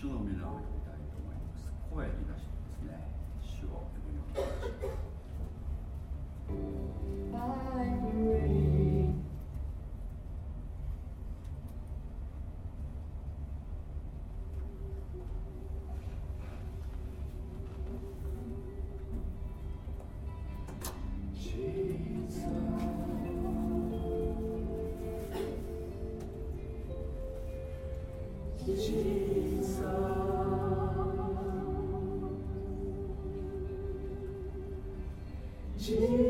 主の皆を呼びたいと思います声に出してですね主を呼びましょう Jesus. Jesus.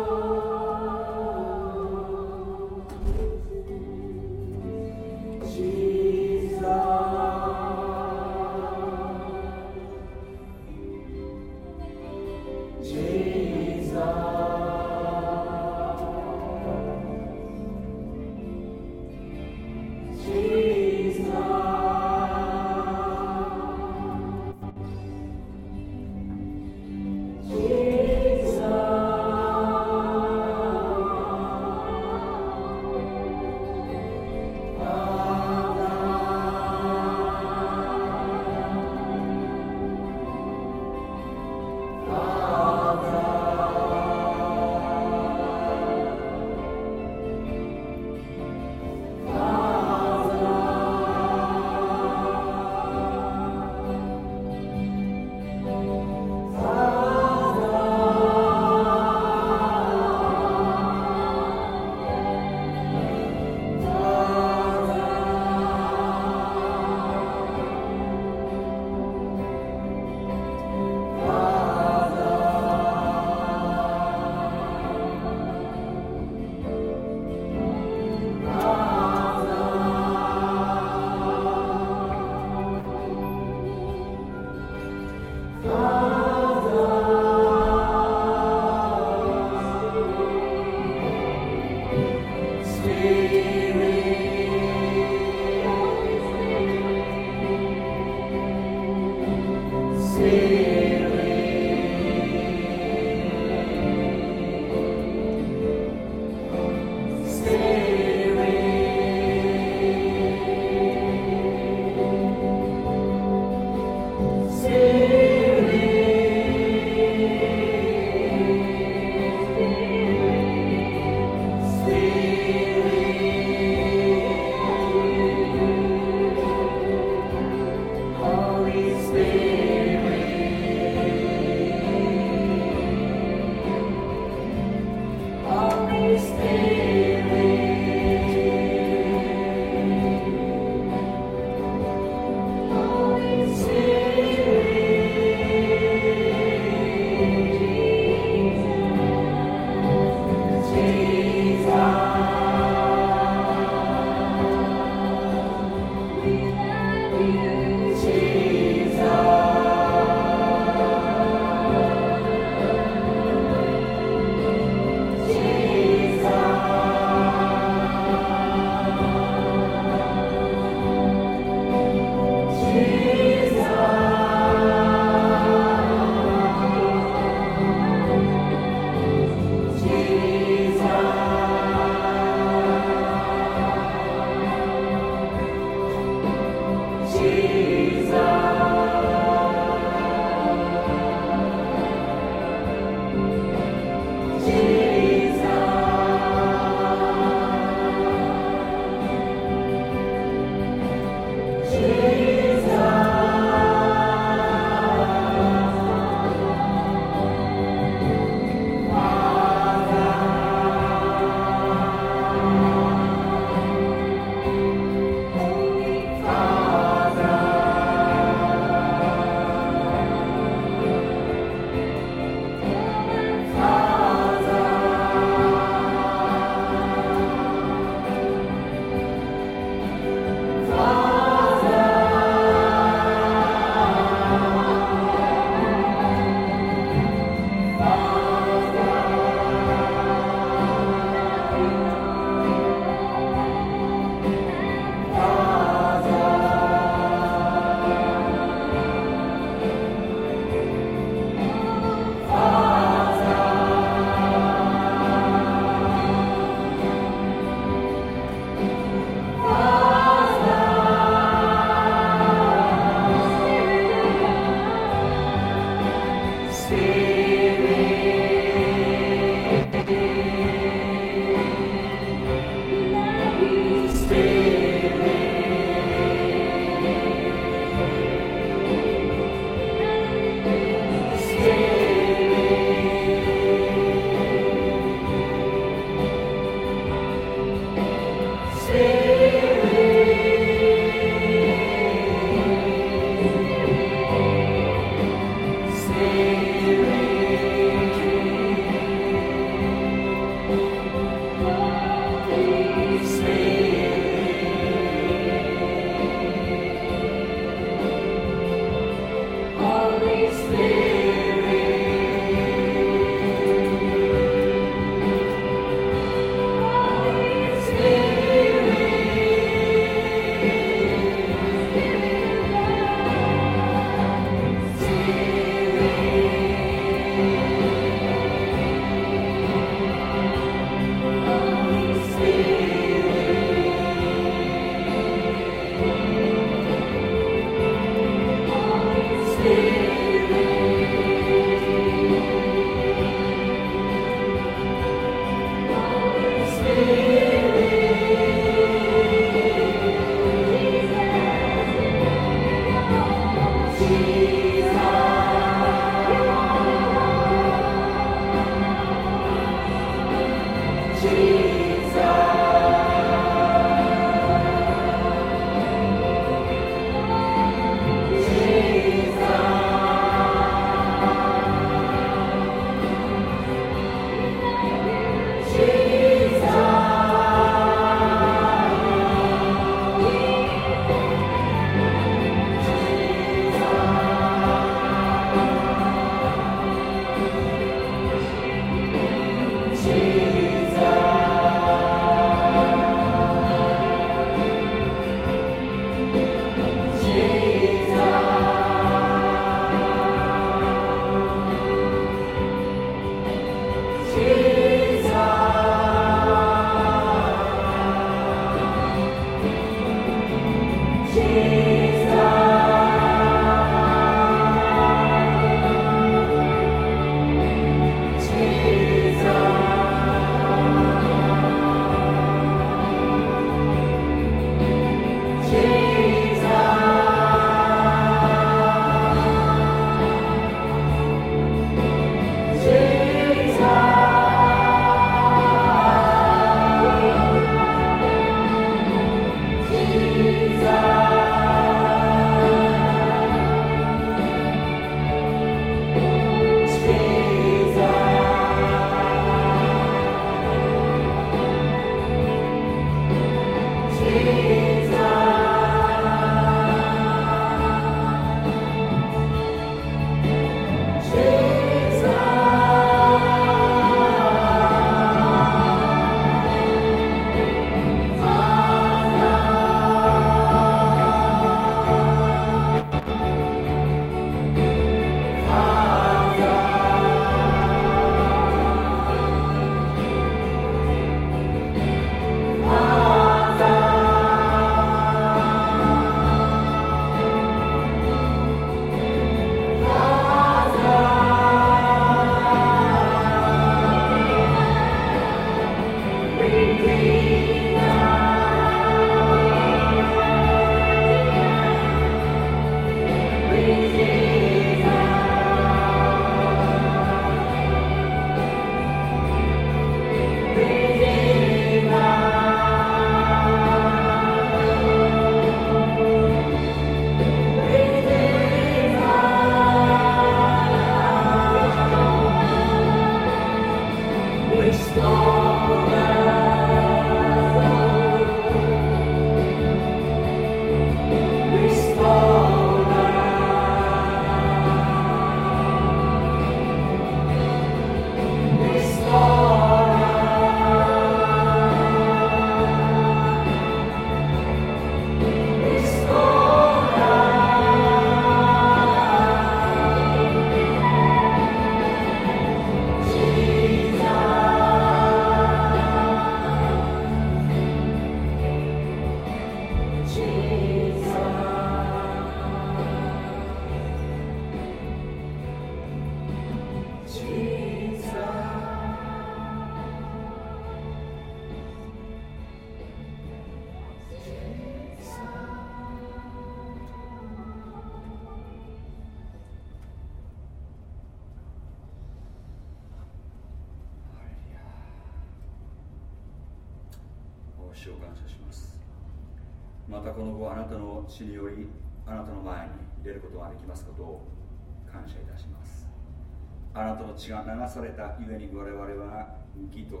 血が流されたゆえに我々は義と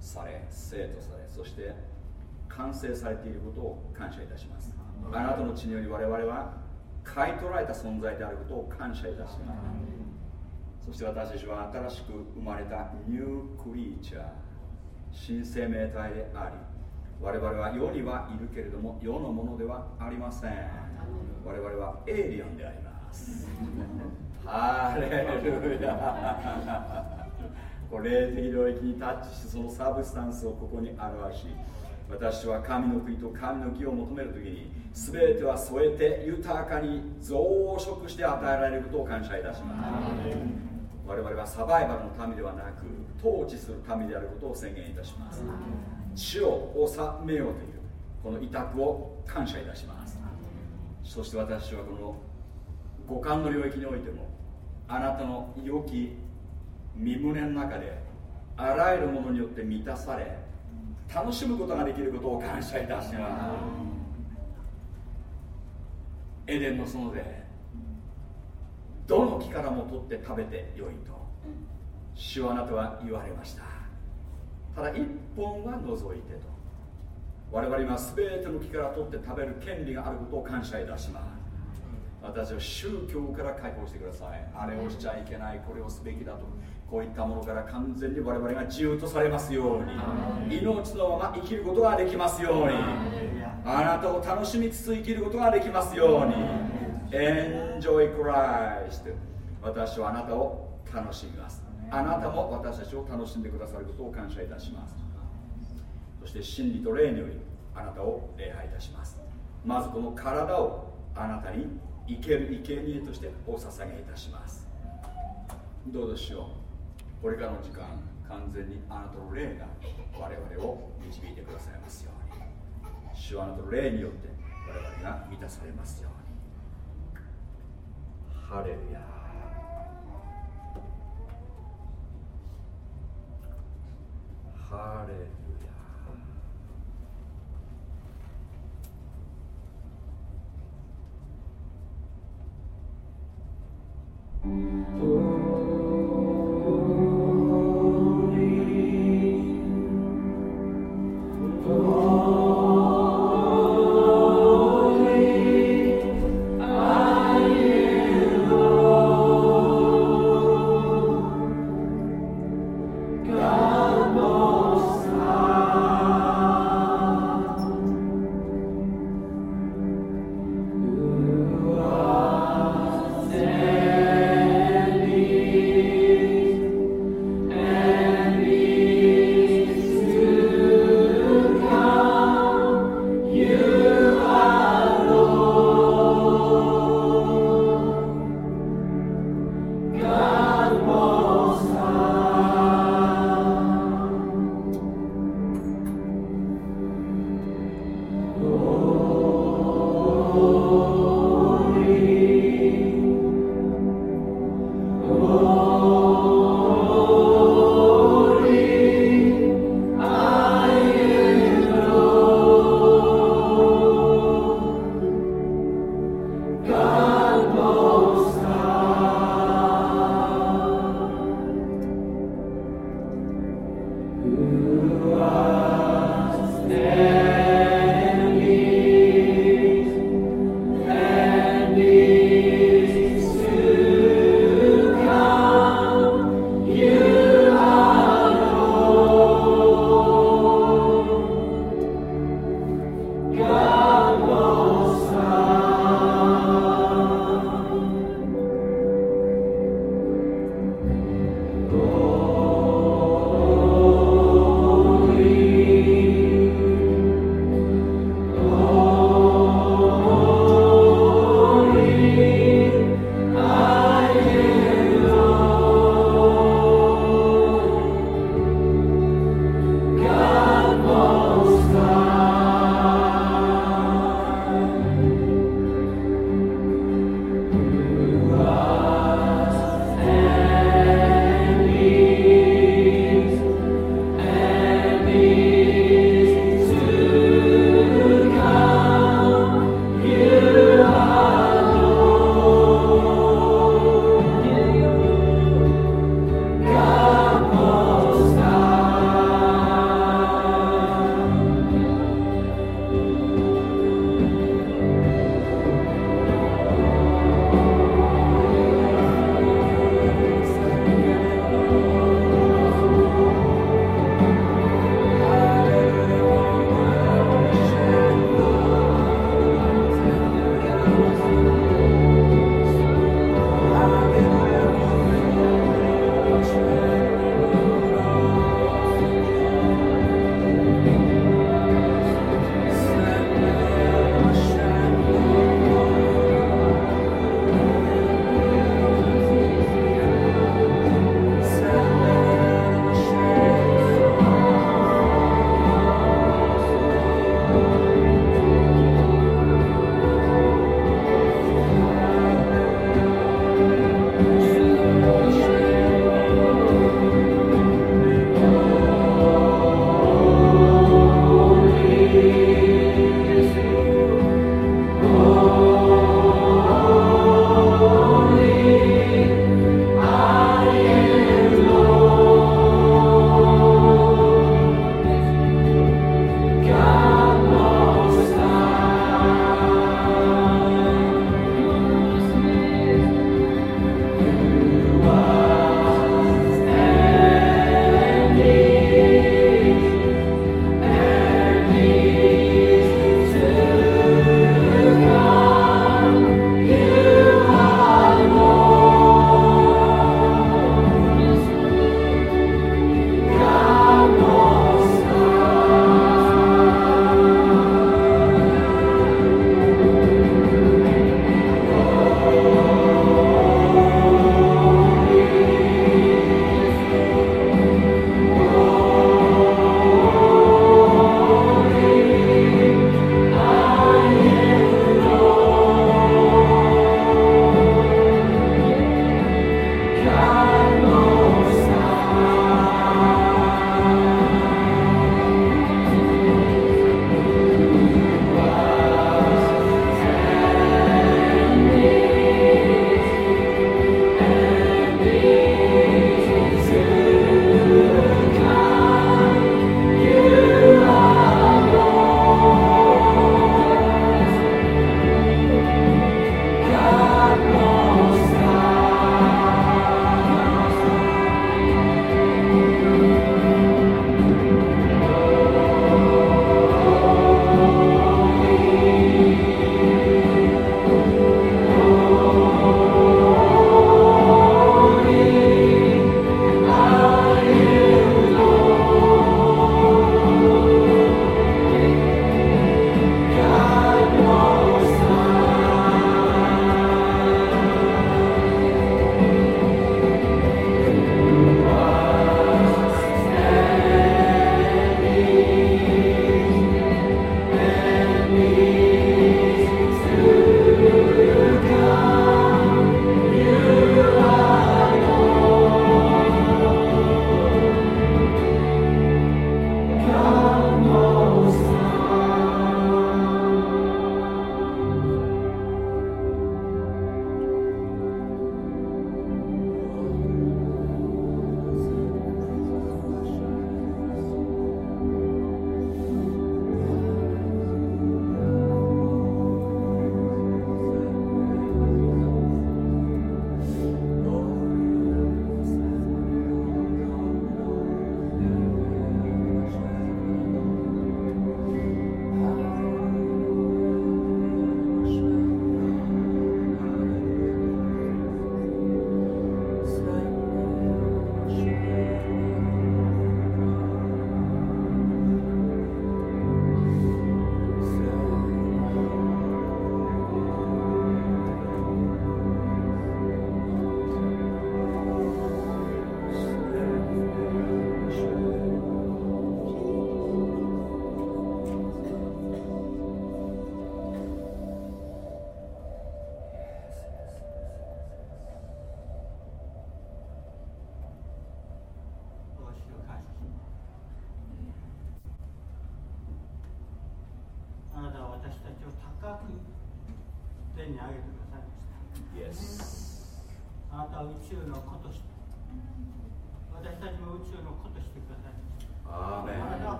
され生とされそして完成されていることを感謝いたします。あなたの血により我々は買い取られた存在であることを感謝いたします。そして私たちは新しく生まれたニュークリーチャー新生命体であり我々は世にはいるけれども世のものではありません。我々はエイリアンであります ハレルヤ これ霊的領域にタッチしそのサブスタンスをここに表し私は神の国と神の義を求めるときに全ては添えて豊かに増殖して与えられることを感謝いたします。我々はサバイバルの民ではなく統治する民であることを宣言いたします。地を治めようというこの委託を感謝いたします。そして私はこの五感の領域においてもあなたの良き身胸の中であらゆるものによって満たされ楽しむことができることを感謝いたします。エデンの園でどの木からも取って食べてよいと主はあなたは言われました。ただ一本は除いてと。我々は全ての木から取って食べる権利があることを感謝いたします。私は宗教から解放してください。あれをしちゃいけないこれをすべきだと。こういったものから完全に我々が自由とされますように。命のまま生きることができますように。あなたを楽しみつつ生きることができますように。エンジョイクライスト私はあなたを楽しみます。あなたも私たちを楽しんでくださることを感謝いたします。そして真理と霊によりあなたを礼拝いたします。まずこの体をあなたに生ける生贄としてお捧げいたします。どうぞしよう？これからの時間完全にあなたの霊が我々を導いてくださいますように。主はあなたの霊によって我々が満たされますように。ハレルヤハレルヤ Oh.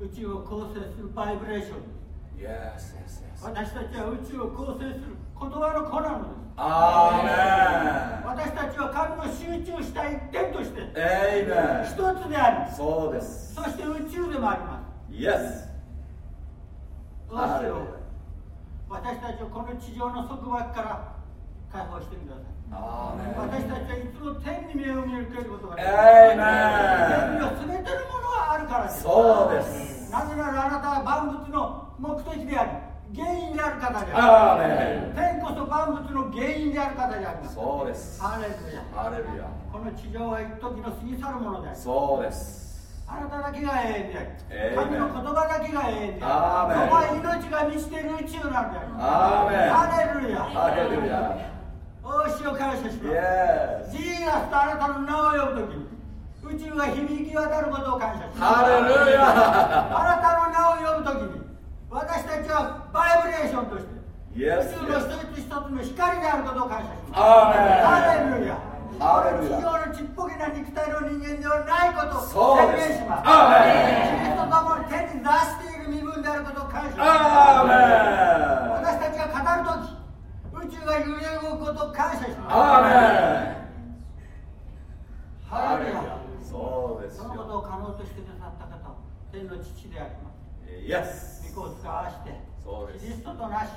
宇宙を構成するバイブレーション。Yes, yes, yes. 私たちは宇宙を構成する言葉の子なのです。私たちは神の集中した一点として。一つであり。そうです。そして宇宙でもあります。Yes. どうしよう。私たちをこの地上の束縛から解放してください私たちはいつも天に目を見るけることができる。天には全てのものがあるからですそうですなぜならあなたは万物の目的であり原因である方である。天こそ万物の原因である方であります。そうです。ハレルヤ。ハレルヤ。この地上は一時の過ぎ去るものである。そうです。あなただけが永遠である。神の言葉だけが永遠である。そこは命が満ちている宇宙なんであるハレルヤ。ハレルヤお主を感謝します。ジーナスとあなたの名を呼ぶときに宇宙が響き渡ることを感謝します。あなたの名を呼ぶときに私たちはバイブレーションとして宇宙の一つ一つの光であることを感謝します。ハレルヤ。地上のちっぽけな肉体の人間ではないことを宣言します。キリストともに天に出している身分であることを感謝します。私たちが語るとき宇宙が揺れ動くことを感謝します。ハレルヤ。そうですそのことを可能としてくださった方天の父であります。Yes 御子を使わしてキリストとなし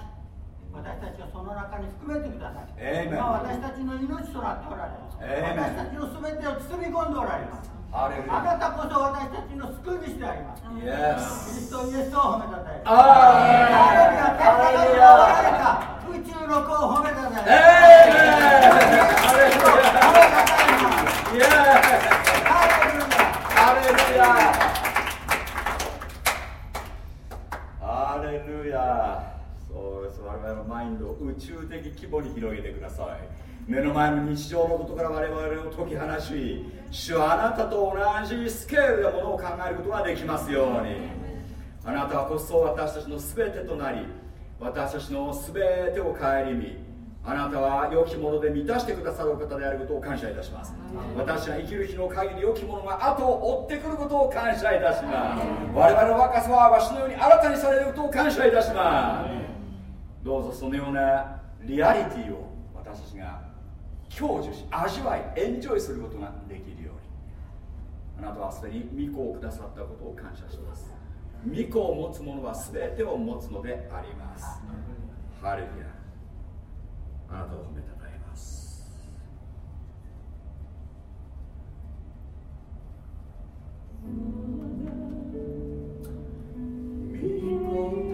私たちはその中に含めてください。今私たちの命となっておられます。私たちの全てを包み込んでおられますあなたこそ私たちの救い主であります。キリストイエスを褒めたたえ。ハレルヤ、天の中におられた宇宙の子を褒めたたえ。ハレルヤ。ハレルヤ。レルヤそうです我々のマインドを宇宙的規模に広げてください目の前の日常のことから我々を解き放し主はあなたと同じスケールでものを考えることができますように。あなたはこそ私たちの全てとなり私たちの全てを顧みあなたは良きもので満たしてくださる方であることを感謝いたします。私が生きる日の限り良きものが後を追ってくることを感謝いたします。我々の若さはわしのように新たにされることを感謝いたします。どうぞそのようなリアリティを私たちが享受し味わいエンジョイすることができるように。あなたはすでに御子をくださったことを感謝します。御子を持つ者は全てを持つのであります。ハレルヤ。あなたを褒めたたえます。御子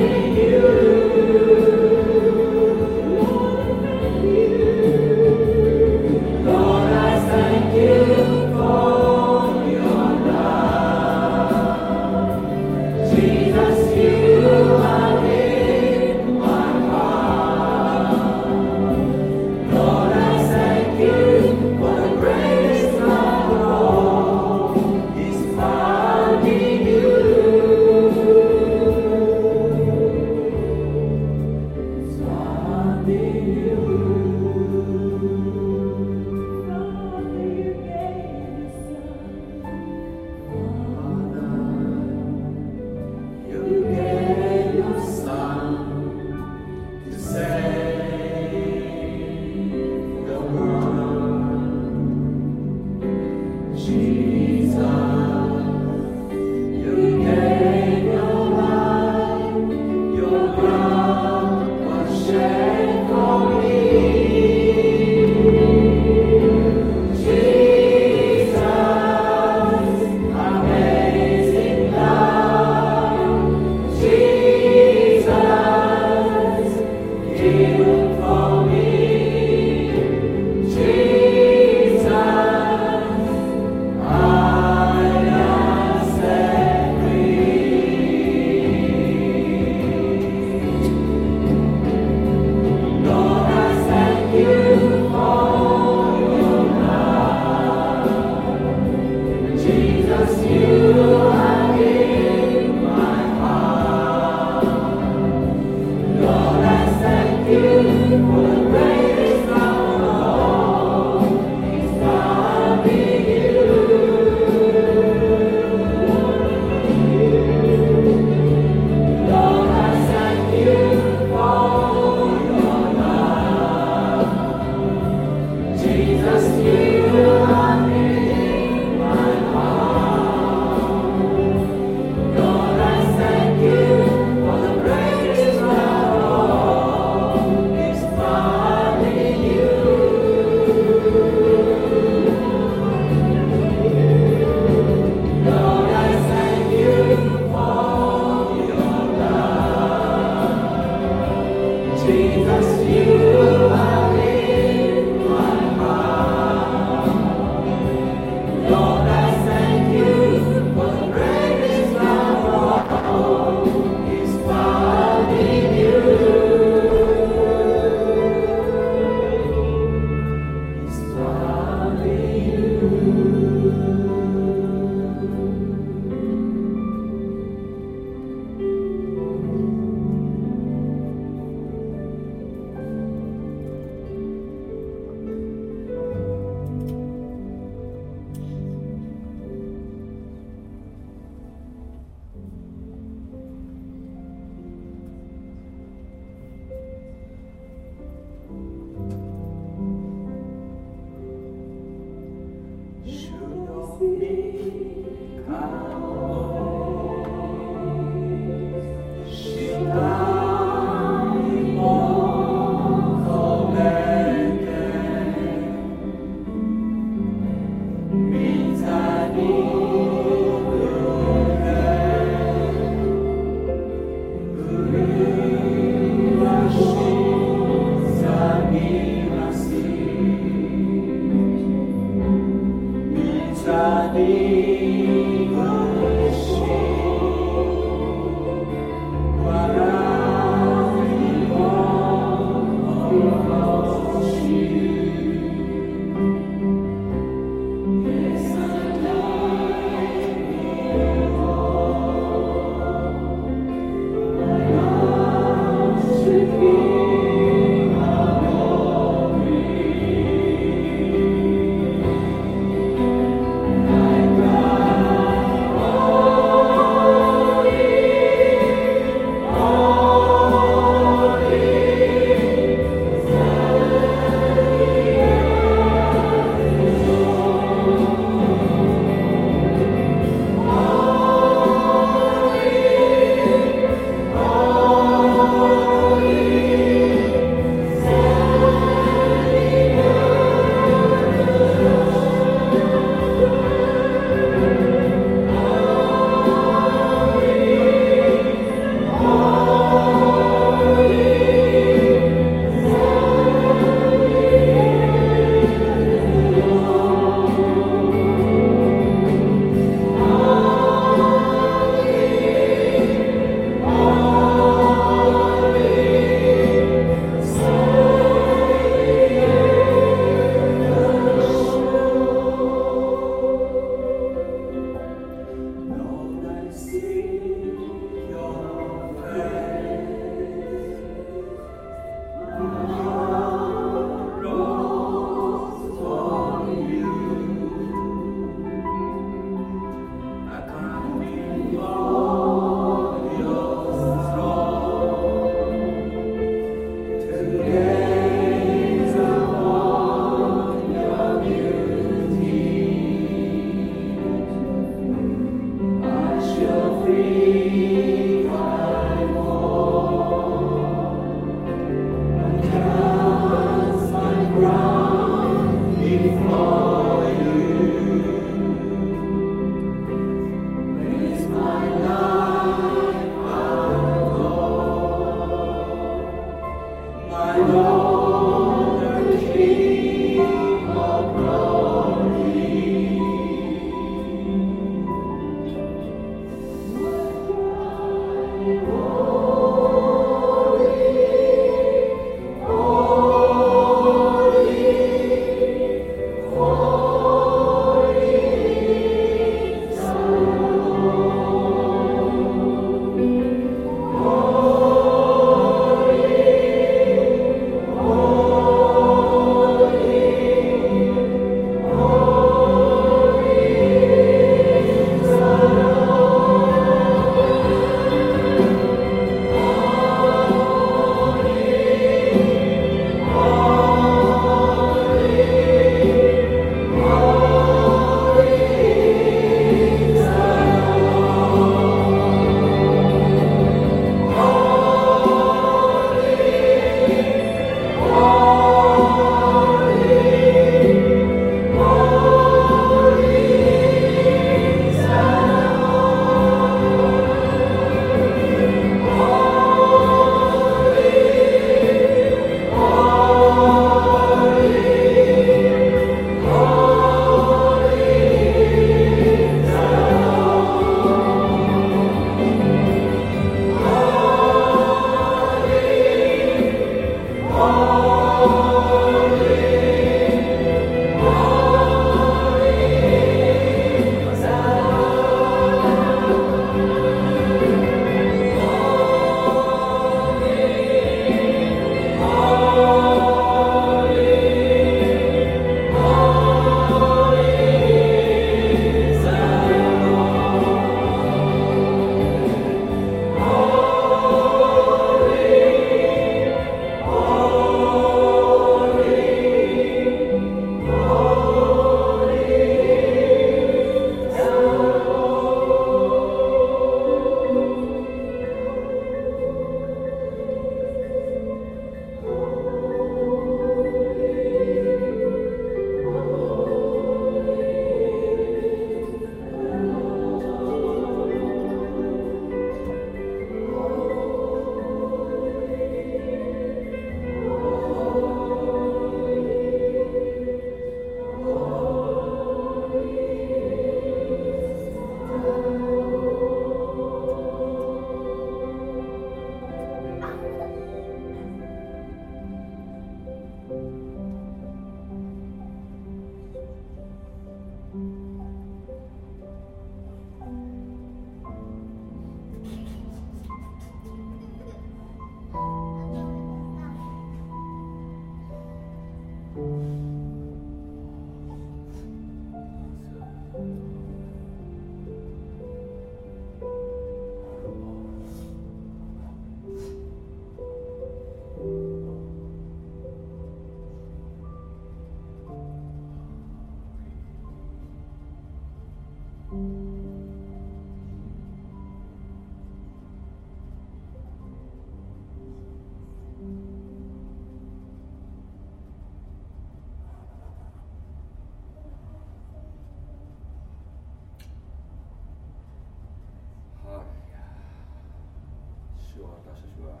主は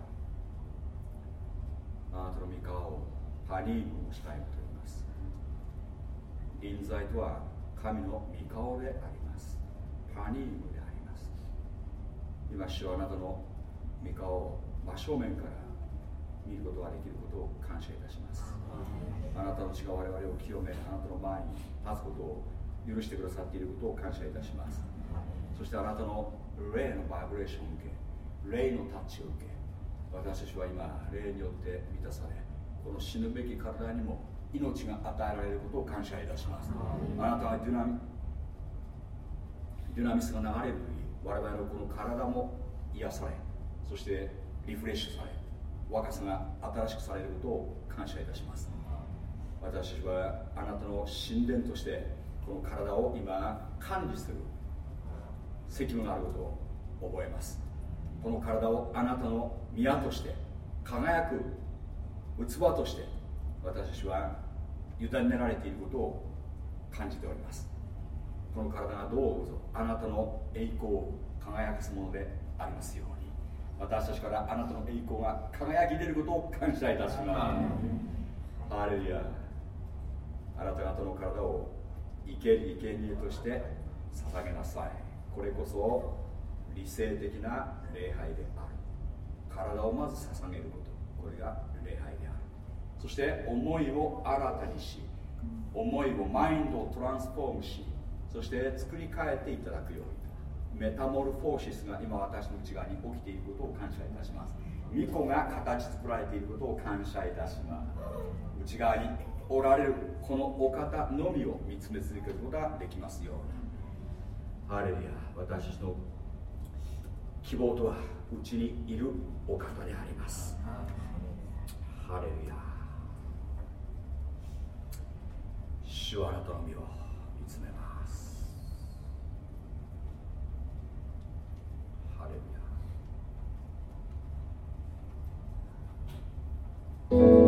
あなたの御顔をパニームをしたいと思います。臨在とは神の御顔であります。パニームであります。今主はあなたの御顔を真正面から見ることができることを感謝いたします。あなたの血が我々を清めあなたの前に立つことを許してくださっていることを感謝いたします。そしてあなたの霊のバイブレーションを受け霊のタッチを受け私たちは今霊によって満たされこの死ぬべき体にも命が与えられることを感謝いたします。あなたはデュナミデュナミスが流れる我々のこの体も癒されそしてリフレッシュされ若さが新しくされることを感謝いたします。私たちはあなたの神殿としてこの体を今管理する責務があることを覚えます。この体をあなたの宮として輝く器として私たちは委ねられていることを感じております。この体がどうぞあなたの栄光を輝かすものでありますように。私たちからあなたの栄光が輝き出ることを感謝いたします。ハレルヤ。あなた方の体を生け生贄として捧げなさい。これこそ理性的な礼拝である体をまず捧げること。これが礼拝である。そして思いを新たにし思いをマインドをトランスフォームしそして作り変えていただくように。メタモルフォーシスが今私の内側に起きていることを感謝いたします。巫女が形作られていることを感謝いたします。内側におられるこのお方のみを見つめ続けることができますように。ハレルヤ私の希望とはうちにいるお方であります。ハレルヤ。主はあなたの身を見つめます。ハレルヤ。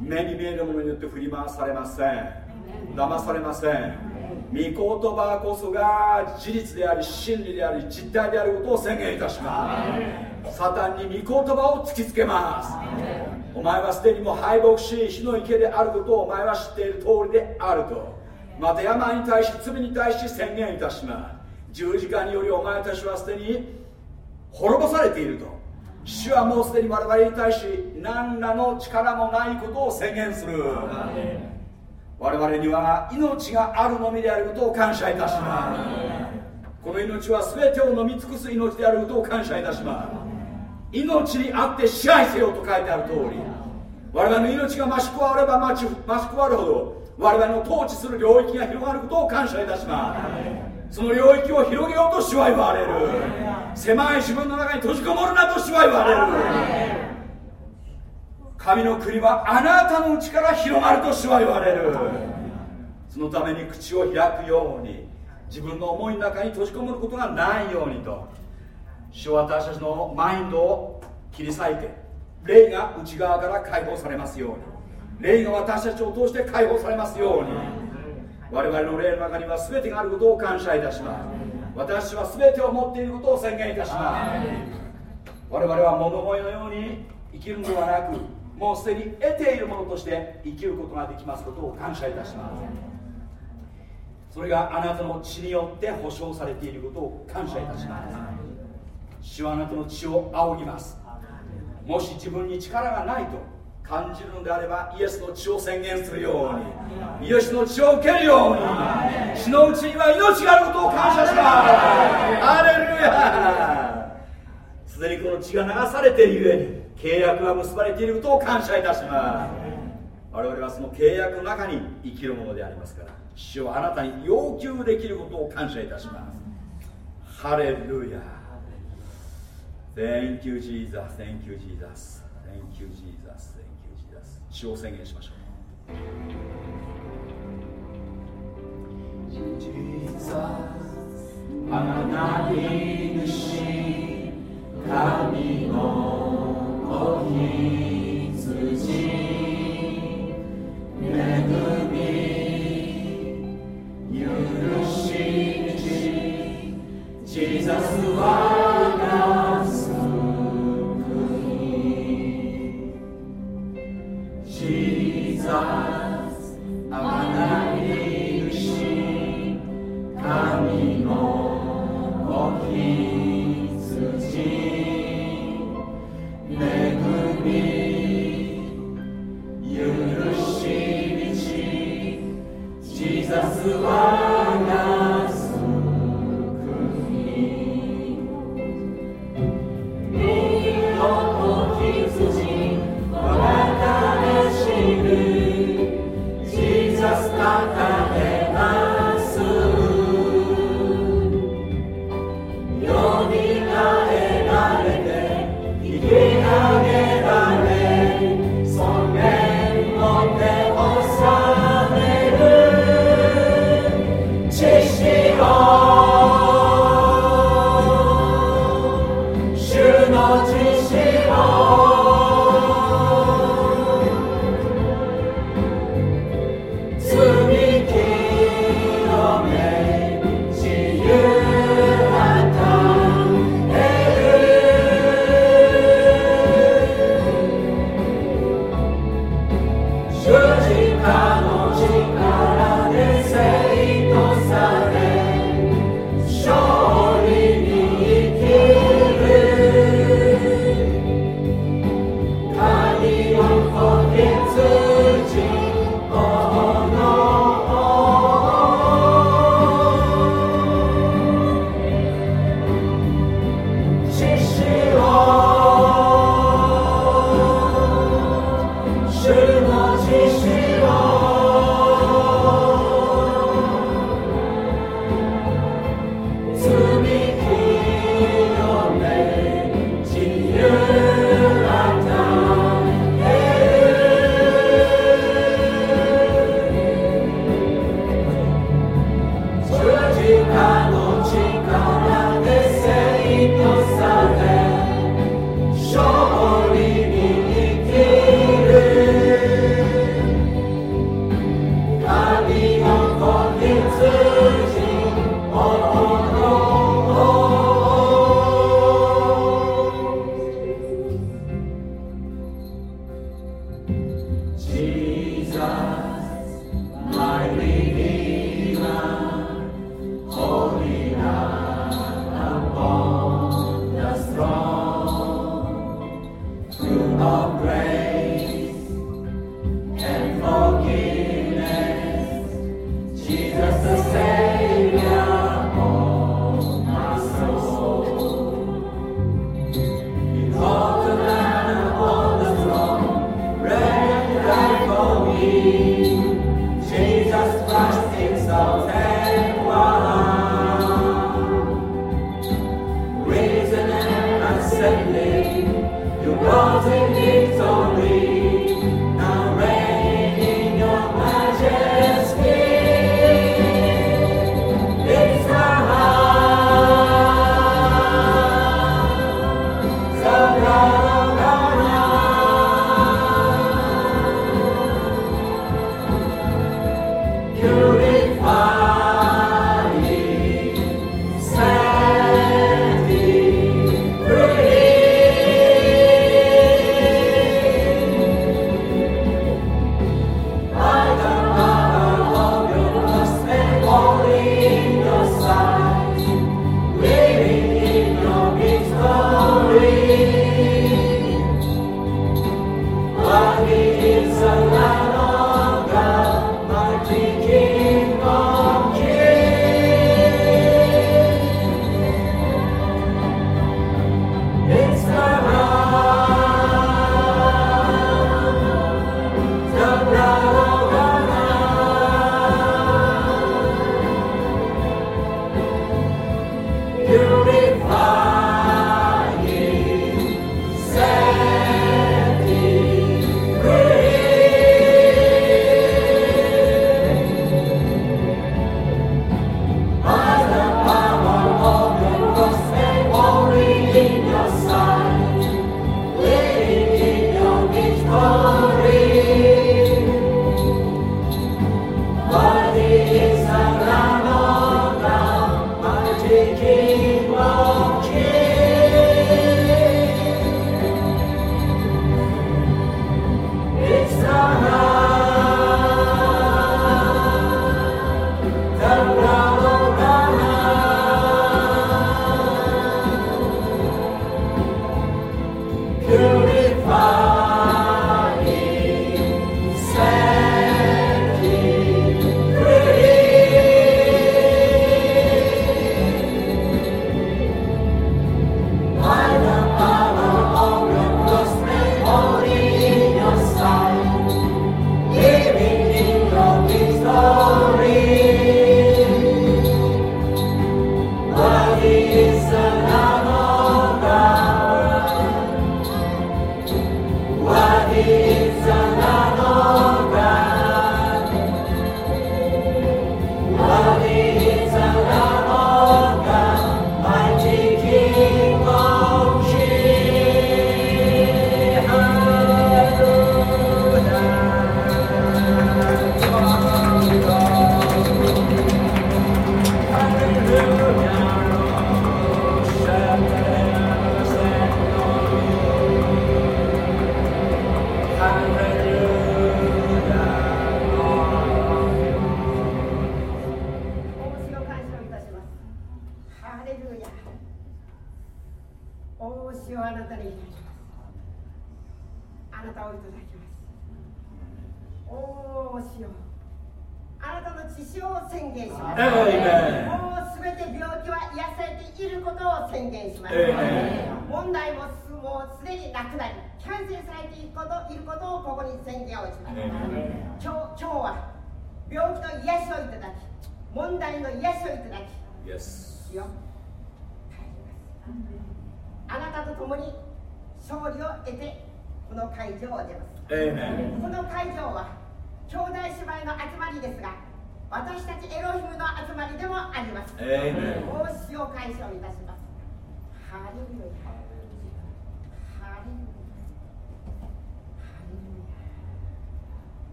目に見えるものによって振り回されません。騙されません。御言葉こそが事実であり真理であり実体であることを宣言いたします。サタンに御言葉を突きつけます。お前はすでにも敗北し火の池であることをお前は知っている通りであると。また病に対し罪に対し宣言いたします。十字架によりお前たちはすでに滅ぼされていると主はもうすでに我々に対し何らの力もないことを宣言する。我々には命があるのみであることを感謝いたします。この命は全てを飲み尽くす命であることを感謝いたします。命にあって支配せよと書いてある通り。我々の命が増し加われば増し加わるほど我々の統治する領域が広がることを感謝いたしますその領域を広げようと主は言われる。狭い自分の中に閉じこもるなと主は言われる。神の国はあなたのうちから広がると主は言われる。そのために口を開くように自分の思いの中に閉じこもることがないようにと主は私たちのマインドを切り裂いて霊が内側から解放されますように。霊が私たちを通して解放されますように。我々の霊の中には全てがあることを感謝いたします。私は全てを持っていることを宣言いたします。我々は物乞いのように生きるのではなくもうすでに得ているものとして生きることができますことを感謝いたします。それがあなたの血によって保証されていることを感謝いたします。主はあなたの血を仰ぎます。もし自分に力がないと感じるのであればイエスの血を宣言するようにイエスの血を受けるように血のうちには命があることを感謝します。アレルヤすでにこの血が流されているゆえに契約が結ばれていることを感謝いたします。我々はその契約の中に生きるものでありますから主をあなたに要求できることを感謝いたします。ハレルヤ Thank you Jesus. Thank you Jesus. Thank you Jesus. 主を宣言しましょう。あなに主神の子羊恵み許しジーザスは nas, a Maria Kami.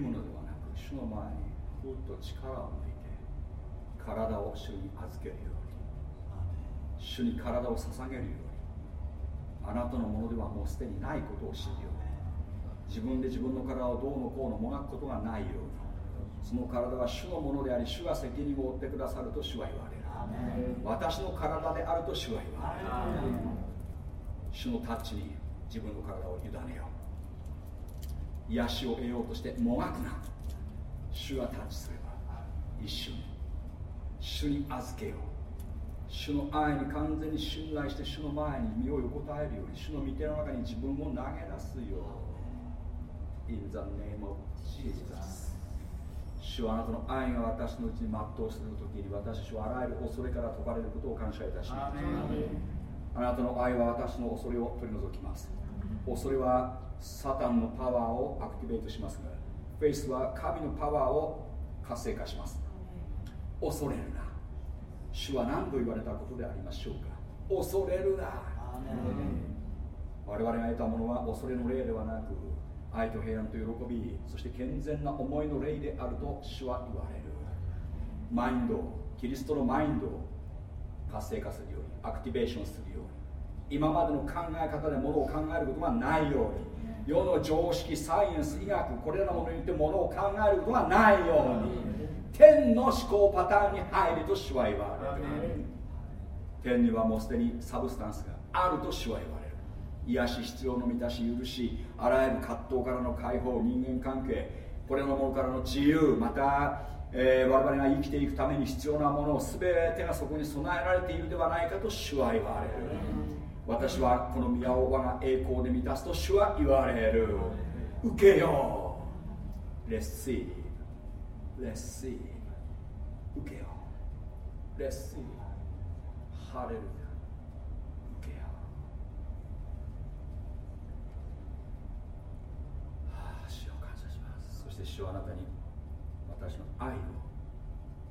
分で力むのではなく主の前にふっと力を抜いて体を主に預けるように主に体を捧げるようにあなたのものではもうすでにないことを知るように自分で自分の体をどうのこうのもがくことがないようにその体は主のものであり主が責任を負ってくださると主は言われる。私の体であると主は言われる。主のタッチに自分の体を委ねよう癒しを得ようとしてもがくな主がタッチすれば一瞬主に預けよう。主の愛に完全に信頼して主の前に身を横たえるように主の御手の中に自分を投げ出すよう。In the name of Jesus 主はあなたの愛が私のうちに全うする時に私はあらゆる恐れから解かれることを感謝いたします。あなたの愛は私の恐れを取り除きます恐れはサタンのパワーをアクティベートしますがフェイスは神のパワーを活性化します。恐れるな。主は何度言われたことでありましょうか。恐れるな。我々が得たものは恐れの霊ではなく愛と平安と喜びそして健全な思いの霊であると主は言われる。マインドキリストのマインドを活性化するようにアクティベーションするように今までの考え方でものを考えることがないように。世の常識サイエンス医学これらのものによってものを考えることがないように。天の思考パターンに入ると主は言われる。天にはもうすでに substance があると主は言われる。癒し必要の満たし許しあらゆる葛藤からの解放人間関係これのものからの自由また、えー、我々が生きていくために必要なものを全てがそこに備えられているではないかと主は言われる。私はこの宮を我が栄光で満たすと主は言われる。受けよう。Let's see. Let's see. 受けよう。Let's see. ハレルヤして主はあなたに私の愛を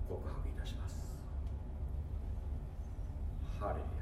告白いたします。ハレル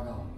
から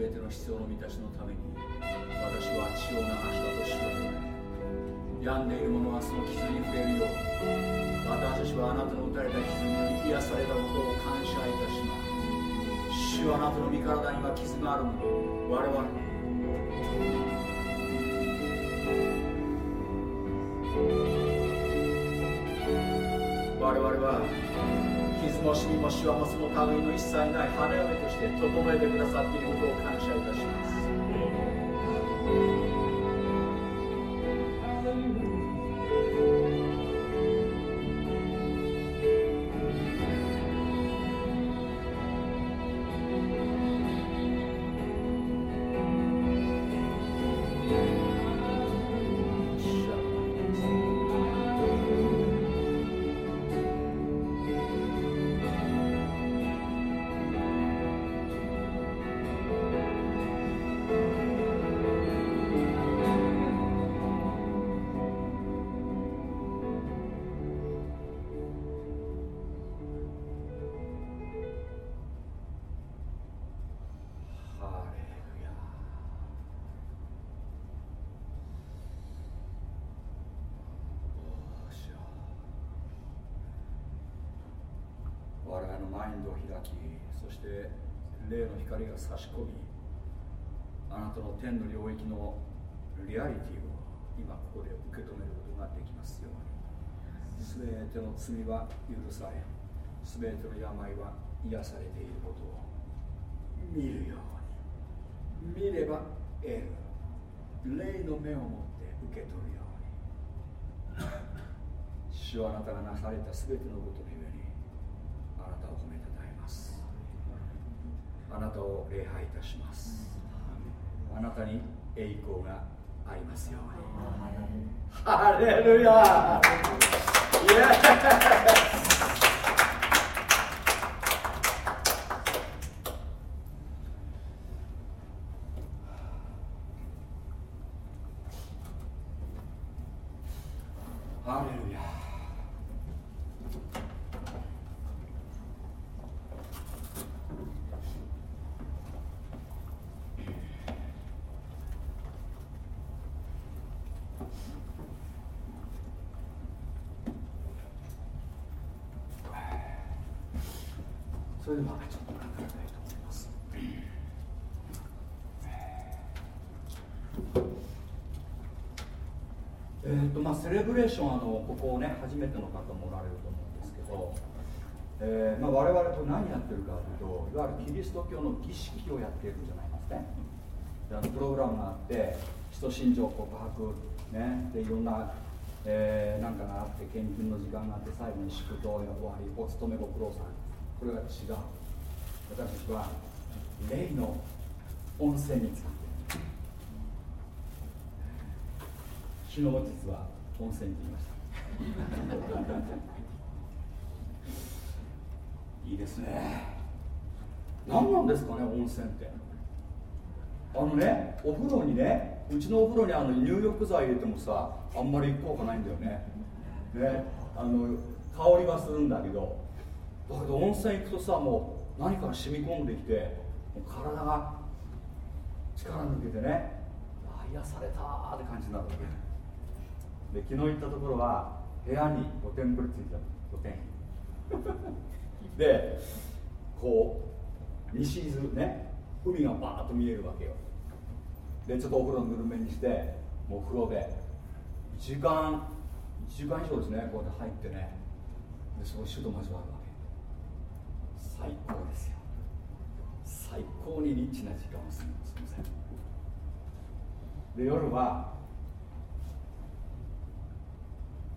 全ての必要の満たしのために私は血を流したとしよう病んでいる者はその傷に触れるよう私たちはあなたの打たれた傷により癒されたことを感謝いたします。主はあなたの身体には傷があるの。我々我々は傷もシミもシワもその類の一切ない花嫁として整えてください。マインドを開きそして霊の光が差し込みあなたの天の領域のリアリティを今ここで受け止めることができますように。全ての罪は許され全ての病は癒されていることを見るように。見れば得る。霊の目を持って受け取るように。主はあなたがなされた全てのことのゆえにあなたを褒めたあなたを礼拝いたします。あなたに栄光がありますように。ハレルヤイエーそれではちょっと考えたいと思います。えーとまあ、セレブレーションあのここをね初めての方もおられると思うんですけど、えーまあ、我々と何やってるかというといわゆるキリスト教の儀式をやっているんじゃないますね。であのプログラムがあって使徒信条告白、ね、でいろんな、えー、なんかがあって献金の時間があって最後に祝祷や終わりお勤めご苦労さん。これは違う。私たちは霊の温泉に使っている。昨日実は温泉に行きました。いいですね。何なんですかね温泉って。あのねお風呂にねうちのお風呂にあの入浴剤入れてもさあんまり効果ないんだよね。ねあの香りはするんだけどだけど温泉行くとさもう何かが染み込んできてもう体が力抜けてね癒されたって感じになるわけ。で昨日行ったところは部屋に露天風呂ついてた露天 でこう西伊豆ね海がバーッと見えるわけよ。でちょっとお風呂ぬるめにしてもう風呂で。1時間1時間以上ですねこうやって入ってね。でそう主と交わるわけ。最高ですよ。最高にリッチな時間を過ごすみません。で夜は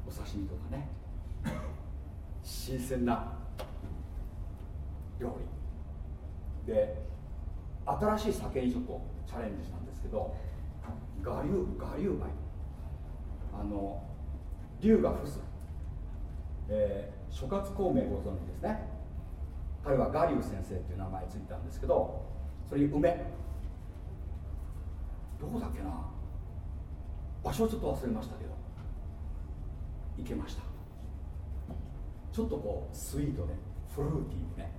お刺身とかね。新鮮な料理。で新しい酒にちょっとチャレンジしたんですけど我流我流梅あの龍が伏す、えー、諸葛孔明ご存知ですね。彼はガリュウ先生っていう名前ついたんですけどそれに梅。どこだっけな。場所をちょっと忘れましたけど。行けました。ちょっとこうスイートでフルーティーね。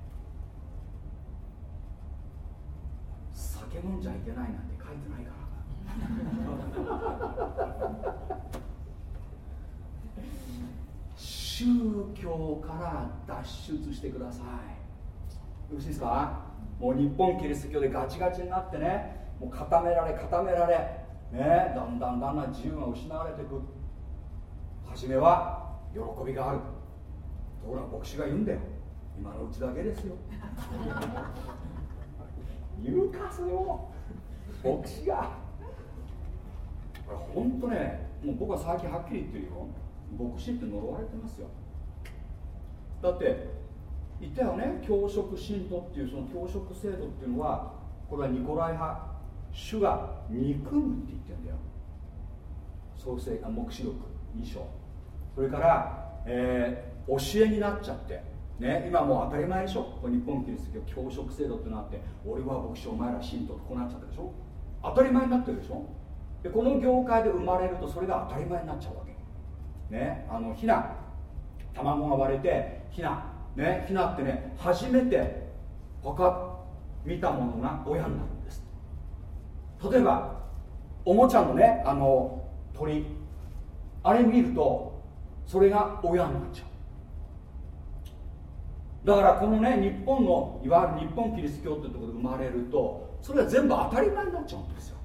酒飲んじゃいけないなんて書いてないから。宗教から脱出してください。よろしいですか？もう日本キリスト教でガチガチになってねもう固められ固められねだんだんだんだん自由が失われていく。初めは喜びがある。ところが牧師が言うんだよ。今のうちだけですよ。言うかそれを。牧師が。これ本当ねもう僕は最近はっきり言ってるよ。牧師って呪われてますよ。だって言ったよね？教職信徒っていうその教職制度っていうのはこれはニコライ派主が憎むって言ってるんだよ。創世あ黙示録2章。それから、えー、教えになっちゃって。ね、今もう当たり前でしょ。日本キリスト教教職制度ってのあって俺は牧師お前ら信徒とこうなっちゃったでしょ。当たり前になってるでしょ。でこの業界で生まれるとそれが当たり前になっちゃうわけ。ねあのヒナ卵が割れてヒナねヒナってね初めて他見たものが親になるんです。例えばおもちゃのねあの鳥。あれ見るとそれが親になっちゃう。だからこのね日本のいわゆる日本キリスト教ってところで生まれるとそれは全部当たり前になっちゃうんですよ。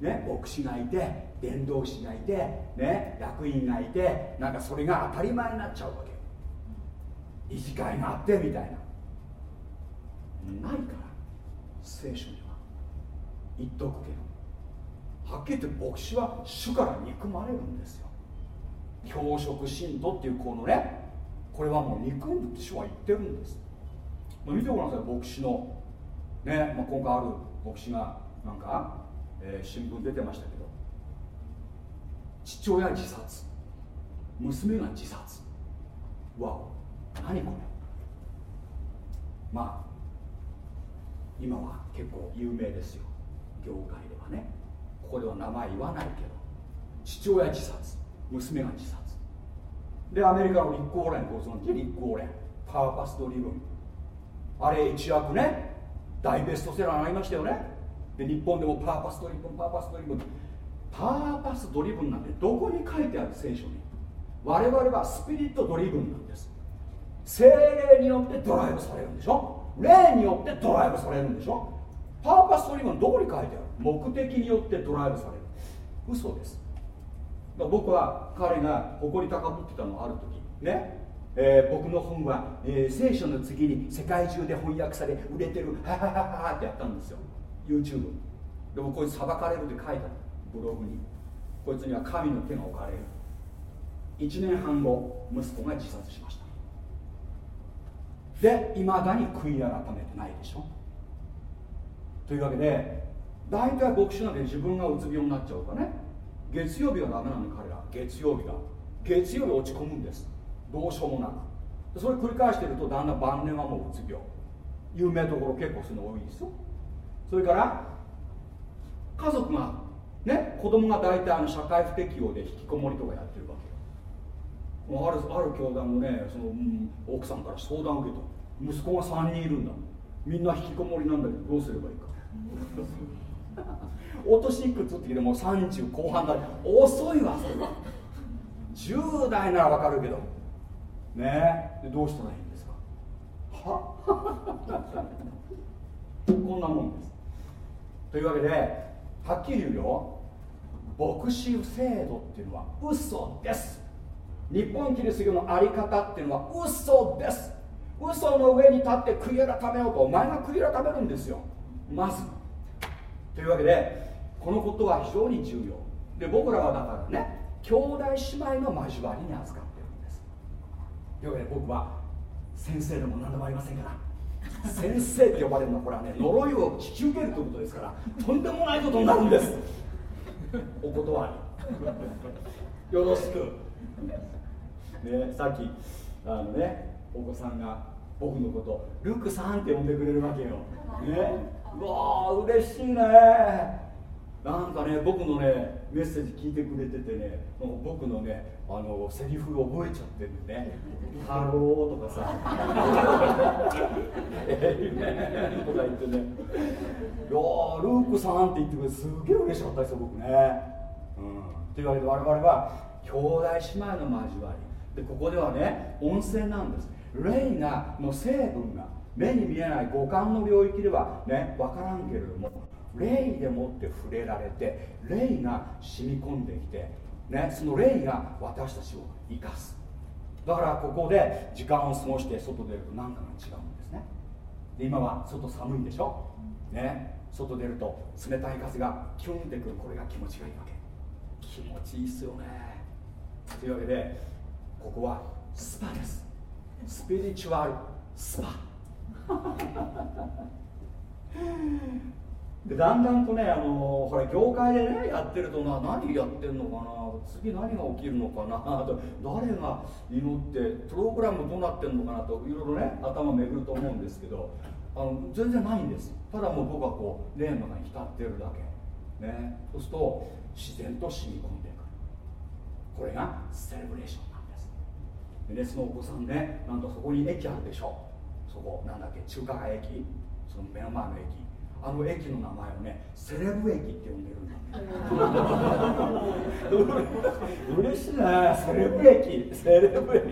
ね、牧師がいて伝道師がいて、ね、役員がいてなんかそれが当たり前になっちゃうわけ。理事会があってみたいな。ないから聖書には。言っとくけどはっきり言って牧師は主から憎まれるんですよ。教職信徒っていうこのねこれはもう憎むって主は言ってるんです、まあ、見てごらんなさい牧師の。ね、まあ、今回ある牧師がなんかえー、新聞出てましたけど。父親自殺。娘が自殺。わお。何これ。まあ今は結構有名ですよ。業界ではね。ここでは名前言わないけど。父親自殺。娘が自殺。でアメリカの立候連ご存知？立候連パーパスドリブンあれ一躍ね大ベストセラーになりましたよね。で日本でも Purpose Driven Purpose Driven Purpose Driven なんてどこに書いてある聖書に？我々はスピリットドリブンなんです。精霊によってドライブされるんでしょ？霊によってドライブされるんでしょ？パーパスドリブンどこに書いてある？目的によってドライブされる。嘘です。僕は彼が誇り高ぶってたのある時。ね。えー、僕の本は、えー、聖書の次に世界中で翻訳され売れてるははははってやったんですよ。YouTube でもこいつ裁かれるって書いたブログに。こいつには神の手が置かれる。1年半後息子が自殺しました。でいまだに悔い改めてないでしょ。というわけで大体牧師なんて自分がうつ病になっちゃうかね。月曜日はダメなのに彼ら月曜日が月曜日落ち込むんです。どうしようもなく。それ繰り返してるとだんだん晩年はもううつ病。有名どころ結構するの多いですよ。それから家族がね子供が大体あの社会不適応で引きこもりとかやってるわけよ。あるある教団のねその、うん、奥さんから相談を受けた。息子が3人いるんだみんな引きこもりなんだけどどうすればいいか。お年いくつって言っても30後半だ遅いわ。それは10代ならわかるけど。ね。でどうしたらいいんですか？は？こんなもんです。というわけではっきり言うよ。牧師制度っていうのは嘘です。日本キリスト教の在り方っていうのは嘘です。嘘の上に立って悔い改めようとお前が悔い改めるんですよ。まず。というわけでこのことは非常に重要。で僕らはだからね兄弟姉妹の交わりに扱ってるんです。というわけで僕は先生でも何でもありませんから。先生って呼ばれるのはこれはね呪いを引き受けるということですからとんでもないことになるんです。お断り。よろしく。ねさっきあのねお子さんが僕のことルークさんって呼んでくれるわけよ。ね。うわー嬉しいね。なんかね僕のねメッセージ聞いてくれててね僕のねあのセリフ覚えちゃってるね「ハロー」とかさ「えー、とか言ってね「いやルークさん」って言ってくれてすげえ嬉しかったですよ僕ね、うん、というわけで我々は兄弟姉妹の交わり。でここではね温泉なんです。霊がもう成分が目に見えない五感の領域ではね分からんけれども。霊でもって触れられて霊が染み込んできて、ね、その霊が私たちを生かす。だからここで時間を過ごして外出ると何かが違うんですね。で今は外寒いんでしょ、ね、外出ると冷たい風がキュンってくる。これが気持ちがいいわけ。気持ちいいっすよね。というわけでここはスパです。スピリチュアルスパでだんだんとねあのほら業界でねやってるとな何やってんのかな次何が起きるのかなと誰が祈ってプログラムどうなってんのかなといろいろね頭巡ると思うんですけどあの全然ないんです。ただもう僕はこう霊の中に浸ってるだけ。ね。そうすると自然と染み込んでくる。これがセレブレーションなんです。でねそのお子さんねなんとそこに駅あるでしょ。そこなんだっけ中華街駅。その目の前の駅。あの駅の名前をねセレブ駅って呼んでるんだ 嬉しいね。セレブ駅。セレブ駅。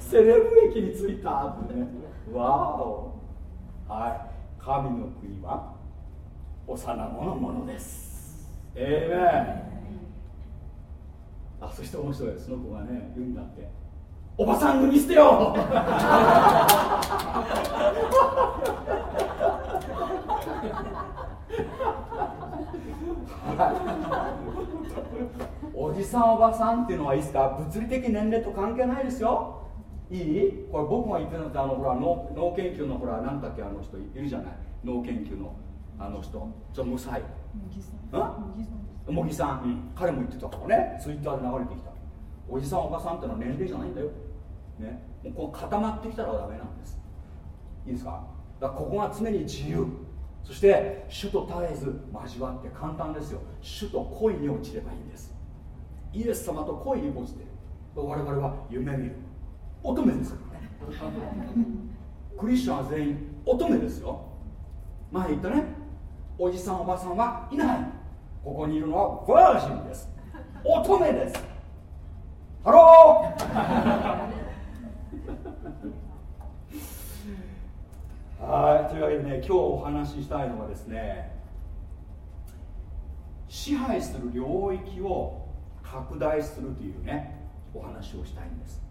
セレブ駅に着いたってね。わお。はい。神の国は幼子のものです。ええねあそして面白い。その子がね言うんだっておばさん脱ぎ捨てよ。おじさんおばさんっていうのはいいですか？物理的年齢と関係ないですよ。いい？これ僕が言ってるのってあのほら脳脳研究のほら何だっけあの人いるじゃない？脳研究のあの人。ちょっと無才。茂木さん、うん、彼も言ってたからね。ツイッターで流れてきた。おじさんおばさんってのは年齢じゃないんだよ、ね、もうこう固まってきたらダメなんです。いいですか？だここが常に自由。そして主と絶えず交わって簡単ですよ。主と恋に落ちればいいんです。イエス様と恋に落ちて我々は夢見る。乙女ですからね。クリスチャンは全員乙女ですよ。前言ったね。おじさんおばさんはいない。ここにいるのはバージンです。乙女です。ハローはいというわけでね今日お話ししたいのはですね支配する領域を拡大するというねお話をしたいんです。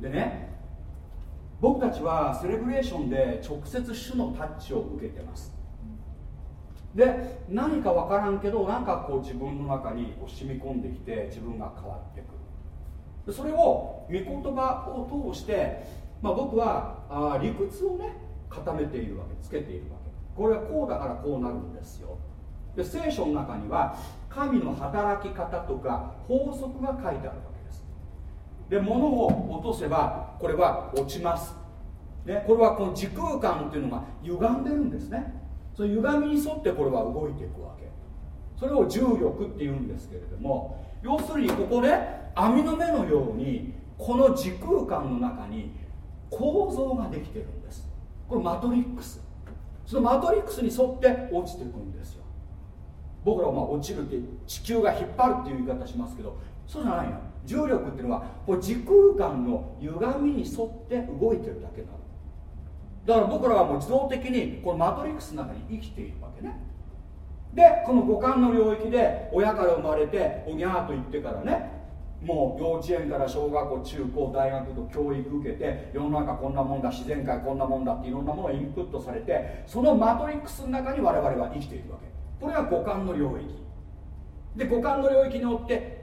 でね僕たちはセレブレーションで直接主のタッチを受けてます。で何か分からんけどなんかこう自分の中にこう染み込んできて自分が変わってく。るそれを御言葉を通して、まあ、僕はあ理屈をね固めているわけつけているわけ。これはこうだからこうなるんですよ。で聖書の中には神の働き方とか法則が書いてあるわけです。で物を落とせばこれは落ちます、ね、これはこの時空間っていうのが歪んでるんですね。その歪みに沿ってこれは動いていくわけ。それを重力っていうんですけれども要するにここで網の目のようにこの時空間の中に構造ができてるんです。これマトリックス。そのマトリックスに沿って落ちていくんですよ。僕らはまあ落ちるって地球が引っ張るっていう言い方しますけどそうじゃないよ。重力っていうのはこれ時空間の歪みに沿って動いてるだけなの。だから僕らはもう自動的にこのマトリックスの中に生きているわけね。でこの五感の領域で親から生まれておぎゃーと言ってからねもう幼稚園から小学校中高大学と教育受けて世の中こんなもんだ自然界こんなもんだっていろんなものがインプットされてそのマトリックスの中に我々は生きているわけ。これが五感の領域。で五感の領域におって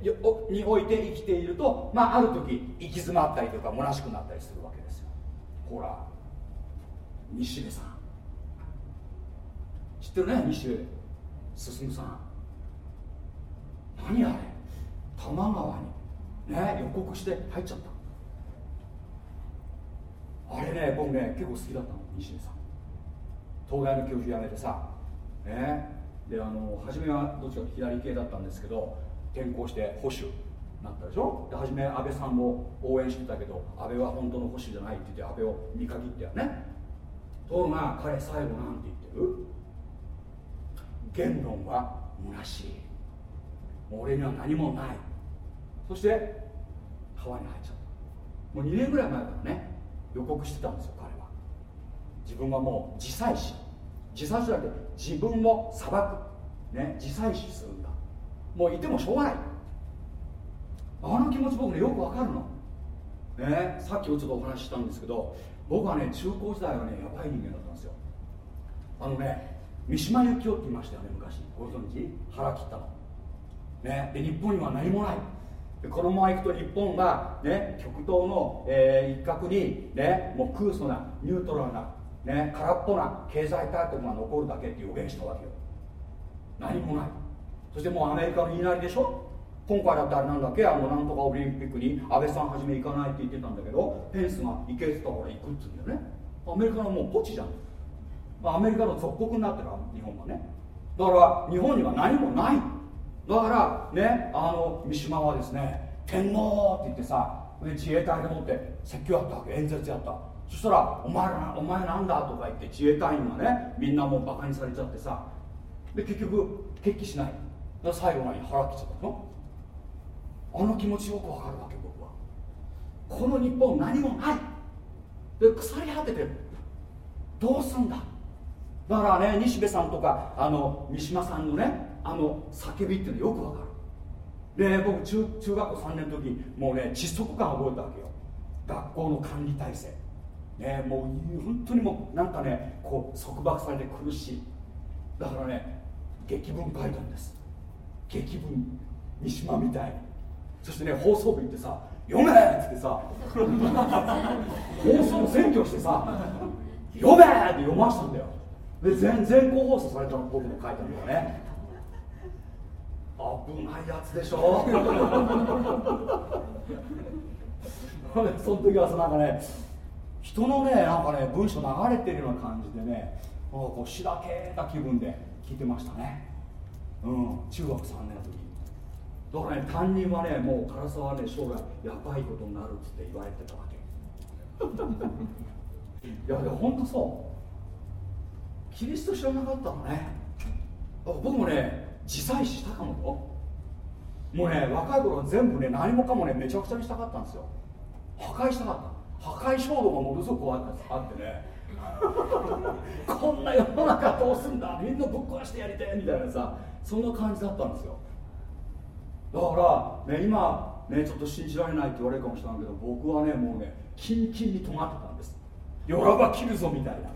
において生きていると、まあ、ある時行き詰まったりというか虚しくなったりするわけですよ。ほら西部さん。知ってるね西部。進さん。何あれ？多摩川に。ね予告して入っちゃった。あれね僕ね結構好きだったの西部さん。東大の教授辞めてさね。であの初めはどっちかと左系だったんですけど転向して保守なったでしょ。で初め安倍さんも応援してたけど安倍は本当の保守じゃないって言って安倍を見限ってやね。ところが彼最後なんて言ってる。言論は虚しい。俺には何もない。そして川に入っちゃった。もう2年ぐらい前からね予告してたんですよ彼は。自分はもう自祭し自殺じゃなくて自分を裁く、ね、自祭死するんだ。もういてもしょうがない。あの気持ち僕ねよくわかるの、ね、さっきもちょっとお話ししたんですけど僕はね中高時代はねやばい人間だったんですよ。あのね三島由紀夫って言いましたよね昔。ご存知？腹切ったの。ねで日本には何もない。このままいくと日本が、ね、極東の、えー、一角に、ね、もう空想なニュートラルな、ね、空っぽな経済大国が残るだけって予言したわけよ。何もない。そしてもうアメリカの言いなりでしょ？今回だったらなんだっけ？あのなんとかオリンピックに安倍さんはじめ行かないって言ってたんだけどペンスが行けって言ったから行くっつうんだよね。アメリカのもうポチじゃん。まあアメリカの属国になってる日本はね。だから日本には何もない。だからねあの三島はですね天皇って言ってさ自衛隊でもって説教やったわけ演説やった。そしたらお前らお前なんだとか言って自衛隊員がねみんなもうバカにされちゃってさで結局決起しない。最後に腹切っちゃったの。あの気持ちよくわかるわけ僕は。この日本何もない。で腐り果ててる。どうすんだ。だからね西部さんとかあの三島さんのねあの叫びっていうのよくわかる。で僕中中学校3年の時もうね窒息感覚えたわけよ。学校の管理体制。ねもう本当にもうなんかねこう束縛されて苦しい。だからね劇文書いたんです。劇文三島みたいそしてね放送部行ってさ「読め!」っつってさ放送部占拠してさ「読め!」って読ましたんだよ。で全全校放送されたの僕も書いたんだよね。危ないやつでしょ？その時はさなんかね人のねなんかね文章流れてるような感じでねこうしらけた気分で聞いてましたね。うん。中学3年の時。だからね担任はねもう唐沢はね将来やばいことになるっつって言われてたわけ。いやいや本当そう。キリスト知らなかったのね。僕もね自祭したかもよもうね若い頃は全部ね何もかもねめちゃくちゃにしたかったんですよ。破壊したかった。破壊衝動がものすごくあってね。こんな世の中どうすんだ。みんなぶっ壊してやりたいみたいなさそんな感じだったんですよ。だから、ね、今、ね、ちょっと信じられないって言われるかもしれないけど僕はねもうねキンキンに尖ってたんです。よらば切るぞみたいな。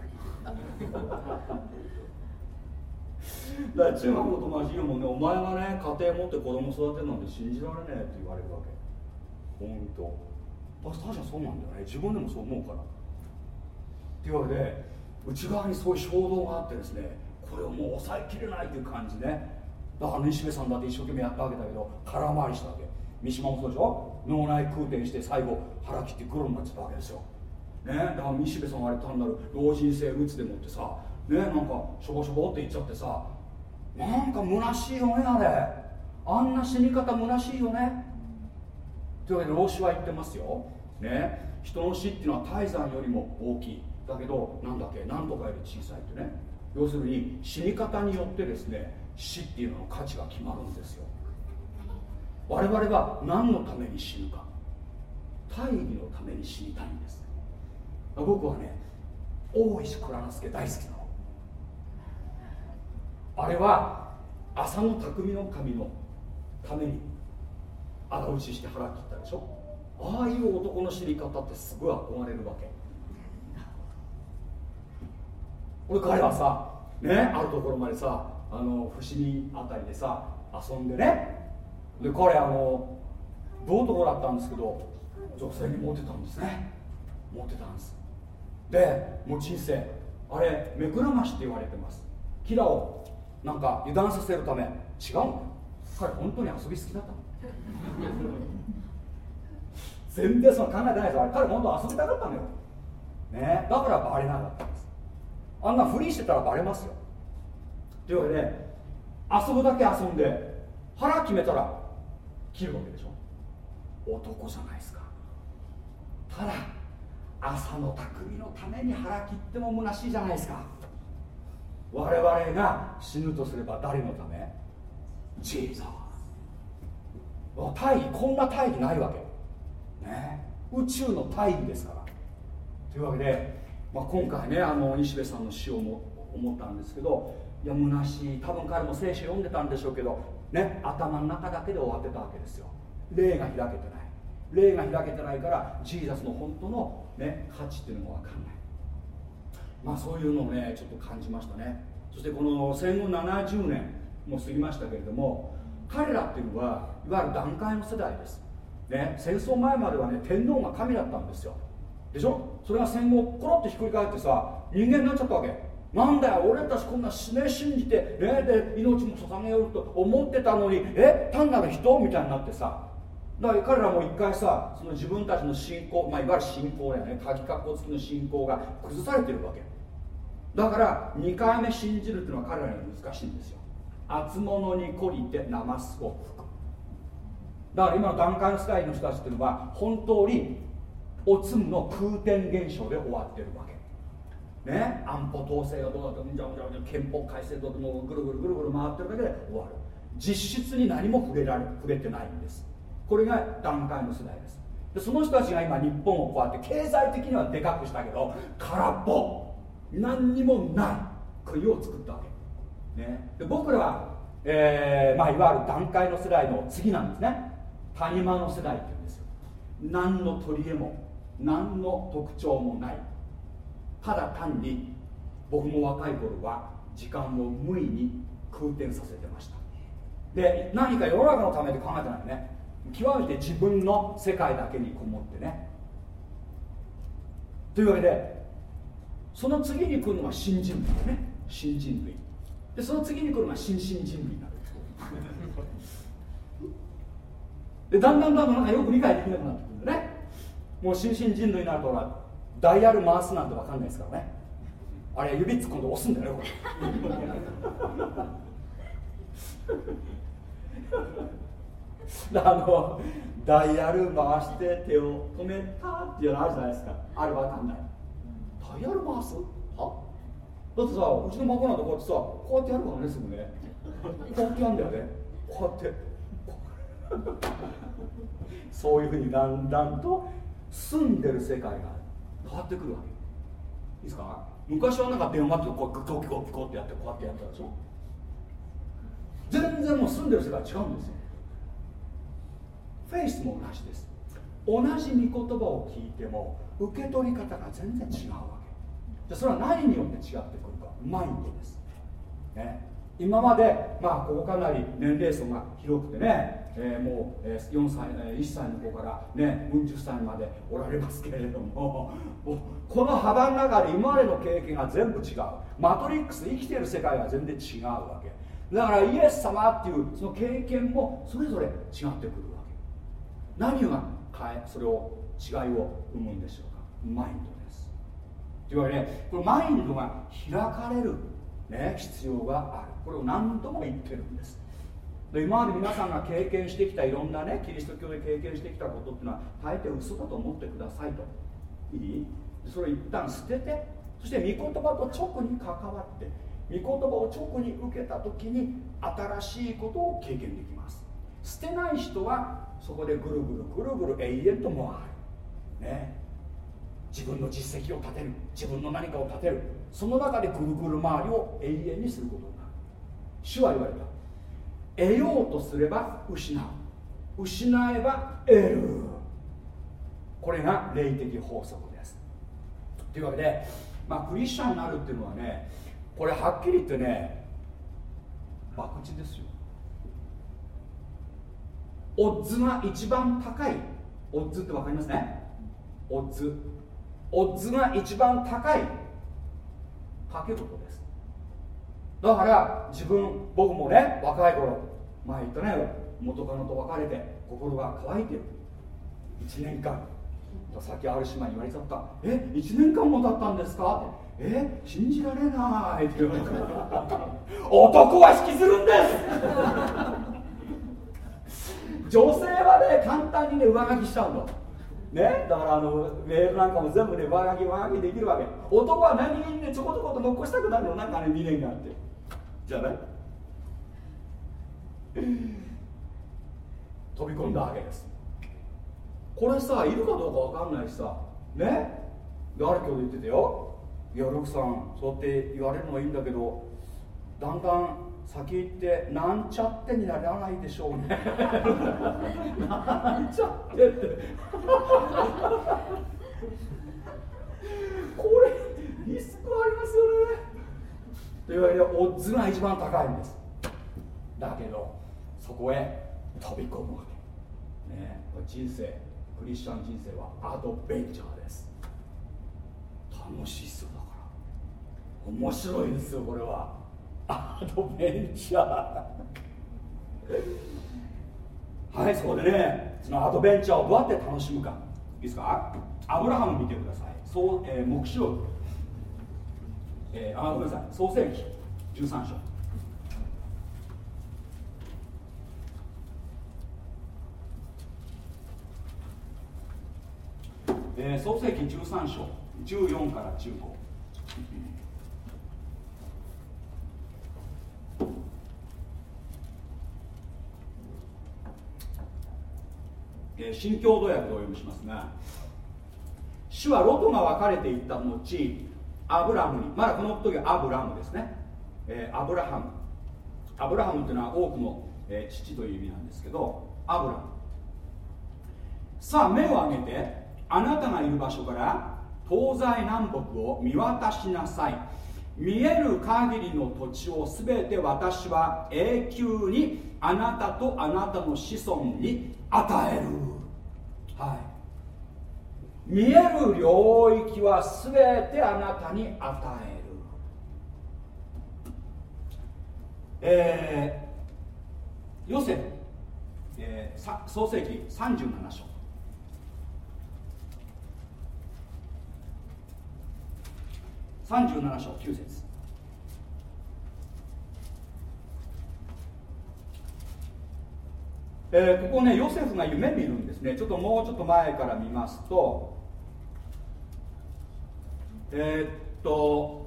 だから中学の友達にもねお前がね家庭持って子供育てるなんて信じられねえって言われるわけ。本当。確かにそうなんだよね。自分でもそう思うから。っていうわけで内側にそういう衝動があってですねこれをもう抑えきれないっていう感じねだから西部さんだって一生懸命やったわけだけど空回りしたわけ。三島もそうでしょ？脳内空転して最後腹切ってグロになっちゃったわけですよ。ねだから西部さんはあれ単なる老人性うつでもってさねなんかしょぼしょぼって言っちゃってさなんか虚しいよねあれあんな死に方虚しいよね。というわけで老子は言ってますよ。ね。人の死っていうのは泰山よりも大きい。だけどなんだっけ？何とかより小さいってね。要するに死に方によってですね死っていうのの価値が決まるんですよ。我々は何のために死ぬか。大義のために死にたいんです。僕はね大石蔵之介大好きなの。あれは浅野匠の神のために仇討ちして腹切ったでしょ？ああいう男の知り方ってすごい憧れるわけ。俺彼はさねあるところまでさあの伏見あたりでさ遊んでね。で彼あの道徳だったんですけど女性にモテたんですね。モテたんです。でもう人生あれ目くらましって言われてます。キラをなんか油断させるため。違うの？彼本当に遊び好きだった全然その考えてないです彼本当遊びたかったのよ、ね、だからバレなかったんです。あんなふりしてたらバレますよ。というわけで遊ぶだけ遊んで腹決めたら切るわけでしょ。男じゃないですか。ただ朝の匠のために腹切っても虚しいじゃないですか。我々が死ぬとすれば誰のため？ジーザー大義こんな大義ないわけ。ね。宇宙の大義ですから。というわけで、まあ、今回ねあの西部さんの詩をも思ったんですけどいや虚しい。多分彼も聖書読んでたんでしょうけどね頭の中だけで終わってたわけですよ。霊が開けてない。霊が開けてないからジーザスの本当の、ね、価値っていうのも分かんない。まあそういうのをねちょっと感じましたね。そしてこの戦後70年も過ぎましたけれども彼らっていうのはいわゆる段階の世代です。ね戦争前まではね天皇が神だったんですよ。でしょ？それが戦後コロッとひっくり返ってさ人間になっちゃったわけ。なんだよ俺たちこんな死ね信じて、ね、で命も捧げようと思ってたのにえ？単なる人みたいになってさ。だから彼らも一回さその自分たちの信仰、まあ、いわゆる信仰だよね。鍵括弧付きの信仰が崩されてるわけ。だから2回目信じるっていうのは彼らには難しいんですよ。厚物に懲りてナマスを吹く。だから今の段階の世代の人たちっていうのは本当におつむの空転現象で終わってるわけ。ね、安保統制がどうだとじゃじゃじゃ憲法改正ともぐるぐるぐるぐる回ってるだけで終わる。実質に何も触れられ触れてないんです。これが段階の世代です。でその人たちが今日本をこうやって経済的にはでかくしたけど空っぽ。何にもない国を作ったわけ、ね、で僕らは、えーまあ、いわゆる段階の世代の次なんですね。谷間の世代っていうんですよ。何の取り柄も何の特徴もない。ただ単に僕も若い頃は時間を無意に空転させてました。で何か世の中のためで考えてないね。極めて自分の世界だけにこもってね。というわけでその次に来るのが新人類ね。新人類。でその次に来るのが新進人類になる。でだんだんだんだんなんかよく理解できなくなってくるんだね。もう新進人類になるとダイヤル回すなんて分かんないですからね。あれ指突っ込んで押すんだよねこれ。あのダイヤル回して手を止めたっていうのあるじゃないですか。あれ分かんない。イヤル回す？は？だってさうちの孫なんてこうやってさこうやってやるからねすぐね。こうやってやるんだよね。こうやって。そういうふうにだんだんと住んでる世界が変わってくるわけ。いいですか？昔はなんか電話ってこうゴキゴキゴってやってこうやってやったでしょ？全然もう住んでる世界違うんですよ。フェイスも同じです。同じ御言葉を聞いても受け取り方が全然違うわじゃそれは何によって違ってくるか。マインドです、ね、今までまあここかなり年齢層が広くてねえー、もう、え、4歳、えー、1歳の子からねうん十歳までおられますけれどもこの幅の中で今までの経験が全部違う。マトリックス生きてる世界は全然違うわけ。だからイエス様っていうその経験もそれぞれ違ってくるわけ。何が変えそれを違いを生むんでしょうか。マインド。というわけで、ね、このマインドが開かれる、ね、必要がある。これを何度も言ってるんです。で今まで皆さんが経験してきたいろんなねキリスト教で経験してきたことっていうのは大抵嘘だと思ってくださいと。いい？それを一旦捨ててそして御言葉と直に関わって御言葉を直に受けた時に新しいことを経験できます。捨てない人はそこでぐるぐるぐるぐる永遠と回る。ね。自分の実績を立てる。自分の何かを立てる。その中でぐるぐる回りを永遠にすることになる。主は言われた。得ようとすれば失う。失えば得る。これが霊的法則です。というわけで、まあ、クリスチャンになるっていうのはねこれはっきり言ってね博打ですよ。オッズが一番高い。オッズって分かりますね。オッズ。オッズが一番高い。掛け事です。だから自分僕もね若い頃前言ったね元カノと別れて心が乾いてる。1年間。さっきある島に言われちゃった「え1年間も経ったんですか?」って「え信じられない」って言われた男は引きずるんです。女性はね簡単にね上書きしちゃうのね、だからあのメールなんかも全部ね上書き上書きできるわけ。男は何気にねちょこちょこと残したくなるのなんかね未練があって。じゃない？飛び込んだわけです。これさいるかどうか分かんないしさ。ね？である日言っててよ。いやルクさんそうやって言われるのはいいんだけどだんだん先行ってなんちゃってにならないでしょうね。なんちゃってって。これリスクありますよね。というわけでオッズが一番高いんです。だけどそこへ飛び込むわけ。ね。人生クリスチャン人生はアドベンチャーです。楽しそうだから。面白いですよこれはアドベンチャー。はいそこでねそのアドベンチャーをどうやって楽しむか。いいですか？アブラハム見てください。そう、えー、目標えー、あごめんなさい。創世記。13章。えー、創世記13章。14から15えー、新共同訳でお読みしますが主はロトが分かれていった後アブラムにまだこの時はアブラムですね、えー、アブラハム。アブラハムっていうのは多くの、えー、父という意味なんですけどアブラム。さあ目を上げてあなたがいる場所から東西南北を見渡しなさい。見える限りの土地を全て私は永久にあなたとあなたの子孫に与える。はい。見える領域は全てあなたに与える。えー、ヨセフ、えー、創世紀37章。37章9節。えー、ここねヨセフが夢見るんですね。ちょっともうちょっと前から見ますとえー、っと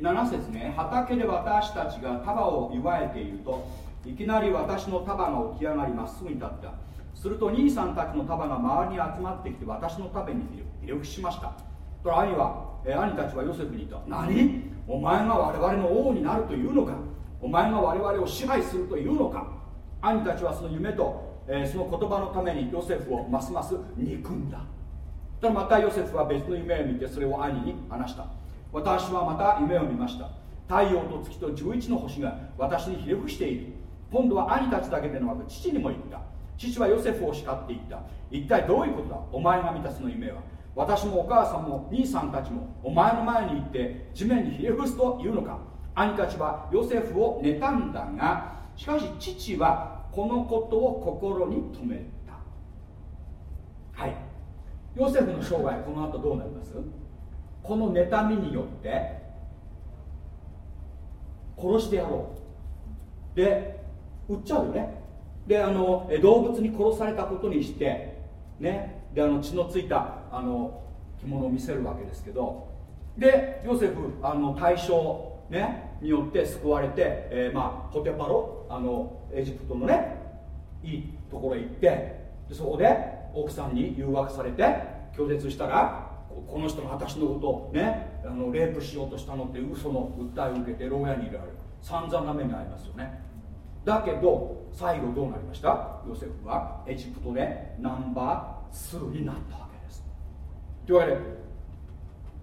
7節ね。畑で私たちが束を祝えていると。いきなり私の束が起き上がりまっすぐに立った。すると兄さんたちの束が周りに集まってきて私の束にひれ伏しました。と兄は、え、兄たちはヨセフに言った。何？お前が我々の王になるというのか？お前が我々を支配するというのか？兄たちはその夢と、え、その言葉のためにヨセフをますます憎んだ。ただまたヨセフは別の夢を見てそれを兄に話した。私はまた夢を見ました。太陽と月と11の星が私にひれ伏している。今度は兄たちだけでなく父にも言った。父はヨセフを叱って言った。一体どういうことだ？お前が見たその夢は。私もお母さんも兄さんたちもお前の前に行って地面にひれ伏すというのか。兄たちはヨセフを妬んだがしかし父はこのことを心に留めた。はい。ヨセフの生涯この後どうなります？この妬みによって殺してやろう。で売っちゃうよね。であの動物に殺されたことにしてね。であの血のついたあの着物を見せるわけですけどでヨセフあの対象ねによって救われて、えー、まあポテパロあのエジプトのねいいところへ行ってでそこで奥さんに誘惑されて拒絶したらこの人が私のことをねあのレイプしようとしたのって嘘の訴えを受けて牢屋に入れられる。散々な目に遭いますよね。だけど最後どうなりました？ヨセフはエジプトでナンバー2になったわけ。というわけで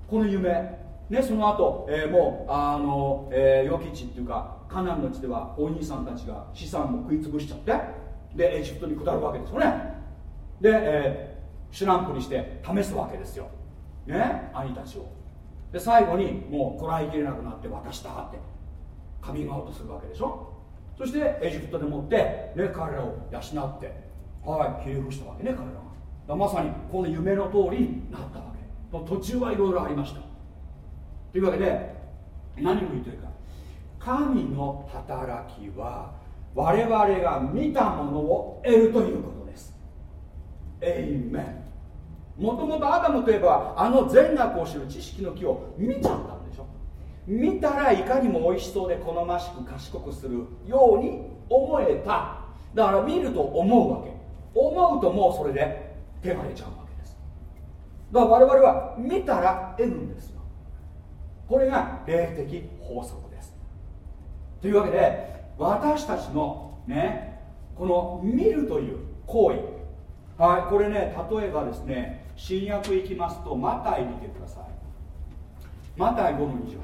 この夢。ねその後、えー、もうあの、えー、き地っていうかカナンの地ではお兄さんたちが資産も食い潰しちゃってでエジプトに下るわけですよね。で、えー、シュランプにして試すわけですよ。ね兄たちを。で最後にもうこらえきれなくなって渡したってカミングアウトするわけでしょ。そしてエジプトでもって、ね、彼らを養ってはいひれ伏したわけね彼らが。まさにこの夢の通りになったわけ。途中はいろいろありました。というわけで何を言ってるか。神の働きは我々が見たものを得るということです。エイメンもともとアダムといえばあの善悪を知る知識の木を見ちゃったんでしょ。見たらいかにも美味しそうで好ましく賢くするように思えた。だから見ると思うわけ。思うともうそれで。手が出ちゃうわけです。だから我々は見たら得るんですよ。これが霊的法則です。というわけで私たちのねこの見るという行為。はいこれね例えばですね新約いきますとマタイ見てください。マタイ5の28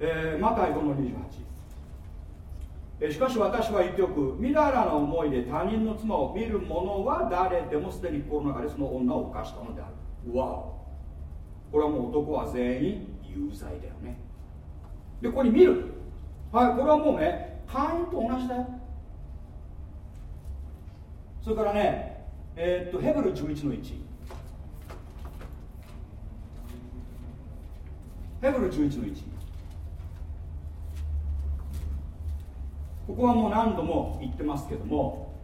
えー、マタイ5の28、えー、しかし私は言っておく。みららの思いで他人の妻を見る者は誰でもすでに心の中でその女を犯したのである。わおこれはもう男は全員有罪だよね。でここに見る。はいこれはもうね会員と同じだよ。それからねえー、っとヘブル11の1ヘブル11の1ここはもう何度も言ってますけども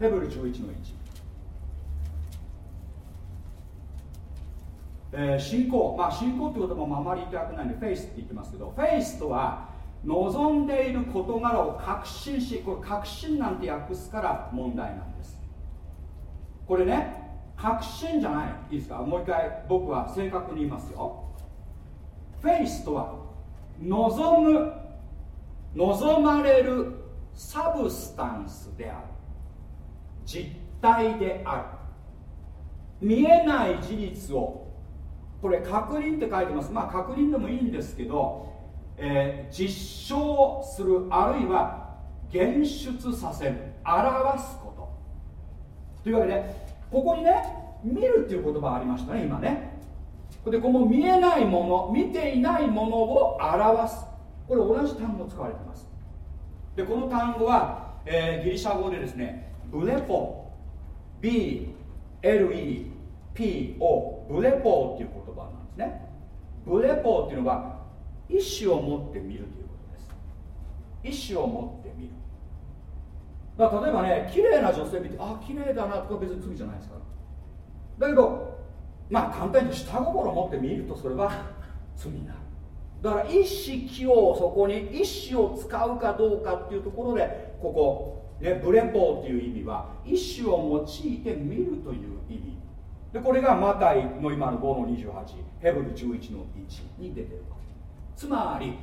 ヘブル11の1、えー、信仰。まあ信仰ってこともあまり言いたくないんでフェイスって言ってますけどフェイスとは望んでいる事柄を確信しこれ確信なんて訳すから問題なんです。これね確信じゃない。いいですか？もう一回僕は正確に言いますよ。フェイスとは望む望まれるサブスタンスである。実体である。見えない事実を。これ確認って書いてます。まあ確認でもいいんですけど、えー、実証するあるいは現出させる。表すこと。というわけでここにね見るっていう言葉ありましたね今ね。でこの見えないもの見ていないものを表す。これ同じ単語使われてます。でこの単語は、えー、ギリシャ語でですねブレポ BLEPO ブレポっていう言葉なんですね。ブレポっていうのは意思を持って見るということです。意思を持って見る。だから例えばね綺麗な女性見てあ綺麗だなとか別に罪じゃないですから。だけどまあ簡単に下心を持って見るとそれは罪になる。だから意識をそこに意識を使うかどうかっていうところでここ、ね、ブレポーっていう意味は意識を用いて見るという意味。でこれがマタイの今の5の28ヘブル11の1に出てるわけ。つまり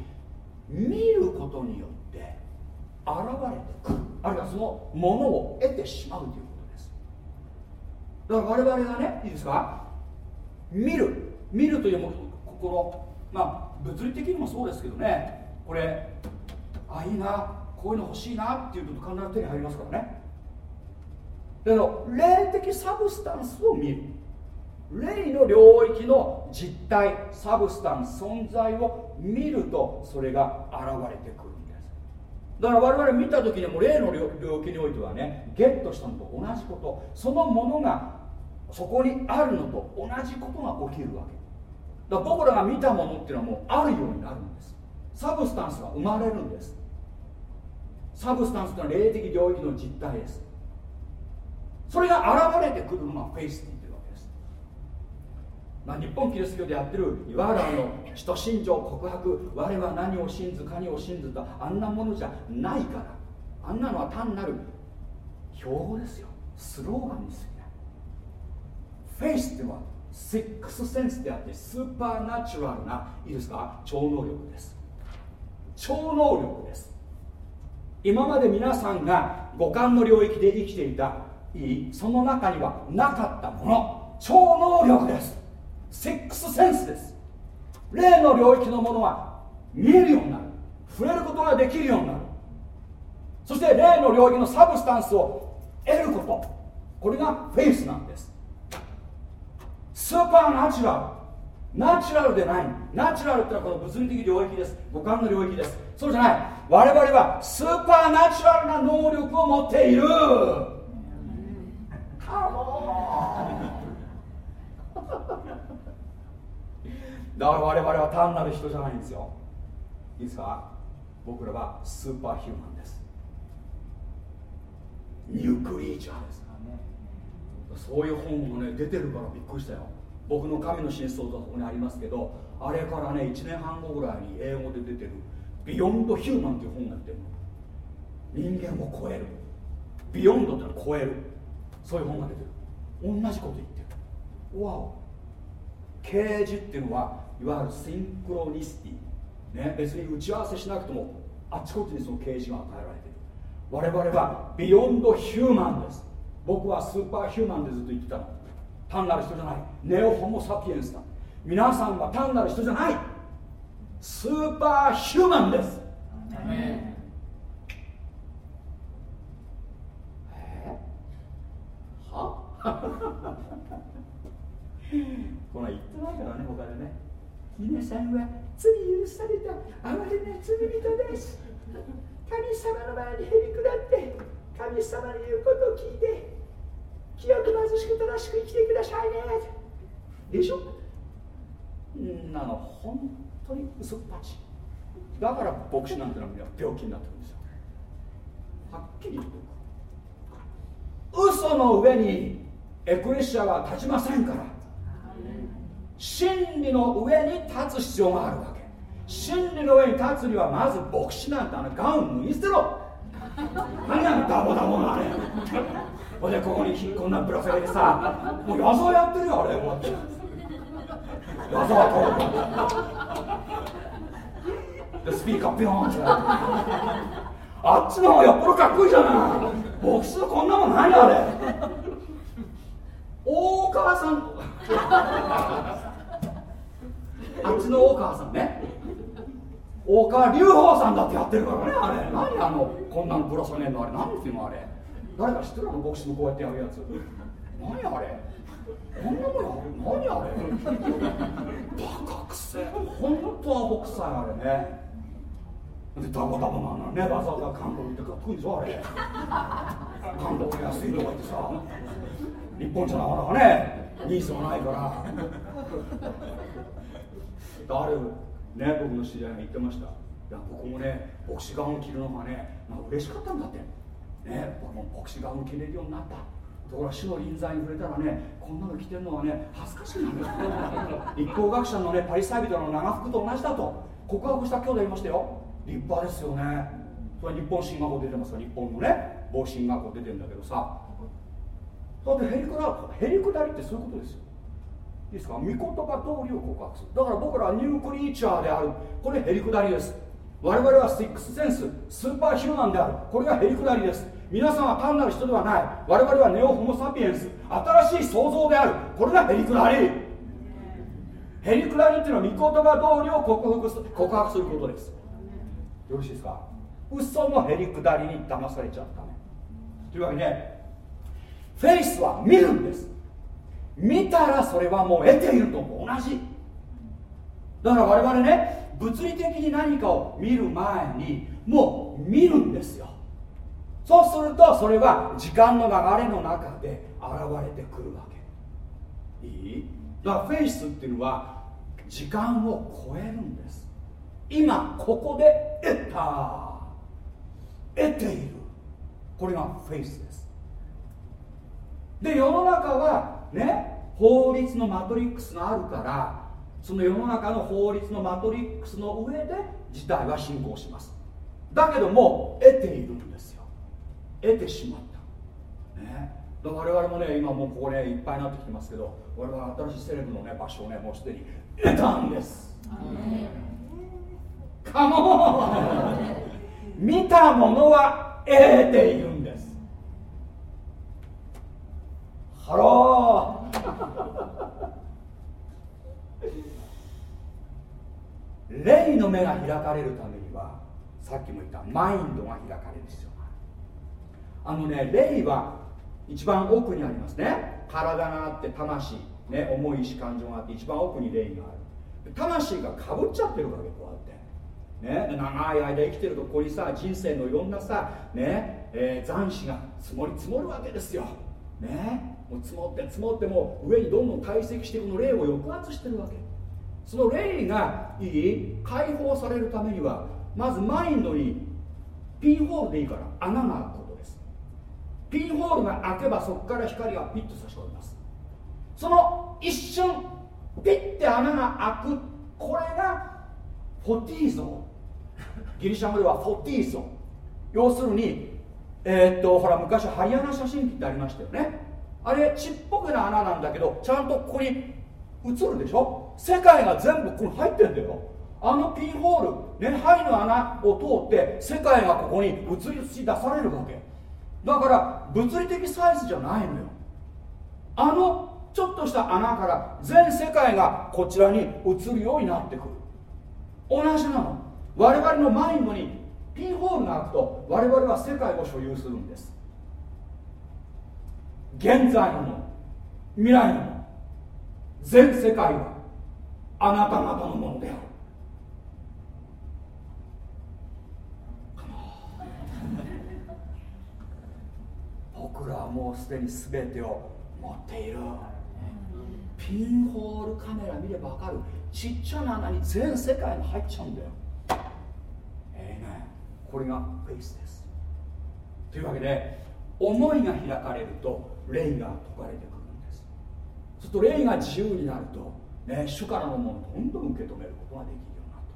見ることによって現れてくる。あるいはそのものを得てしまうということです。だから我々がねいいですか？見る。見るというも心。まあ物理的にもそうですけどね。これあいいな。こういうの欲しいな。っていうと必ず手に入りますからね。だけど霊的サブスタンスを見る。霊の領域の実体 substance 存在を見るとそれが現れてくるんです。だから我々見た時にも霊の領域においてはねゲットしたのと同じこと。そのものがそこにあるのと同じことが起きるわけ。だから僕らが見たものっていうのはもうあるようになるんです。 substance が生まれるんです。 substance というのは霊的領域の実体です。それが現れてくるのがフェイスって言ってるわけです、まあ、日本キリスト教でやってるいわゆるあの使徒信条告白。我は何を信ずかにを信ずとあんなものじゃないから。あんなのは単なる標語ですよ。スローガンですよねフェイスっていうのはセックスセンスであってスーパーナチュラルないいですか？超能力です。超能力です。今まで皆さんが五感の領域で生きていたいいその中にはなかったもの。超能力です。セックスセンスです。霊の領域のものは見えるようになる。触れることができるようになる。そして霊の領域の substance を得ること。これがフェイスなんです。 Supernatural。ナチュラルでない。ナチュラルってのはこの物理的領域です。五感の領域です。そうじゃない。我々はスーパーナチュラルな能力を持っている。カモだから我々は単なる人じゃないんですよ。いいですか？僕らはスーパーヒューマンです。ニュークリーチャーですそういう本がね出てるからびっくりしたよ。僕の神の真相とここにありますけどあれからね1年半後ぐらいに英語で出てる「 Beyond Human」っていう本が出てるの。人間を超える。 Beyond ってのは超える。そういう本が出てる。同じこと言ってる。わお。啓示っていうのはいわゆるシンクロニシティ、ね、別に打ち合わせしなくてもあちこちにその啓示が与えられてる。我々は beyond human です。僕は superhuman でずっと言ってたの。単なる人じゃない。ネオホモ・サピエンスだ。皆さんは単なる人じゃない。スーパーヒューマンです。は？この言ってないからね他でね。皆さんは罪許された哀れな罪人です。神様の前にへり下って神様に言うことを聞いて清く貧しく正しく生きてくださいね。でしょ？んなの本当に嘘っぱち。だから牧師なんてのは病気になってるんですよ。はっきり言って嘘の上にエクレシアは立ちませんから。真理の上に立つ必要があるわけ。真理の上に立つにはまず牧師なんてあのガウン脱ぎ捨てろ。何やのダボダボなあれ。ほんでここにこんなぶら下げてさもう矢沢やってるよあれこうやって。矢沢と。でスピーカーピョンってあっちの方がよっぽどかっこいいじゃない。牧師のこんなもん何あれ。大川さん。あっちの大川さんね。大川隆法さんだってやってるからねあれ。何あのこんなのぶら下げんのあれ何ていうのあれ。誰か知ってるの？牧師もこうやってやるやつ。何あれ？こんなもんや？何あれ？バカくせ本当は僕さあれね。でダボダボなんだね。わざわざ韓国ってかっこいいでしょあれ。韓国安いとか言ってさ。日本じゃなかなかね。ニーズがないから。誰ね僕の知り合いが言ってました。いや僕もね牧師ガウン着るのがねなんか嬉しかったんだって。ね僕も牧師ガウン着れるようになった。ところが主の臨在に触れたらねこんなの着てるのはね恥ずかしいんだよ立法学者のねパリサイ人の長服と同じだと。告白した兄弟いましたよ。立派ですよね。それ日本進学校出てますか？日本のね防進学校出てるんだけどさ。だってへりくだへりくだりってそういうことですよ。いいですか？御言葉通りを告白する。だから僕らはニュークリーチャーである。これへりくだりです。我々はシックスセンススーパーヒューマンである。これがへりくだりです。皆さんは単なる人ではない。我々はネオホモ・サピエンス。新しい創造である。これがへりくだりへりくだりっていうのは御言葉通りを告白告白することです。よろしいですか？嘘のへりくだりに騙されちゃったね。というわけでフェイスは見るんです。見たらそれはもう得ていると同じ。だから我々ね物理的に何かを見る前にもう見るんですよ。そうするとそれは時間の流れの中で現れてくるわけ。いい？だからフェイスっていうのは時間を超えるんです。今ここで得た得ている。これがフェイスです。で世の中はね法律のマトリックスがあるからその世の中の法律のマトリックスの上で事態は進行します。だけども得ている。得てしまった。ね。我々もね今もうここねいっぱいになってきてますけど我々は新しいセレブのね場所をねもうすでに得たんです。Come on見たものは得ているんです。 Hello！霊の目が開かれるためにはさっきも言ったマインドが開かれる必要。があのね霊は一番奥にありますね。体があって魂ね、思い意志感情があって一番奥に霊がある。魂がかぶっちゃってるわけこうやって、ね、長い間生きてるとここにさ人生のいろんなさ、ねえー、残死が積もり積もるわけですよ、ね、もう積もって積もっても上にどんどん堆積してこの霊を抑圧してるわけ。その霊がいい解放されるためにはまずマインドにピンホールでいいから穴が開くピンホールが開けばそこから光がピッと差し込みます。その一瞬ピッて穴が開く。これがフォティーゾギリシャ語ではフォティーゾ要するにえー、っとほら昔ハリアナ写真機ってありましたよね。あれちっぽけな穴なんだけどちゃんとここに映るでしょ。世界が全部ここに入ってんだよ。あのピンホール、ね、針の穴を通って世界がここに映りし出されるわけ。だから物理的サイズじゃないのよ。あのちょっとした穴から全世界がこちらに映るようになってくる。同じなの。我々のマインドにピンホールが開くと我々は世界を所有するんです。現在のも未来のも全世界はあなた方のものである。僕らはもうすでに全てを持っている。ピンホールカメラ見れば分かる。ちっちゃな穴に全世界が入っちゃうんだよ。ええね。これがフェイスです。というわけで思いが開かれると霊が解かれてくるんです。そうすると霊が自由になると、ね、主からのものをどんどん受け止めることができるようになって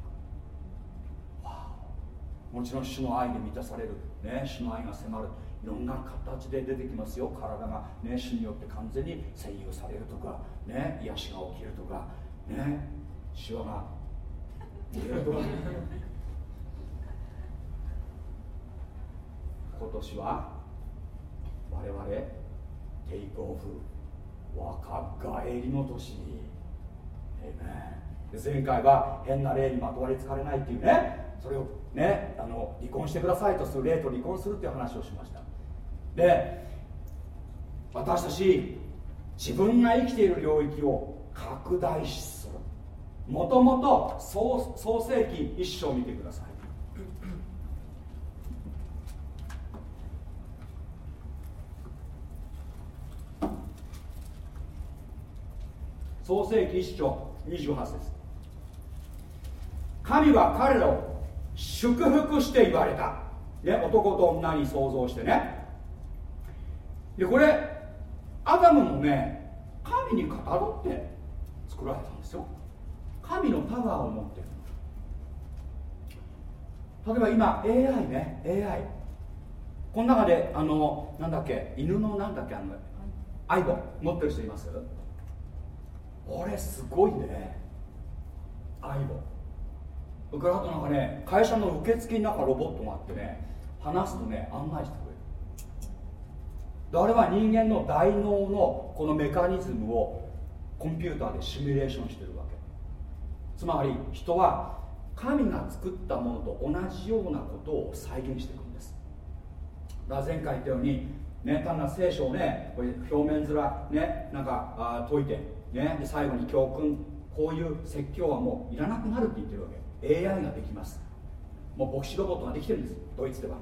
くるもちろん主の愛で満たされる、ね、主の愛が迫る。いろんな形で出てきますよ。体が、ね、主によって完全に占有されるとか、ね、癒しが起きるとか、ね、シワが出るとか。今年は我々テイクオフ若返りの年に。前回は変な霊にまとわりつかれないっていうね。それをねあの離婚してくださいとする霊と離婚するっていう話をしました。で私たち自分が生きている領域を拡大する。もともと創世記一章見てください。創世記一章28節。神は彼らを祝福して言われた、ね、男と女に想像してね。でこれアダムもね神にかたどって作られたんですよ。神のパワーを持って。る例えば今 AI ね AI この中であのなんだっけ犬のなんだっけあのアイボ持ってる人います？あれすごいね。アイボン。それからとなんかね会社の受付になんかロボットがあってね話すとね案内してくれる。あれは人間の大脳のこのメカニズムをコンピューターでシミュレーションしてるわけ。つまり人は神が作ったものと同じようなことを再現していくんです。だから前回言ったようにね単な聖書をねこれ表面面ねなんかあ解いてね最後に教訓こういう説教はもういらなくなるって言ってるわけ AI ができますもう牧師ロボットができてるんですドイツでは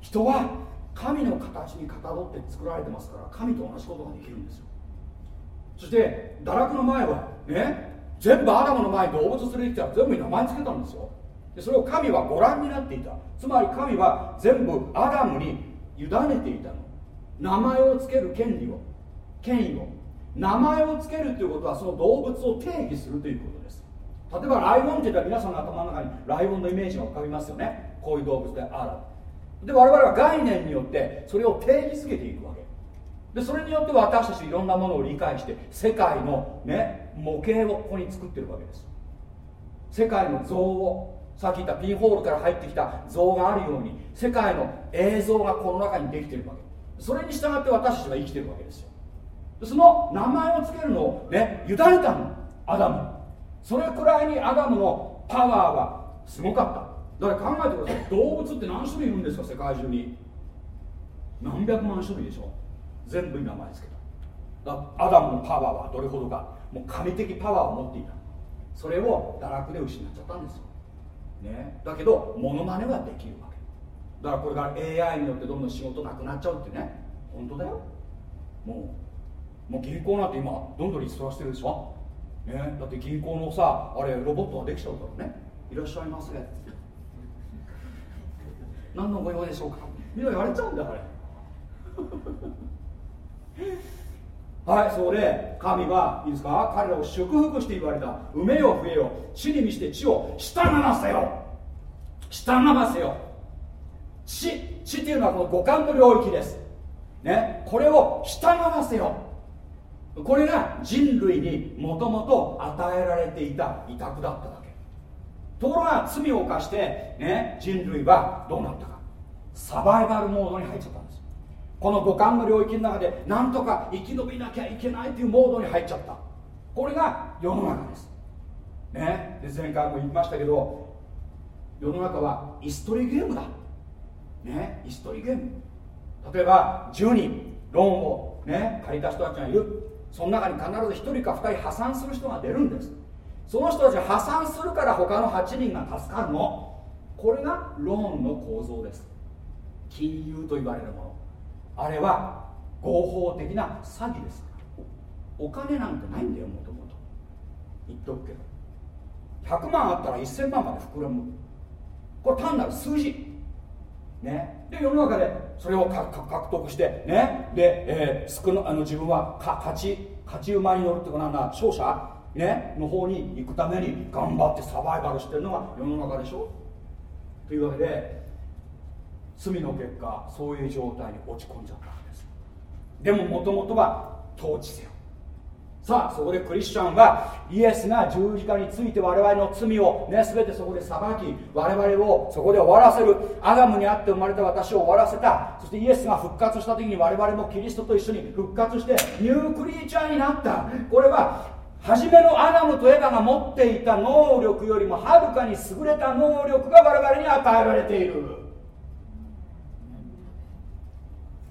人は神の形にかたどって作られてますから神と同じことができるんですよ。そして堕落の前はね全部アダムの前に動物連れてきたら全部に名前つけたんですよ。でそれを神はご覧になっていた。つまり神は全部アダムに委ねていたの。名前をつける権利を。権威を。名前をつけるということはその動物を定義するということです。例えばライオンって言ったら皆さんの頭の中にライオンのイメージが浮かびますよね。こういう動物である。で我々は概念によってそれを定義づけていくわけ。でそれによって私たちいろんなものを理解して世界の、ね、模型をここに作ってるわけです。世界の像をさっき言ったピンホールから入ってきた像があるように世界の映像がこの中にできてるわけ。それに従って私たちは生きてるわけですよ。その名前を付けるのをね委ねたのアダム。それくらいにアダムのパワーはすごかった。だから考えてください。動物って何種類いるんですか？世界中に。何百万種類でしょ全部に名前つけた。アダムのパワーはどれほどか。もう神的パワーを持っていた。それを堕落で失っちゃったんですよ、ね、だけどモノマネはできるわけ。だからこれから AI によってどんどん仕事なくなっちゃうってね。本当だよ。もう。もう銀行なんて今どんどんリストラしてるでしょ、ね、だって銀行のさあれロボットができちゃうからね。いらっしゃいませ。何のご用でしょうか？みんな言われちゃうんだあれ。はいそこで神はいいですか？彼らを祝福して言われた。埋めよ増えよ地に見して地を下ませよ。下ませよ。地地っていうのはこの五感の領域です。ね。これを下ませよ。これが人類にもともと与えられていた委託だった。ところが罪を犯して、ね、人類はどうなったか。サバイバルモードに入っちゃったんです。この五感の領域の中でなんとか生き延びなきゃいけないというモードに入っちゃった。これが世の中です。ね。で前回も言いましたけど世の中はイストリゲームだ。ね。イストリゲーム。例えば10人ローンをね借りた人たちがいる。その中に必ず1人か2人破産する人が出るんです。その人たち破産するから他の8人が助かるの。これがローンの構造です。金融と言われるもの。あれは合法的な詐欺です。お金なんてないんだよもともと言っとくけど。100万あったら1000万まで膨らむ。これ単なる数字。ね、で世の中でそれを獲得して、ね、で、えー、少なあの自分は勝ち勝ち馬に乗るっていうかなんだ。勝者、ね、の方に行くために頑張ってサバイバルしてるのが世の中でしょ？というわけで罪の結果そういう状態に落ち込んじゃったわけです。でももともとは統治せよ。さあそこでクリスチャンはイエスが十字架について我々の罪をね全てそこで裁き我々をそこで終わらせる。アダムにあって生まれた私を終わらせた。そしてイエスが復活した時に我々もキリストと一緒に復活してニュークリーチャーになった。これは初めのアダムとエヴァが持っていた能力よりもはるかに優れた能力が我々に与えられている。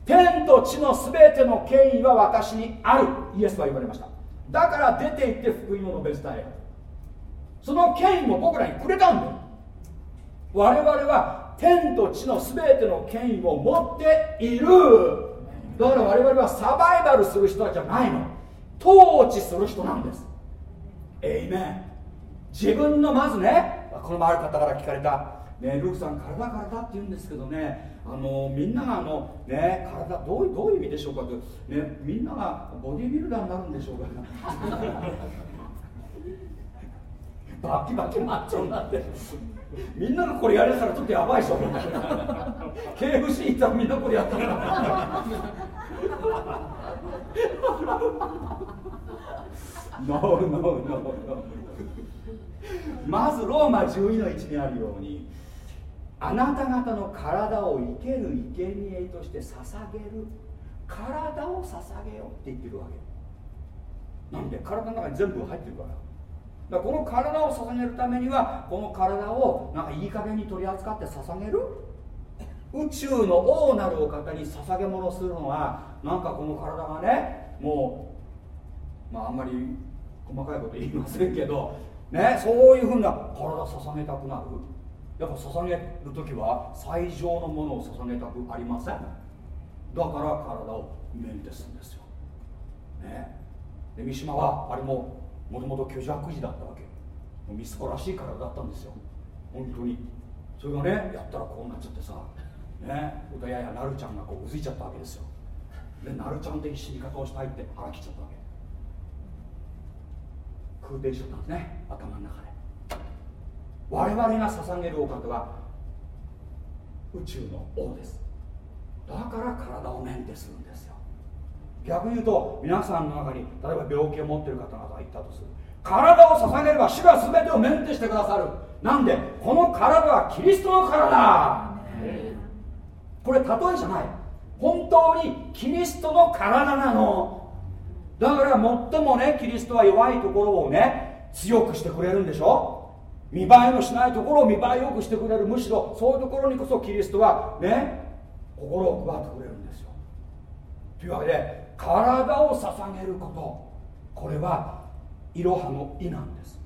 天と地の全ての権威は私にある。イエスは言われました。だから出て行って福音を述べ伝えその権威も僕らにくれたんだよ。我々は天と地の全ての権威を持っている。だから我々はサバイバルする人じゃないの。統治する人なんです。エイメン自分のまずねこのある方から聞かれた。ね、ルークさん体体って言うんですけどねあのみんながあの、ね、体どうどういう意味でしょうかと、ね、みんながボディービルダーになるんでしょうか。バキバキマッチョになって。みんながこれやれたらちょっとやばいでしょ KFC 行ったらみんなこれやったら。ノーノーノーまずローマ12の1にあるようにあなた方の体を生ける生贄として捧げる。体を捧げようって言ってるわけ。なんで？体の中に全部入ってるから。だからこの体を捧げるためにはこの体をなんかいい加減に取り扱って捧げる。宇宙の王なるお方に捧げ物するのはなんかこの体がねもうまああんまり細かいこと言いませんけどねそういうふうな体捧げたくなる。やっぱ捧げる時は最上のものを捧げたくありません。だから体をメンテするんですよ、ね、で三島はあれももともと虚弱児だったわけ。もうみすぼらしい体だったんですよ。本当に。それがねやったらこうなっちゃってさ。ね。歌ややなるちゃんがこううずいちゃったわけですよ。でなるちゃん的死に方をしたいって腹切っちゃったわけ。空挺しちゃったんですね。頭の中で。我々が捧げるお方は宇宙の王です。だから体をメンテするんですよ。逆に言うと皆さんの中に例えば病気を持っている方々がいたとする。体を捧げれば主が全てをメンテしてくださる。なんでこの体はキリストの体これ例えじゃない。本当にキリストの体なのだから最もねキリストは弱いところをね強くしてくれるんでしょ？見栄えのしないところを見栄えよくしてくれる。むしろそういうところにこそキリストはね心を配ってくれるんですよ。というわけで体を捧げること。これはいろはの意なんです。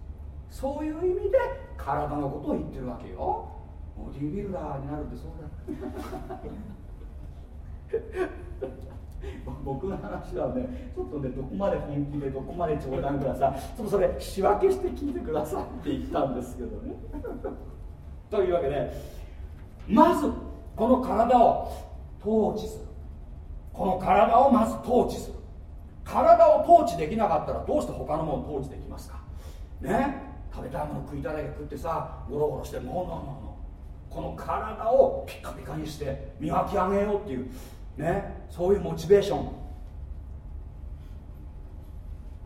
そういう意味で体のことを言ってるわけよ。ボディービルダーになるってそうだ。僕の話はねちょっとねどこまで本気でどこまで冗談くださちょっとそれ仕分けして聞いてくださいって言ったんですけどね。というわけでまずこの体を統治する。この体をまず統治する。体を統治できなかったらどうして他のものを統治できますか？ね？食べたいもの食いたいだけ食ってさゴロゴロしてノーノーノーノーこの体をピカピカにして磨き上げようっていう。ね？そういうモチベーション。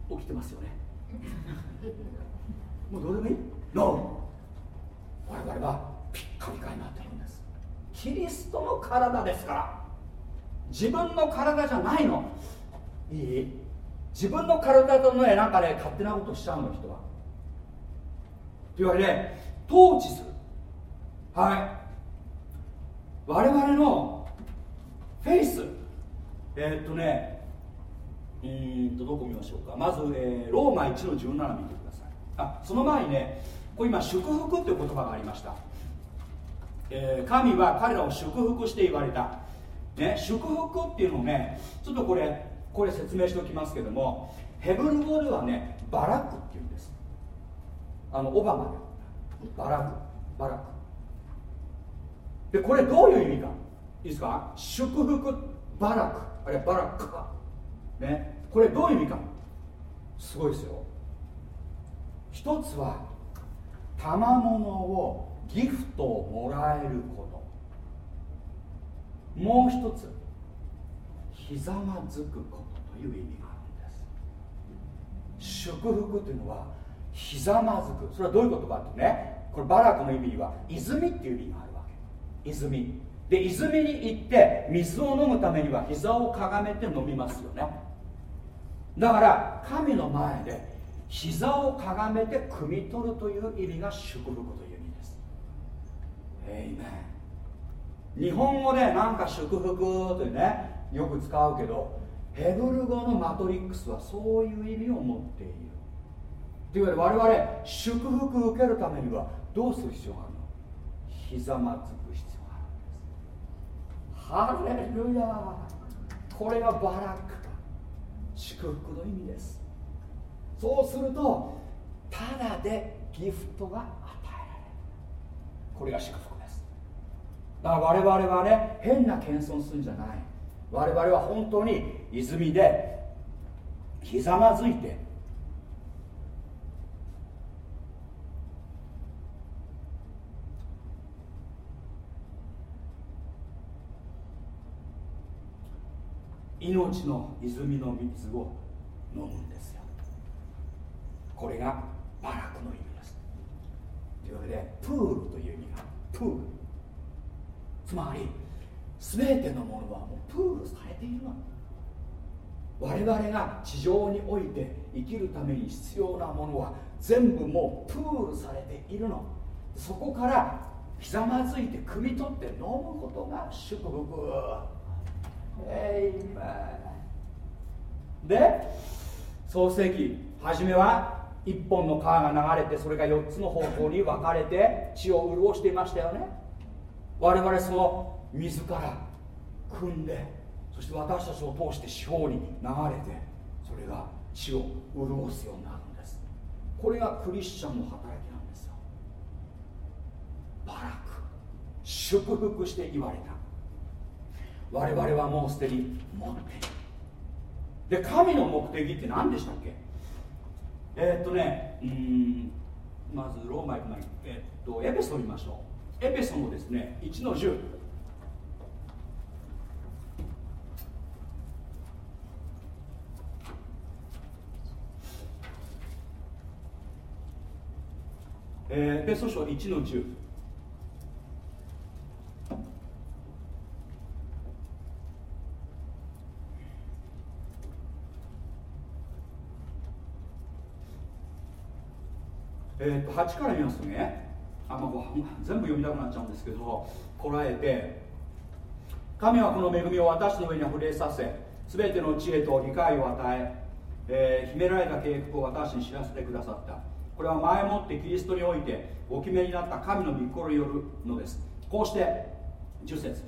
起きてますよね。もうどうでもいい ?NO 我々はピッカピカになってるんです。キリストの体ですから。自分の体じゃないの。いい？自分の体とねなんかね勝手なことしちゃうの人は。というわけで統治する。はい。我々のフェイス。えー、っとねうんとどこ見ましょうか。まず、えー、ローマ1の17見てください。あその前にねこれ今祝福っていう言葉がありました、えー、神は彼らを祝福して言われた、ね、祝福っていうのをねちょっとこれこれ説明しておきますけどもヘブル語ではねバラクっていうんです。あのオバマで。バラク。バラク。でこれどういう意味か。いいですか。祝福バラク。あるいはバラクか。ね。これどういう意味か。すごいですよ。一つは賜物をギフトをもらえること。もう一つひざまずくことという意味があるんです。祝福というのはひざまずく。それはどういうことかってね。これバラクの意味には泉っていう意味があるわけ。泉。で泉に行って水を飲むためには膝をかがめて飲みますよね。だから神の前で膝をかがめて汲み取るという意味が祝福という意味です。えいめ日本語でなんか祝福というねよく使うけどヘブル語のマトリックスはそういう意味を持っている。というわけで我々祝福受けるためにはどうする必要があるの？ひざまずく必要があるんですハレルヤこれがバラック祝福の意味です。そうするとただでギフトが与えられる。これが祝福です。だから我々はね変な謙遜するんじゃない。我々は本当に泉でひざまずいて命の泉の水を飲むんですよ。これがバラクの意味ですというわけでプールという意味がプール。つまり全てのものはもうプールされているの。我々が地上において生きるために必要なものは全部もうプールされているの。そこからひざまずいて汲み取って飲むことが祝福。えいで創世記初めは一本の川が流れてそれが4つの方向に分かれて血を潤していましたよね。我々その水から汲んでそして私たちを通して四方に流れてそれが血を潤すようになるんです。これがクリスチャンの働きなんですよ。バラク祝福して言われた。我々はもうすでに持っている。で神の目的って何でしたっけ？えー、っとねうんまずローマ行く前に、え、っとエペソを見ましょう。エペソのですね1の10えー、ペソ書1の10えー、と8から見ますとね。あ、まあ、全部読みたくなっちゃうんですけどこらえて神はこの恵みを私の上に触れさせ全ての知恵と理解を与ええー、秘められた計画を私に知らせてくださった。これは前もってキリストにおいてお決めになった神の御心によるのです。こうして10節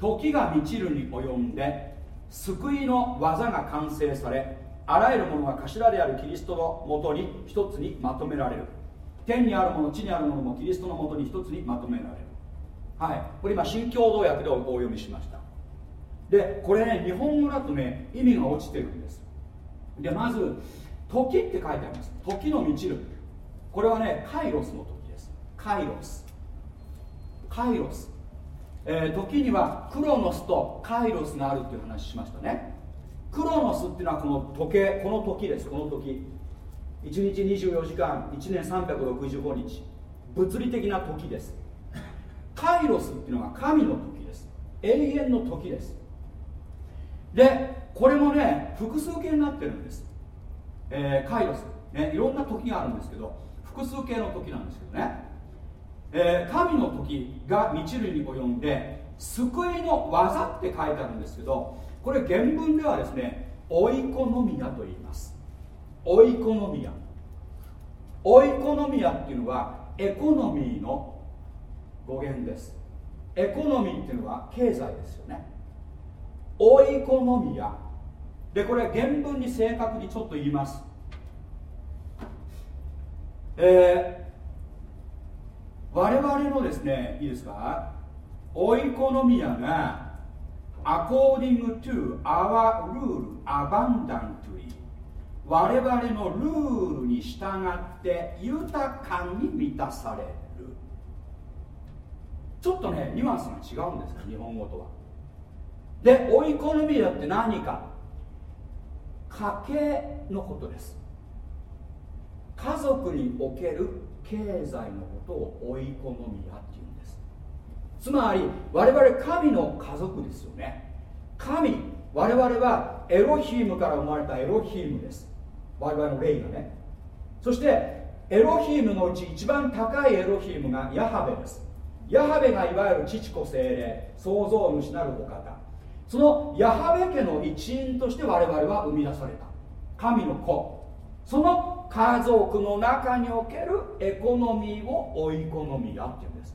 時が満ちるに及んで救いの技が完成されあらゆるものが頭であるキリストのもとに一つにまとめられる。天にあるもの地にあるものもキリストのもとに一つにまとめられる。はい。これ今新共同訳でお読みしました。でこれね日本語だとね意味が落ちてるんです。でまず時って書いてあります。時の満ちる。これはねカイロスの時です。カイロス。カイロス、えー、時にはクロノスとカイロスがあるっていう話しましたね。クロノスっていうのはこの時計この時です。この時。1日24時間1年365日。物理的な時です。カイロスっていうのが神の時です。永遠の時です。でこれもね複数形になってるんです、えー、カイロス、ね、いろんな時があるんですけど複数形の時なんですけどね、えー、神の時が満ちるに及んで救いの技って書いてあるんですけどこれ原文ではですねオイコノミアと言います。オイコノミア。オイコノミアっていうのはエコノミーの語源です。エコノミーっていうのは経済ですよね。オイコノミア。でこれ原文に正確にちょっと言います。えー、我々のですねいいですか？オイコノミアが according to our rule abundant 我々のルールに従って豊かに満たされる。ちょっとねニュアンスが違うんです日本語とは。でオイコノミアって何か。家計のことです。家族における経済のことをオイコノミアっていうんです。つまり我々神の家族ですよね。神我々はエロヒームから生まれたエロヒームです。我々の霊がね。そしてエロヒームのうち一番高いエロヒームがヤハベです。ヤハベがいわゆる父子精霊創造主なるお方。そのヤハベ家の一員として我々は生み出された。神の子。その家族の中におけるエコノミーをオイコノミアっていうんです。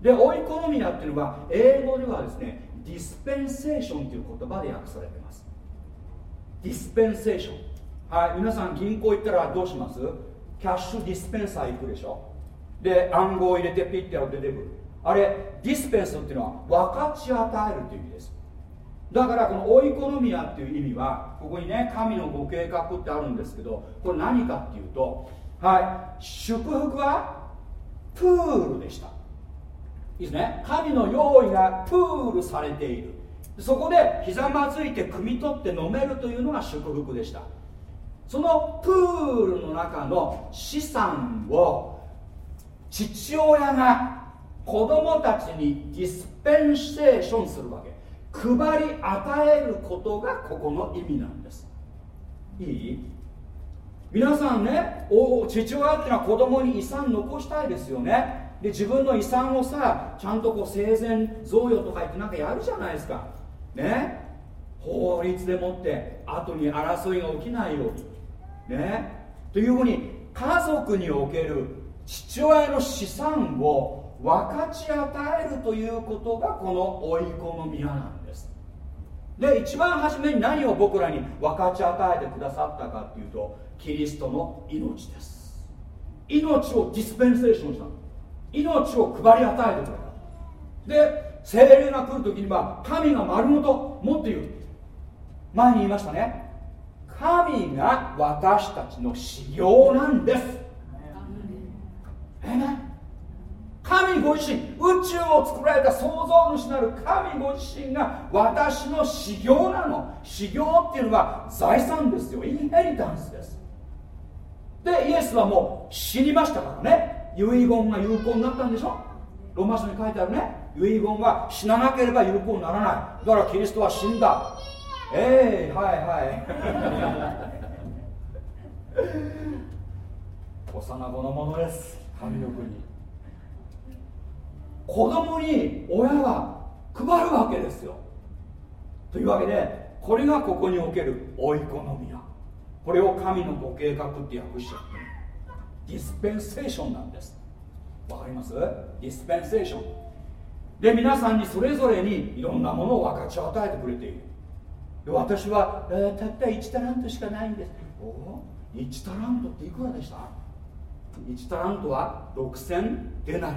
でオイコノミアっていうのは英語ではですね dispensation という言葉で訳されています。 Dispensation はい皆さん銀行行ったらどうします？キャッシュディスペンサー行くでしょ。で暗号を入れてピッてやると出てくる。あれ dispense っていうのは分かち与えるという意味です。だからこのオイコノミアっていう意味はここにね神のご計画ってあるんですけどこれ何かっていうとはい祝福はプールでした。いいですね。神の用意がプールされている。そこでひざまずいて汲み取って飲めるというのが祝福でした。そのプールの中の資産を父親が子供たちにディスペンセーションするわけ。配り与えることがここの意味なんです。いい？皆さんねお父親っていうのは子供に遺産残したいですよね。で自分の遺産をさちゃんとこう生前贈与とか言ってなんかやるじゃないですか。ね？法律でもって後に争いが起きないように。ね。というふうに家族における父親の資産を分かち与えるということがこのオイコノミアなんです。で一番初めに何を僕らに分かち与えてくださったかっていうとキリストの命です。命をディスペンセーションした。命を配り与えてくれた。で精霊が来る時には神が丸ごともっと言う前に言いましたね。神が私たちの修行なんです。えー、神ご自身宇宙を作られた創造主なる神ご自身が私の修行なの。修行っていうのは財産ですよ。インヘリタンスです。でイエスはもう死にましたからね。遺言が有効になったんでしょ。ローマ書に書いてあるね。遺言は死ななければ有効にならない。だからキリストは死んだ。ええー、はいはい。幼子のものです。神の国。子供に親は配るわけですよ。というわけでこれがここにおけるオイコノミアこれを神のご計画って訳しちゃって。ディスペンセーションなんです。わかります？ディスペンセーション。で皆さんにそれぞれにいろんなものを分かち与えてくれている。で私は、えー、たった1タラントしかないんです。おお1タラントっていくらでした？1タラントは6000デナ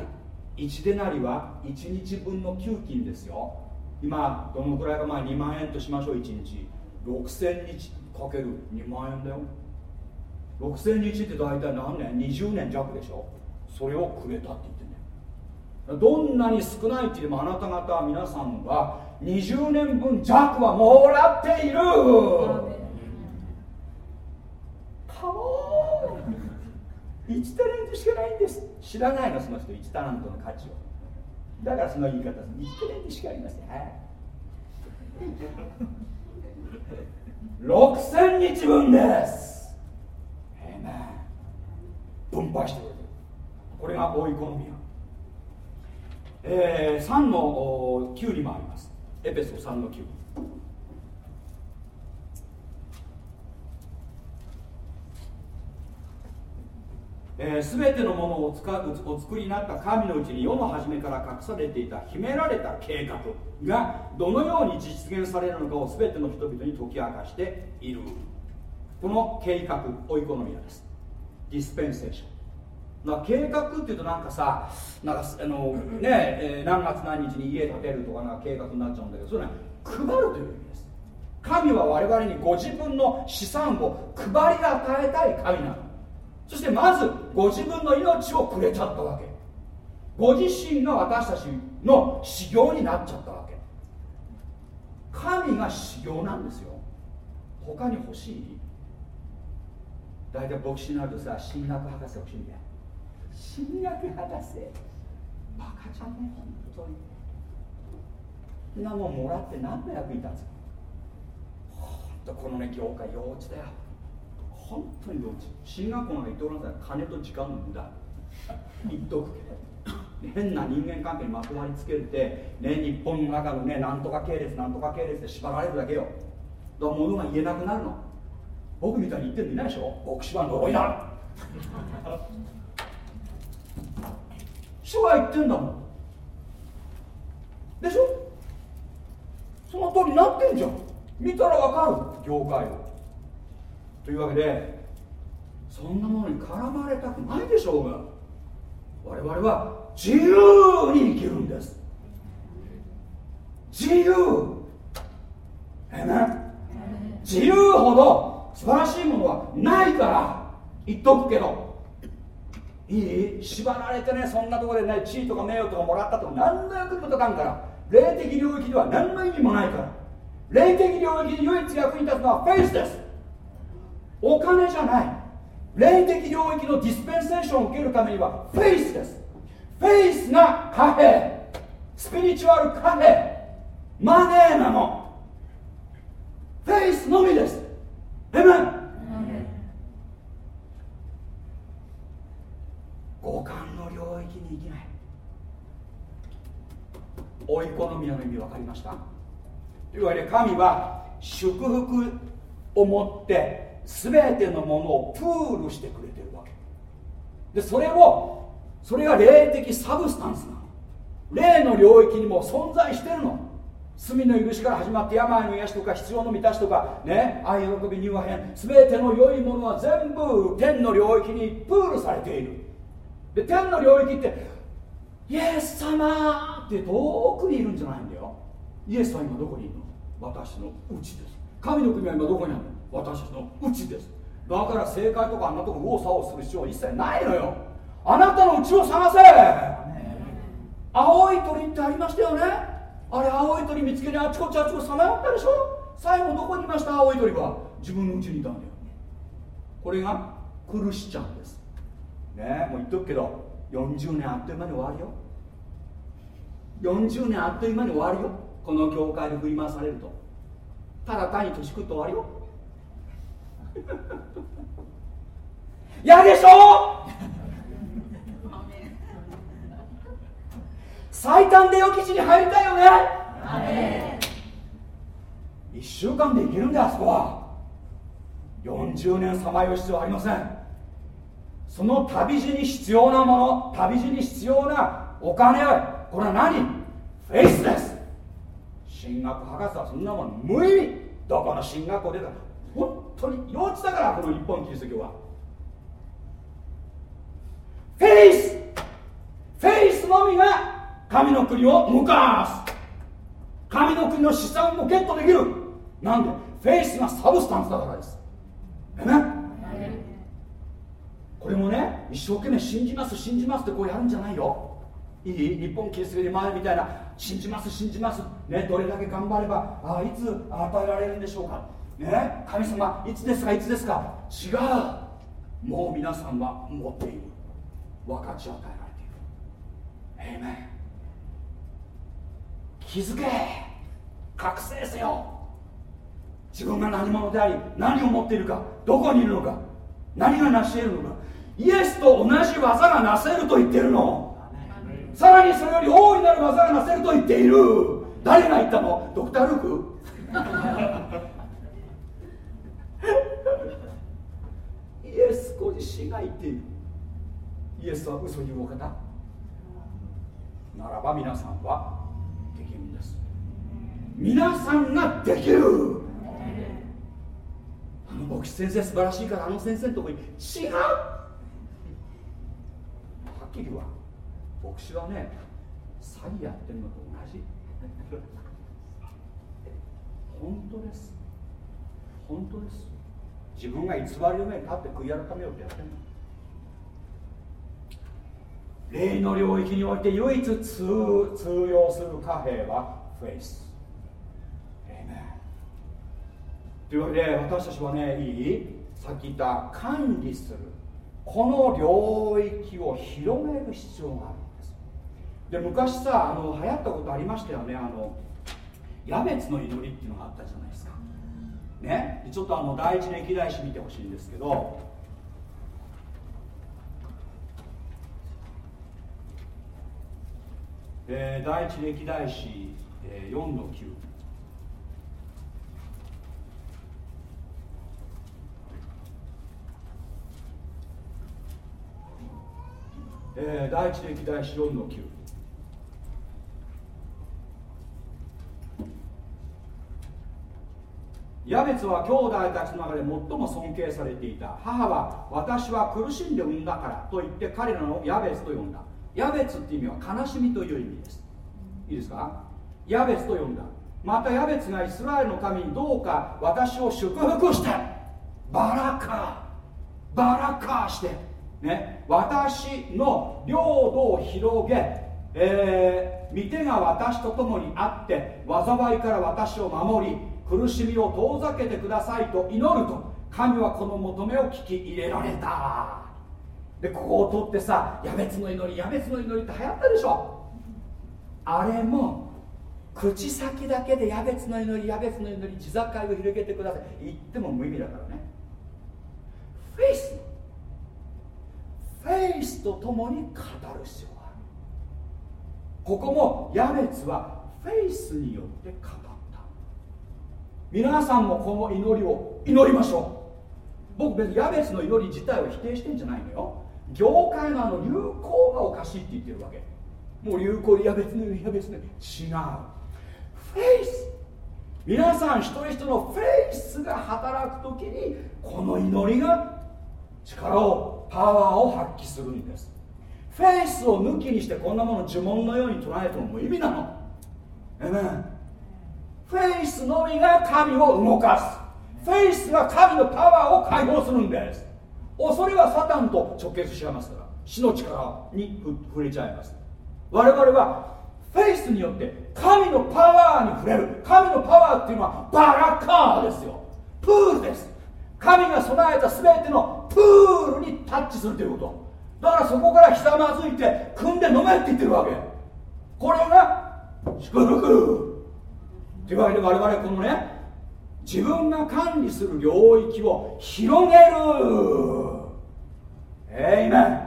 リ。1デナリは1日分の給金ですよ。今どのくらいかまあ2万円としましょう1日。6000日かける2万円だよ。6000日って大体何年？20年弱でしょ。それをくれたって言ってねどんなに少ないって言ってもあなた方皆さんは20年分弱はもらっている。カモン1タレントしかないんです。知らないのその人。1タラントの価値を。だからその言い方1タレントしかありません、6000日分です。分配してくれる。これが追い込みや。えー、3の9にもあります。エペソ3の9えー、全てのものを使うお作りになった神のうちに世の初めから隠されていた秘められた計画がどのように実現されるのかを全ての人々に解き明かしている。この計画オイコノミアです。ディスペンセーションま、計画っていうとなんかさなんかあの、ねえー、何月何日に家建てるとかな計画になっちゃうんだけどそれは配るという意味です。神は我々にご自分の資産を配り与えたい神なの。そしてまずご自分の命をくれちゃったわけ。ご自身が私たちの修行になっちゃったわけ。神が修行なんですよ。他に欲しい？大体牧師になるとさ進学博士欲しいんだよ。進学博士。バカちゃんね本当に。なもんもらって何の役に立つ？本当このね業界幼稚だよ。本当に幼稚。進学校なんか行っておらんから金と時間の無駄。言っとくけど。変な人間関係にまとわりつけて、ね、日本の中のねなんとか系列なんとか系列で縛られるだけよ。だから物が言えなくなるの。僕みたいに言ってるのいないでしょ。牧師は呪いだ主は言ってんだもん。でしょ？その通りになってんじゃん。見たらわかる。業界を。というわけでそんなものに絡まれたくないでしょうが我々は自由に生きるんです。自由。えね自由ほど素晴らしいものはないから言っとくけどいい？縛られてねそんなとこでね地位とか名誉とかもらったとか何の役にも立たんから。霊的領域では何の意味もないから。霊的領域に唯一役に立つのはフェイスです。お金じゃない。霊的領域の dispensation を受けるためにはフェイスです。フェイスが貨幣。スピリチュアル貨幣。マネーなの。フェイスのみです。えめ五感の領域に行きないオイコノミアの意味分かりました？というわけで神は祝福を持って全てのものをプールしてくれてるわけ。でそれをそれが霊的サブスタンスなの。霊の領域にも存在してるの。罪の許しから始まって病の癒しとか必要の満たしとかね愛喜び乳和編。全ての良いものは全部天の領域にプールされている。で天の領域ってイエス様って遠くにいるんじゃないんだよ。イエスは今どこにいるの？私のうちです。神の国は今どこにあるの？私たちのうちです。だから正解とかあんなとこ右往左往する必要は一切ないのよ。あなたのうちを探せ。青い鳥ってありましたよね？あれ青い鳥見つけにあちこちあちこちさまよったでしょ？最後どこにいました？青い鳥は。自分のうちにいたんだよ。これがクルシチャンです。ねもう言っとくけど40年あっという間に終わるよ。40年あっという間に終わるよ。この教会で振り回されると。ただ単に年食って終わるよ。嫌でしょ？最短で予期地に入りたいよね。一週間でいけるんだあそこは。40年さまよう必要はありません。その旅路に必要なもの旅路に必要なお金。はこれは何？ Faith です神学博士はそんなもん無意味。どこの神学校出た本当に幼稚だからこの日本キリスト教は。フェイス。フェイスのみが神の国を向かす。神の国の資産もゲットできる。なんでフェイスがサブスタンスだからです。えねこれもね一生懸命信じます信じますってこうやるんじゃないよいい日本キリスト教で前みたいな信じます信じます。ねどれだけ頑張ればあいつ与えられるんでしょうか。ね神様いつですかいつですか。違う。もう皆さんは持っている。分かち与えられている。えめ気づけ。覚醒せよ。自分が何者であり何を持っているかどこにいるのか何が成し得るのか。イエスと同じ技がなせると言ってるの。さらにそれより大いなる技がなせると言っている。誰が言ったの？ドクター・ルーク？イエスご自身が言っている。イエスは嘘に言うお方？ならば皆さんはできるんです。皆さんができる。あの牧師先生素晴らしいからあの先生のとこに。違う。はっきり言わ。牧師はね詐欺やってるのと同じ。本当です。本当です。自分が偽りの目に立って悔い改めようってやってるの。霊の領域において唯一通通用する貨幣はフェイス。というわけで私たちはねいい？さっき言った管理する。この領域を広める必要がある。で昔さあの流行ったことありましたよね。あのヤベツの祈りっていうのがあったじゃないですか。ね。ちょっとあの第一歴代史見てほしいんですけど。えー、第一歴代史、えー、4の9えー、第一歴代史4の9ヤベツは兄弟たちの中で最も尊敬されていた。母は私は苦しんで産んだからと言って彼らのヤベツと呼んだ。ヤベツって意味は悲しみという意味です。いいですか？ヤベツと呼んだ。またヤベツがイスラエルの神にどうか私を祝福してバラカバラカしてね私の領土を広げえー、御手が私と共にあって災いから私を守り苦しみを遠ざけてくださいと祈ると神はこの求めを聞き入れられた。でここを取ってさやべつの祈りやべつの祈りって流行ったでしょ。あれも口先だけでやべつの祈りやべつの祈り地境を広げてください。言っても無意味だからね。 faith。faith とともに語る必要がある。ここもヤベツはフェイスによって語皆さんもこの祈りを祈りましょう。僕別にヤベツの祈り自体を否定してんじゃないのよ。業界のあの流行がおかしいって言ってるわけ。もう流行でヤベツの祈りヤベツの違うフェイス皆さん一人一人のフェイスが働く時にこの祈りが力をパワーを発揮するんですフェイスを抜きにしてこんなもの呪文のように捉えても無意味なのえめフェイスのみが神を動かす。フェイスが神のパワーを解放するんです。恐れはサタンと直結しちゃいますから死の力に触れちゃいます。我々はフェイスによって神のパワーに触れる。神のパワーっていうのはバラカーですよ。プールです。神が備えた全てのプールにタッチするということ。だからそこからひざまずいて組んで飲めって言ってるわけ。これが祝福。というわけで我々このね自分が管理する領域を広げる。えいめん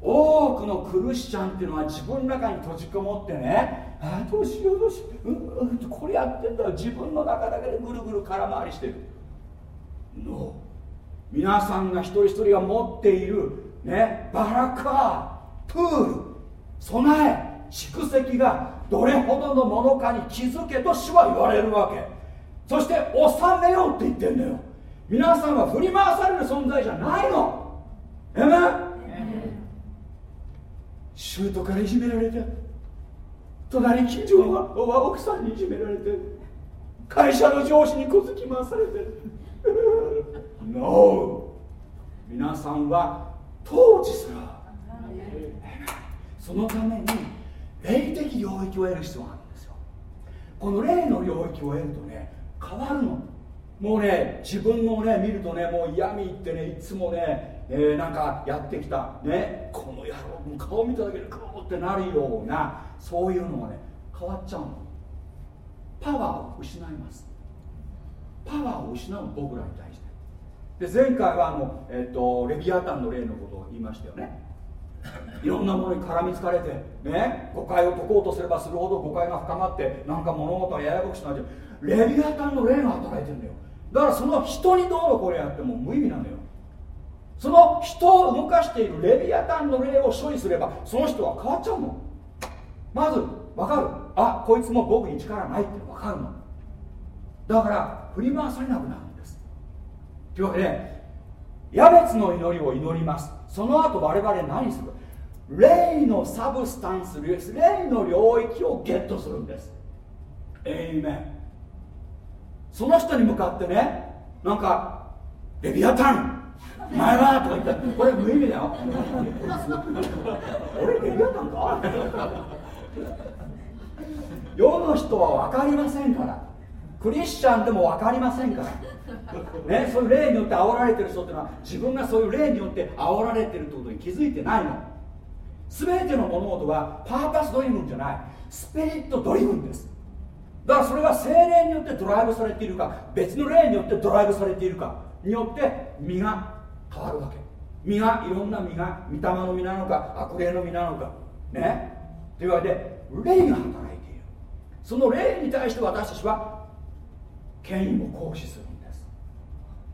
多くのクリスチャンっていうのは自分の中に閉じこもってねあどうしようどうしよう、うん、これやってんだ自分の中だけでぐるぐる空回りしてる。の皆さんが一人一人が持っているねバラカープール備え。蓄積がどれほどのものかに気づけと主は言われるわけ。そして収めようって言ってんだよ。皆さんは振り回される存在じゃないの。えめシュートからいじめられて隣近所は奥さんにいじめられて会社の上司に小突き回されて。No 皆さんは統治するそのために霊的領域を得る必要があるんですよ。この霊の領域を得るとね変わるの。もうね自分のね見るとねもう嫌味ってねいつもね、えー、なんかやってきた。ねこの野郎顔見ただけでクーってなるようなそういうのがね変わっちゃうの。パワーを失います。パワーを失う僕らに対して。で前回はあの、えーと、レビアタンの例のことを言いましたよね。いろんなものに絡みつかれてね誤解を解こうとすればするほど誤解が深まってなんか物事がややこしくなっちゃうレビアタンの霊が働いてるんだよ。だからその人にどうのこれやっても無意味なのよ。その人を動かしているレビアタンの霊を処理すればその人は変わっちゃうの。まず分かる。あこいつも僕に力ないって分かるの。だから振り回されなくなるんです。というわけでヤベツの祈りを祈ります。その後我々何する？霊のサブスタンス霊の領域をゲットするんです。エイメンその人に向かってねなんかレビアタン前はとか言ったらこれ無意味だよ。俺レビアタンか？世の人は分かりませんから。クリスチャンでも分かりませんから。ね、そういう霊によって煽られてる人っていうのは自分がそういう霊によって煽られてるってことに気づいてないの。全ての物事はパーパスドリブンじゃない。スピリットドリブンです。だからそれが精霊によってドライブされているか別の霊によってドライブされているかによって身が変わるわけ。身がいろんな身が御霊の身なのか悪霊の身なのか。ね。というわけで霊が働いている。その霊に対して私たちは権威を行使する。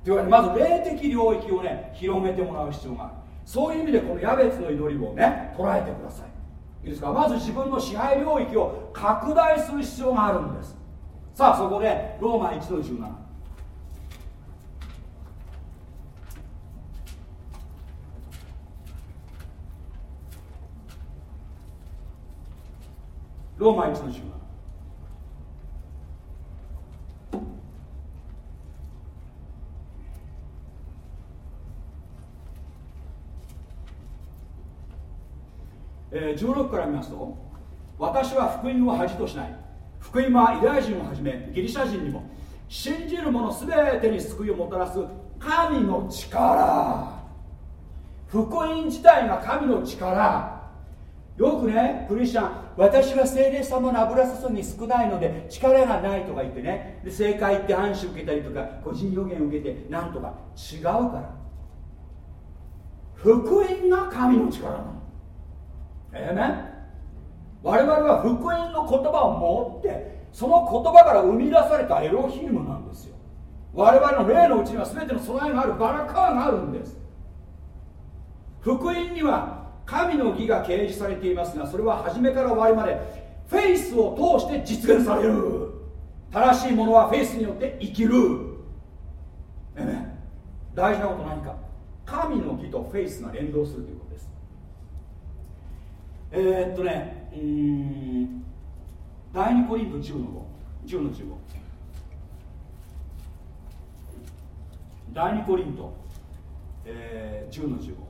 というわけでまず霊的領域をね広めてもらう必要がある。そういう意味でこのヤベツの祈りをね捉えてください。いいですか？まず自分の支配領域を拡大する必要があるんです。さあそこでローマ1の17ローマ1の17えー、16から見ますと私は福音を恥としない。福音はユダヤ人をはじめギリシャ人にも信じる者全てに救いをもたらす神の力。福音自体が神の力。よくねクリスチャン私は聖霊様の油注ぎ少ないので力がないとか言ってね。で正解って暗視受けたりとか個人予言受けてなんとか違うから。福音が神の力なの。ええね我々は福音の言葉を持ってその言葉から生み出されたエロヒームなんですよ。我々の霊のうちには全ての備えがあるバラカーがあるんです。福音には神の義が掲示されていますがそれは初めから終わりまでフェイスを通して実現される。正しいものはフェイスによって生きる。えね大事なこと何か。神の義とフェイスが連動するというえー、っとねうん第2コリント10の5 10の15第2コリント、えー、10の15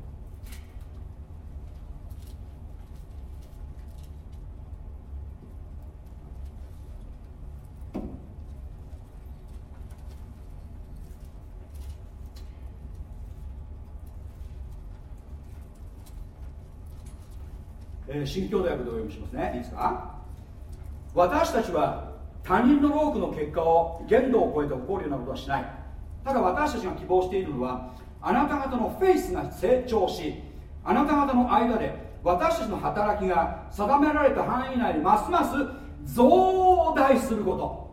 え、新教大学でお読みしますね。いいですか？私たちは他人の労苦の結果を限度を超えて起こるようなことはしない。ただ私たちが希望しているのはあなた方のフェイスが成長しあなた方の間で私たちの働きが定められた範囲内にますます増大すること。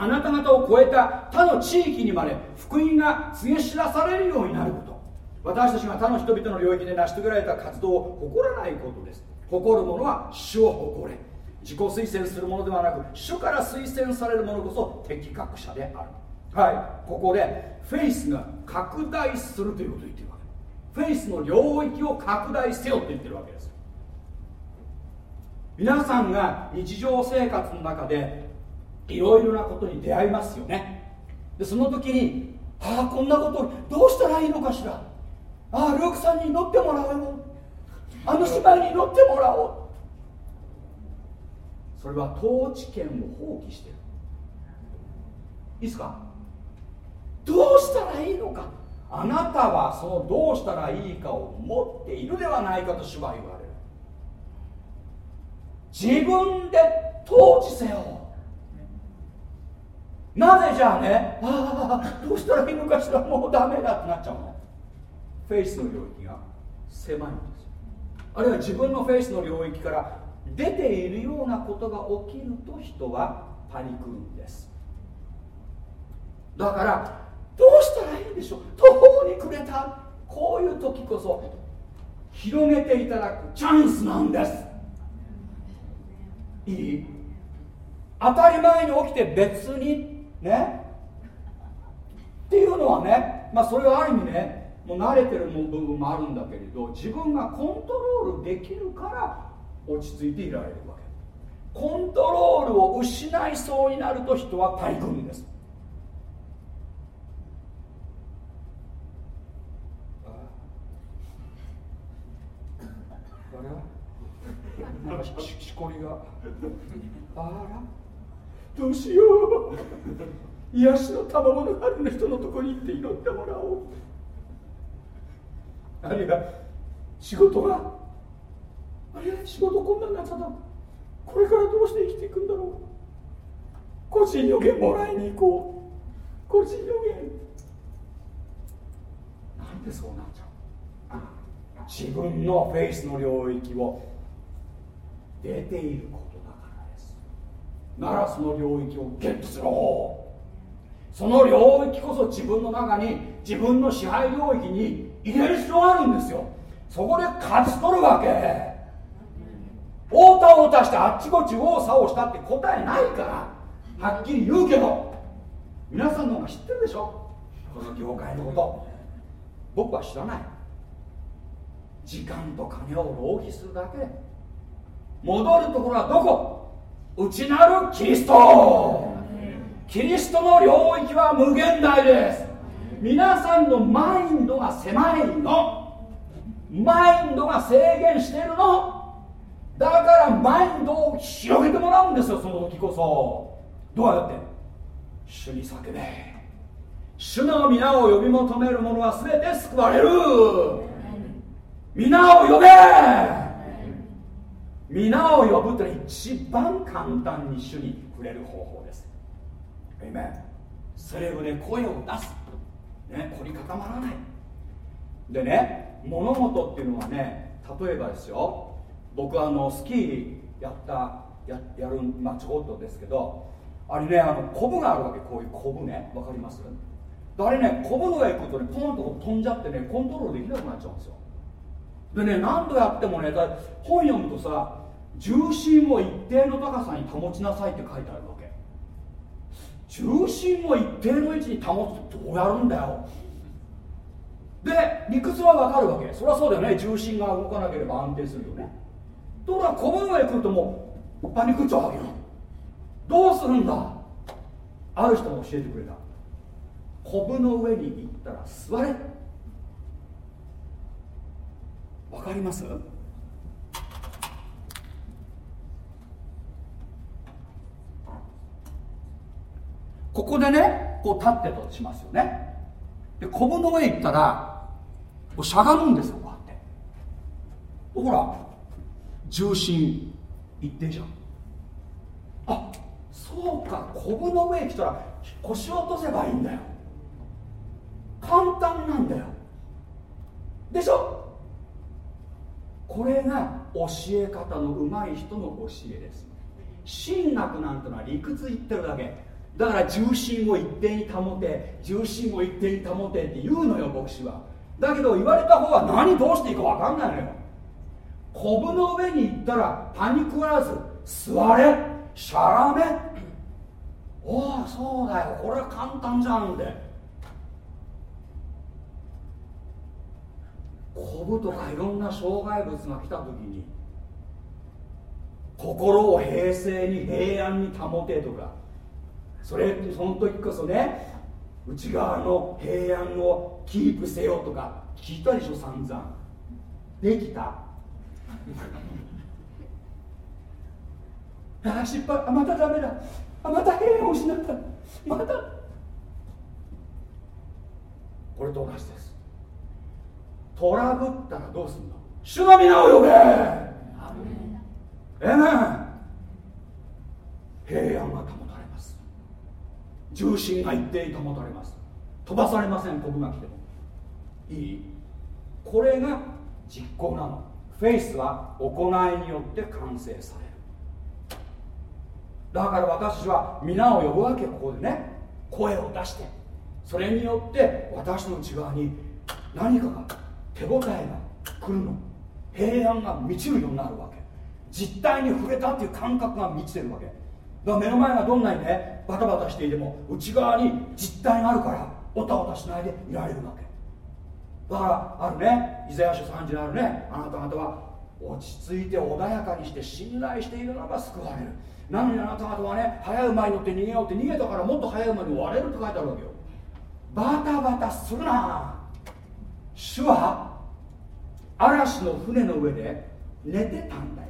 あなた方を超えた他の地域にまで福音が告げ知らされるようになること。私たちが他の人々の領域で成し遂げられた活動を誇らないことです。誇る者は主を誇れ。自己推薦するものではなく主から推薦されるものこそ適格者である。はい。ここでフェイスが拡大するということを言ってるわけ。フェイスの領域を拡大せよって言ってるわけです。皆さんが日常生活の中でいろいろなことに出会いますよね。でその時にああこんなことどうしたらいいのかしら。ああルークさんに乗ってもらおうあの姉妹に乗ってもらおう。それは統治権を放棄してる。いいですか？どうしたらいいのか。あなたはそのどうしたらいいかを持っているではないかと主は言われる。自分で統治せよ。なぜじゃあねああどうしたらいいのかしら。もうダメだってなっちゃうの。フェイスの領域が狭いんです。あるいは自分のフェイスの領域から出ているようなことが起きると人はパニクるんです。だからどうしたらいいんでしょう。途方に暮れた。こういう時こそ広げていただくチャンスなんです。いい？当たり前に起きて別にね？っていうのはねまあそれはある意味ねもう慣れてる部分もあるんだけれど自分がコントロールできるから落ち着いていられるわけ。コントロールを失いそうになると人はパニクるんですなんかししこりが。あら？どうしよう。癒しの賜物がある人のとこに行って祈ってもらおう。あるいは仕事があれ仕事こんなになっちゃったこれからどうして生きていくんだろう。個人予言もらいに行こう。個人予言。なんでそうなっちゃう。自分のフェイスの領域を出ていることだからです。ならその領域をゲットすろその領域こそ自分の中に自分の支配領域に入れる必要があるんですよ。そこで勝ち取るわけ。太田を出してあっちこっち右往左往したって答えないからはっきり言うけど皆さんの方が知ってるでしょ。この業界のこと。僕は知らない。時間と金を浪費するだけ。戻るところはどこ？内なるキリスト。キリストの領域は無限大です。皆さんのマインドが狭いの。マインドが制限しているの。だからマインドを広げてもらうんですよその時こそ。どうやって？主に叫べ。主の皆を呼び求める者は全て救われる。皆を呼べ。皆を呼ぶという一番簡単に主に触れる方法です。えめセレブで声を出す。ね凝り固まらない。でね物事っていうのはね例えばですよ僕あのスキーやったややるまあちょこっとですけどあれねあのコブがあるわけ。こういうコブねわかります？あれねコブの上行くとねポンと飛んじゃってねコントロールできなくなっちゃうんですよ。でね何度やってもね本読むとさ重心を一定の高さに保ちなさいって書いてある重心を一定の位置に保つってどうやるんだよ。で理屈はわかるわけ。そりゃそうだよね。重心が動かなければ安定するよね。ところがこの上へ来るともうパニクっちゃうわけよどうするんだ？ある人が教えてくれた。コブの上に行ったら座れ。わかります？ここでねこう立ってとしますよね。でコブの上行ったらこうしゃがむんですよこうやって。ほら重心一定じゃん。あそうかコブの上に来たら腰を落とせばいいんだよ。簡単なんだよ。でしょ？これが教え方の上手い人の教えです。神学なんてのは理屈言ってるだけ。だから重心を一定に保て重心を一定に保てって言うのよ牧師は。だけど言われた方は何どうしていいか分かんないのよ。コブの上に行ったらパニクらず座れしゃがめ。おおそうだよこれは簡単じゃんで。コブとかいろんな障害物が来た時に心を平静に平安に保てとか。それその時こそね内側の平安をキープせよとか聞いたでしょ散々。できた。あ失敗。あまたダメだ。あまた平安を失った。また。これと同じです。トラブったらどうすんの？主の皆を呼べ。ええね平安が保重心が一定に保たれます。飛ばされません僕が来ても。いい？これが実行なの。フェイスは行いによって完成される。だから私は皆を呼ぶわけここでね。声を出して。それによって私の内側に何かが手応えが来るの。平安が満ちるようになるわけ。実体に触れたっていう感覚が満ちてるわけ。から目の前がどんなにねバタバタしていても内側に実体があるからおたおたしないでいられるわけ。だからあるねイザヤ書3時にあるねあなた方は落ち着いて穏やかにして信頼しているならば救われる。なのにあなた方はね早い馬に乗って逃げようって逃げたからもっと早い馬に追われるって書いてあるわけよ。バタバタするな。主は嵐の船の上で寝てたんだよ。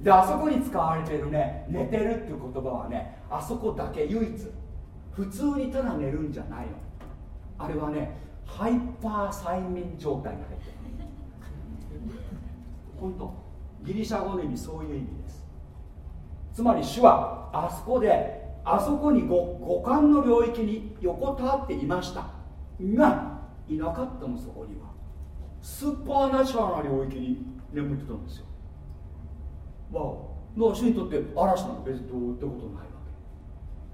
であそこに使われているね寝てるっていう言葉はねあそこだけ唯一普通にただ寝るんじゃないの。あれはねハイパー催眠状態に入ってる。本当ギリシャ語の意味そういう意味です。つまり主はあそこであそこに五感の領域に横たわっていました。がいなかったのそこには。スーパーナチュラルな領域に眠ってたんですよ。わおの主にとって嵐なんて別にどうってことないわ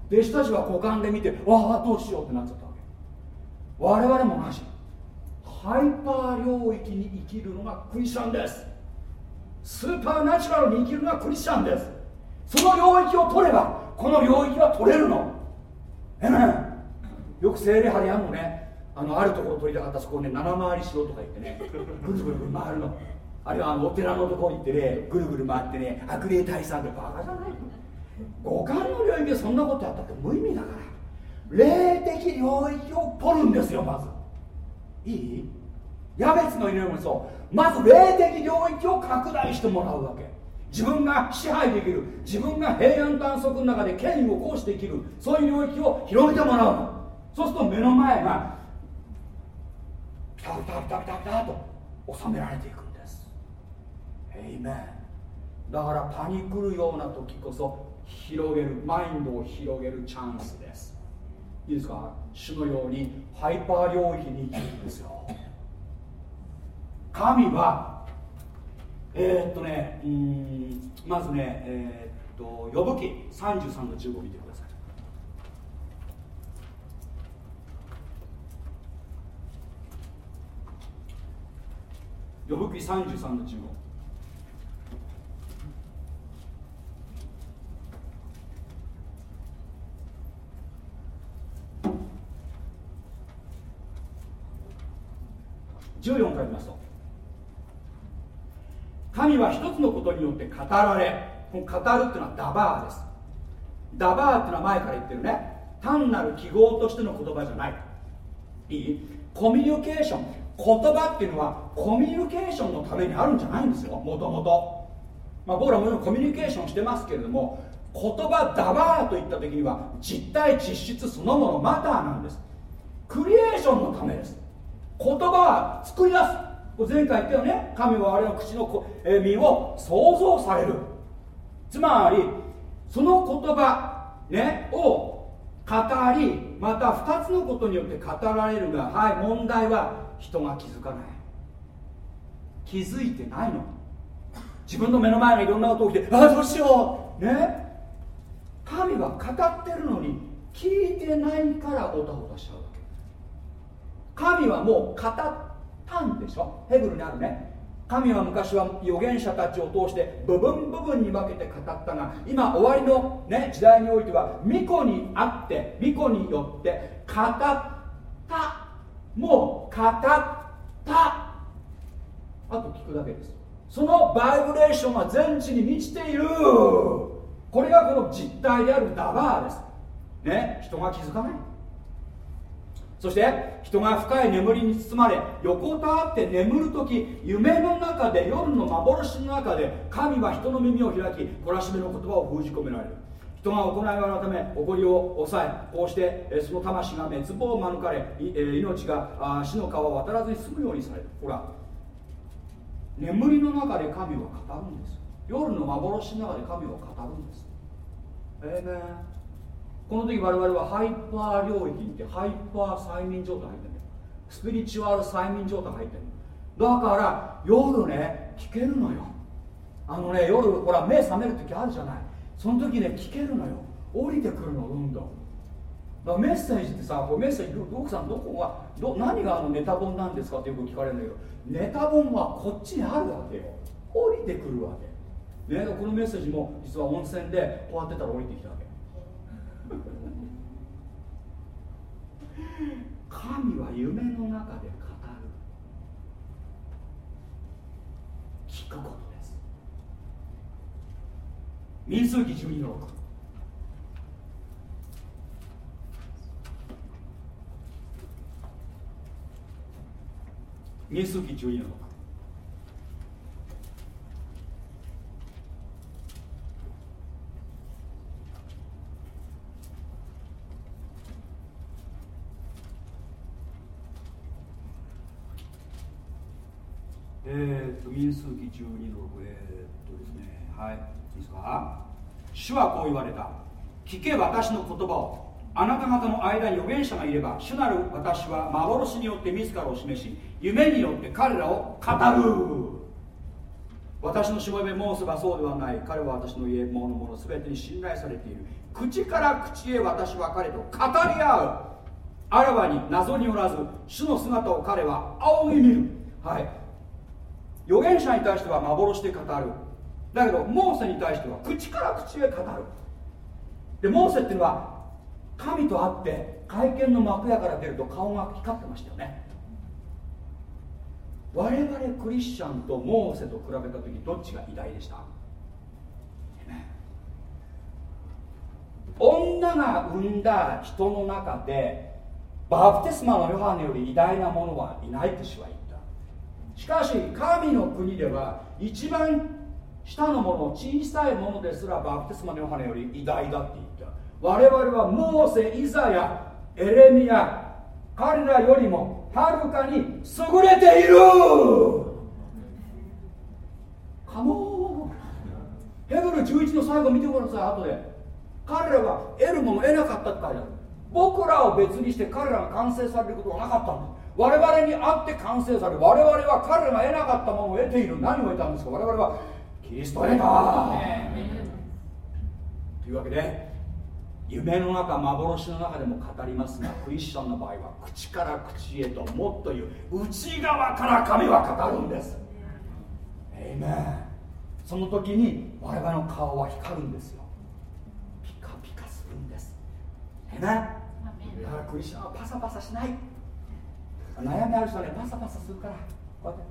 け。弟子たちは五感で見てわあどうしようってなっちゃったわけ。我々も同じ。ハイパー領域に生きるのがクリスチャンです。スーパーナチュラルに生きるのがクリスチャンです。その領域を取ればこの領域は取れるの。えねよく精霊派でやるのね。あのあるところ取りたかったそこをね七回りしろとか言ってね。ぐるぐるぐる回るの。あるいはお寺のところ行ってねぐるぐる回ってね悪霊退散ってバカじゃない五感の領域でそんなことやったって無意味だから。霊的領域を取るんですよまず。いい？ヤベツの祈りもそう。まず霊的領域を拡大してもらうわけ。自分が支配できる。自分が平安と安息の中で権威を行使できる。そういう領域を広げてもらうの。そうすると目の前がピタピタピタピタピタと収められていく。エイメンだからパニクるような時こそ広げるマインドを広げるチャンスです。いいですか？主のようにハイパー領域に生きるんですよ。神はえー、っとねうんまずねえー、っと呼ぶ記33の15見てください。呼ぶ記33の15 14から見ますと。神は一つのことによって語られこの語るっていうのはダバーです。ダバーっていうのは前から言ってるね。単なる記号としての言葉じゃない。いい？コミュニケーション。言葉っていうのはコミュニケーションのためにあるんじゃないんですよ。もともとま僕らもちろんコミュニケーションしてますけれども言葉ダバーといった時には実体実質そのものマターなんです。クリエーションのためです。言葉は作り出す。前回言ったよね。神は我々の口の身を想像される。つまりその言葉、ね、を語りまた2つのことによって語られるがはい問題は人が気づかない。気づいてないの。自分の目の前のいろんな音が起きてああどうしよう。ね。神は語ってるのに聞いてないからおたおたしちゃう。神はもう語ったんでしょ？ヘブルにあるね。神は昔は預言者たちを通して部分部分に分けて語ったが今終わりの、ね、時代においては巫女にあって巫女によって語った。もう語った。あと聞くだけです。そのバイブレーションが全地に満ちている。これがこの実態であるダバーです。ね？人が気づかない。そして人が深い眠りに包まれ横たわって眠る時夢の中で夜の幻の中で神は人の耳を開き懲らしめの言葉を封じ込められる。人が行いがため誇りを抑えこうしてその魂が滅亡を免れ命が死の川を渡らずに済むようにされる。ほら。眠りの中で神は語るんです。夜の幻の中で神は語るんです。ええー、この時我々はハイパー領域にいてハイパー催眠状態入ってる。スピリチュアル催眠状態入ってる。だから夜ね聞けるのよ。あのね夜ほら目覚める時あるじゃない。その時ね聞けるのよ。降りてくるのどんどん。だからメッセージってさこメッセージルークさんどこがど何があのネタ本なんですかってよく聞かれるんだけどネタ本はこっちにあるわけよ。降りてくるわけ。ねこのメッセージも実は温泉でこうやってたら降りてきたわけ神は夢の中で語る聞くことです。民数記12の6民数記12のえー、と民数記12の6えー、っとですね。はい。いいですか？主はこう言われた。聞け私の言葉を。あなた方の間に預言者がいれば主なる私は幻によって自らを示し夢によって彼らを語る。私のしもべ申せばそうではない。彼は私の家物々全てに信頼されている。口から口へ私は彼と語り合う。あらわに謎におらず主の姿を彼は仰ぎ見る。はい。預言者に対しては幻で語る。だけどモーセに対しては口から口へ語る。でモーセっていうのは神と会って会見の幕屋から出ると顔が光ってましたよね。我々クリスチャンとモーセと比べた時どっちが偉大でした？女が産んだ人の中でバプテスマのヨハネより偉大な者はいないと主は言しかし神の国では一番下のもの小さいものですらバプテスマのヨハネより偉大だって言った。我々はモーセイザヤエレミア彼らよりもはるかに優れている。カモンヘブル11の最後見てください後で。彼らは得るもの得なかったって書いてある。僕らを別にして彼らが完成されることはなかったんだ。我々にあって完成され我々は彼が得なかったものを得ている。何を得たんですか？我々はキリストを得たというわけで夢の中幻の中でも語りますがクリスチャンの場合は口から口へともっと言う。内側から神は語るんです。えいめその時に我々の顔は光るんですよ。ピカピカするんです。えいめだからクリスチャンはパサパサしない悩みある人はねパサパサするから。こうやって。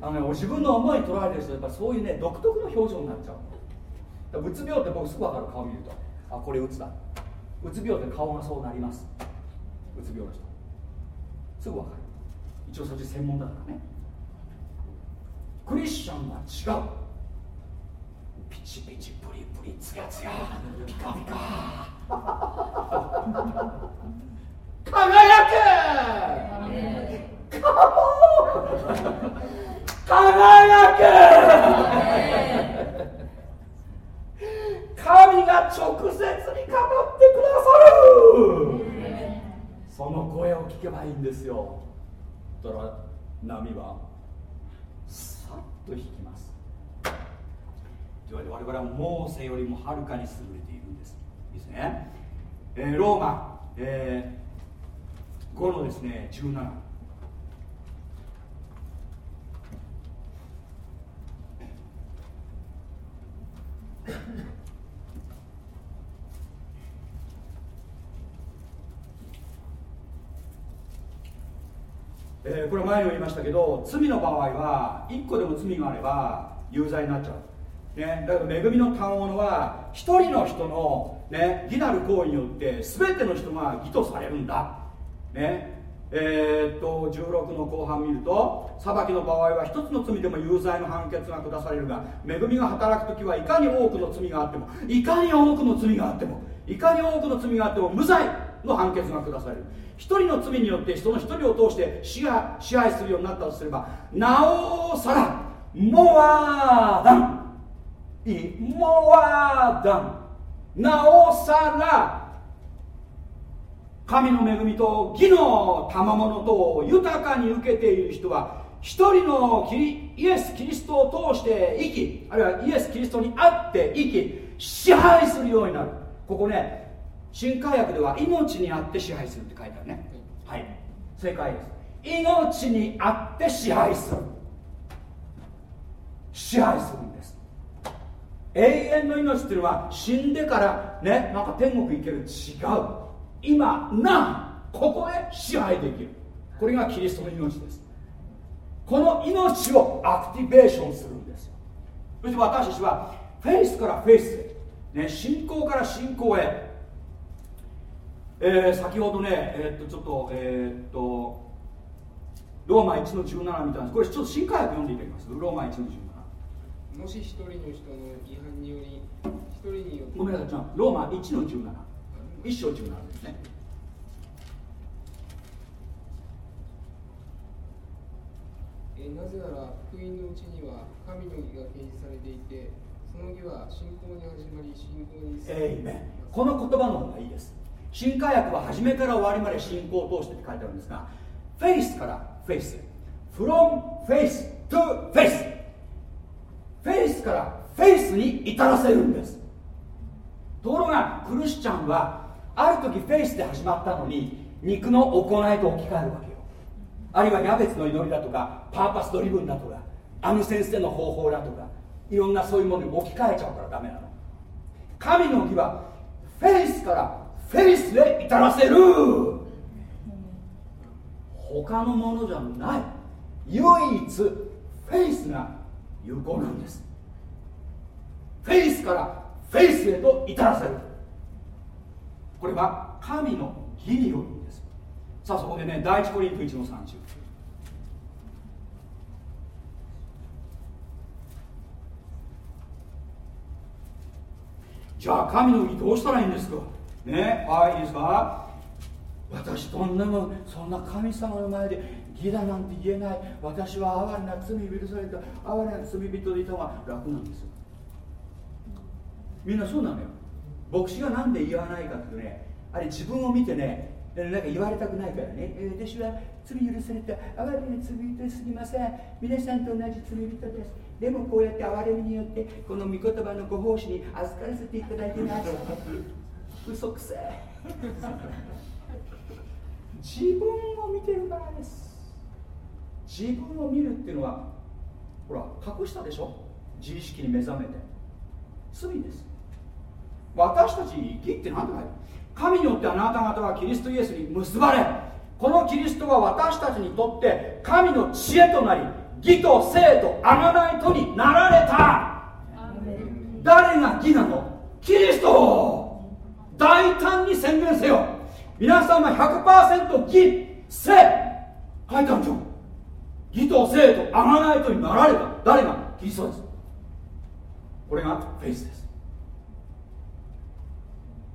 あのね、自分の思いに捉えてる人やっぱそういうね独特の表情になっちゃう。うつ病って僕すぐ分かる顔見ると。あこれうつだ。うつ病って顔がそうなります。うつ病の人。すぐ分かる。一応そっち専門だからね。クリスチャンは違う。チピチプリプリツヤツヤ。ピカピカ。輝け！輝け！神が直接に語ってくださる！そその声を聞けばいいんですよ。だから波はさっと引きというわけで我々はモーセよりもはるかに優れているんです。いいですね、えー、ローマ、えー、5のですね17えー、これ前にも言いましたけど罪の場合は1個でも罪があれば有罪になっちゃう、ね、だけど恵みの賜物は1人の人の、ね、義なる行為によって全ての人が義とされるんだ、ねえー、っと16の後半見ると裁きの場合は1つの罪でも有罪の判決が下されるが恵みが働く時はいかに多くの罪があってもいかに多くの罪があってもいかに多くの罪があっても無罪の判決が下される。一人の罪によって人の一人を通して支配支配するようになったとすればなおさらモアダンいいモアダン。なおさら神の恵みと義の賜物とを豊かに受けている人は一人のイエス・キリストを通して生きあるいはイエス・キリストにあって生き支配するようになる。ここね新海薬では命にあって支配するって書いてあるね。はい。正解です。命にあって支配する。支配するんです。永遠の命っていうのは死んでからねなんか天国行ける違う。今なここで支配できる。これがキリストの命です。この命をアクティベーションするんですよ。そして私たちはフェイスからフェイスへ、ね、信仰から信仰へ。えー、先ほどね、えー、っとちょっとえー、っとローマ1の17みたいなこれちょっと新海訳読んでいただきます。ローマ1の17もし一人の人の違反により一人によってごめんなさいローマ1の17 1章17ですね。えなぜなら福音のうちには神の義が掲示されていてその義は信仰に始まり信仰にえいめこの言葉の方がいいです。新改訳は初めから終わりまで信仰を通してって書いてあるんですがフェイスからフェイス。From faith to faith フェイスフェイスからフェイスに至らせるんです。ところがクリスチャンはある時フェイスで始まったのに肉の行いと置き換えるわけよ。あるいはヤベツの祈りだとか Purpose Driven だとかあの先生の方法だとかいろんなそういうものに置き換えちゃうからダメなの。神の義はフェイスからフェイスへ至らせる。他のものじゃない。唯一フェイスが有効なんです。フェイスからフェイスへと至らせる。これは神の義によるんです。さあそこでね第一コリント1の30じゃあ神の義どうしたらいいんですか？ねはいいいですか？私とんでもそんな神様の前で義だなんて言えない。私は哀れな罪許された哀れな罪人でいた方が楽なんですよ。みんなそうなのよ。牧師が何で言わないかってねあれ自分を見てねなんか言われたくないからね、えー、私は罪許された哀れな罪人すぎません。皆さんと同じ罪人です。でもこうやって哀れみによってこの御言葉のご奉仕に預からせていただいてます。嘘くせえ。自分を見てるからです。自分を見るっていうのはほら隠したでしょ？自意識に目覚めて。罪です。私たち義って何て書い？てある神によってあなた方はキリストイエスに結ばれ。このキリストは私たちにとって神の知恵となり義と生と贖いとになられた。誰が義なの？キリスト大胆に宣言せよ。皆さんは100%義生書いてあるじゃん義と生と贖いとになられた誰がキリストです。これがフェイスです。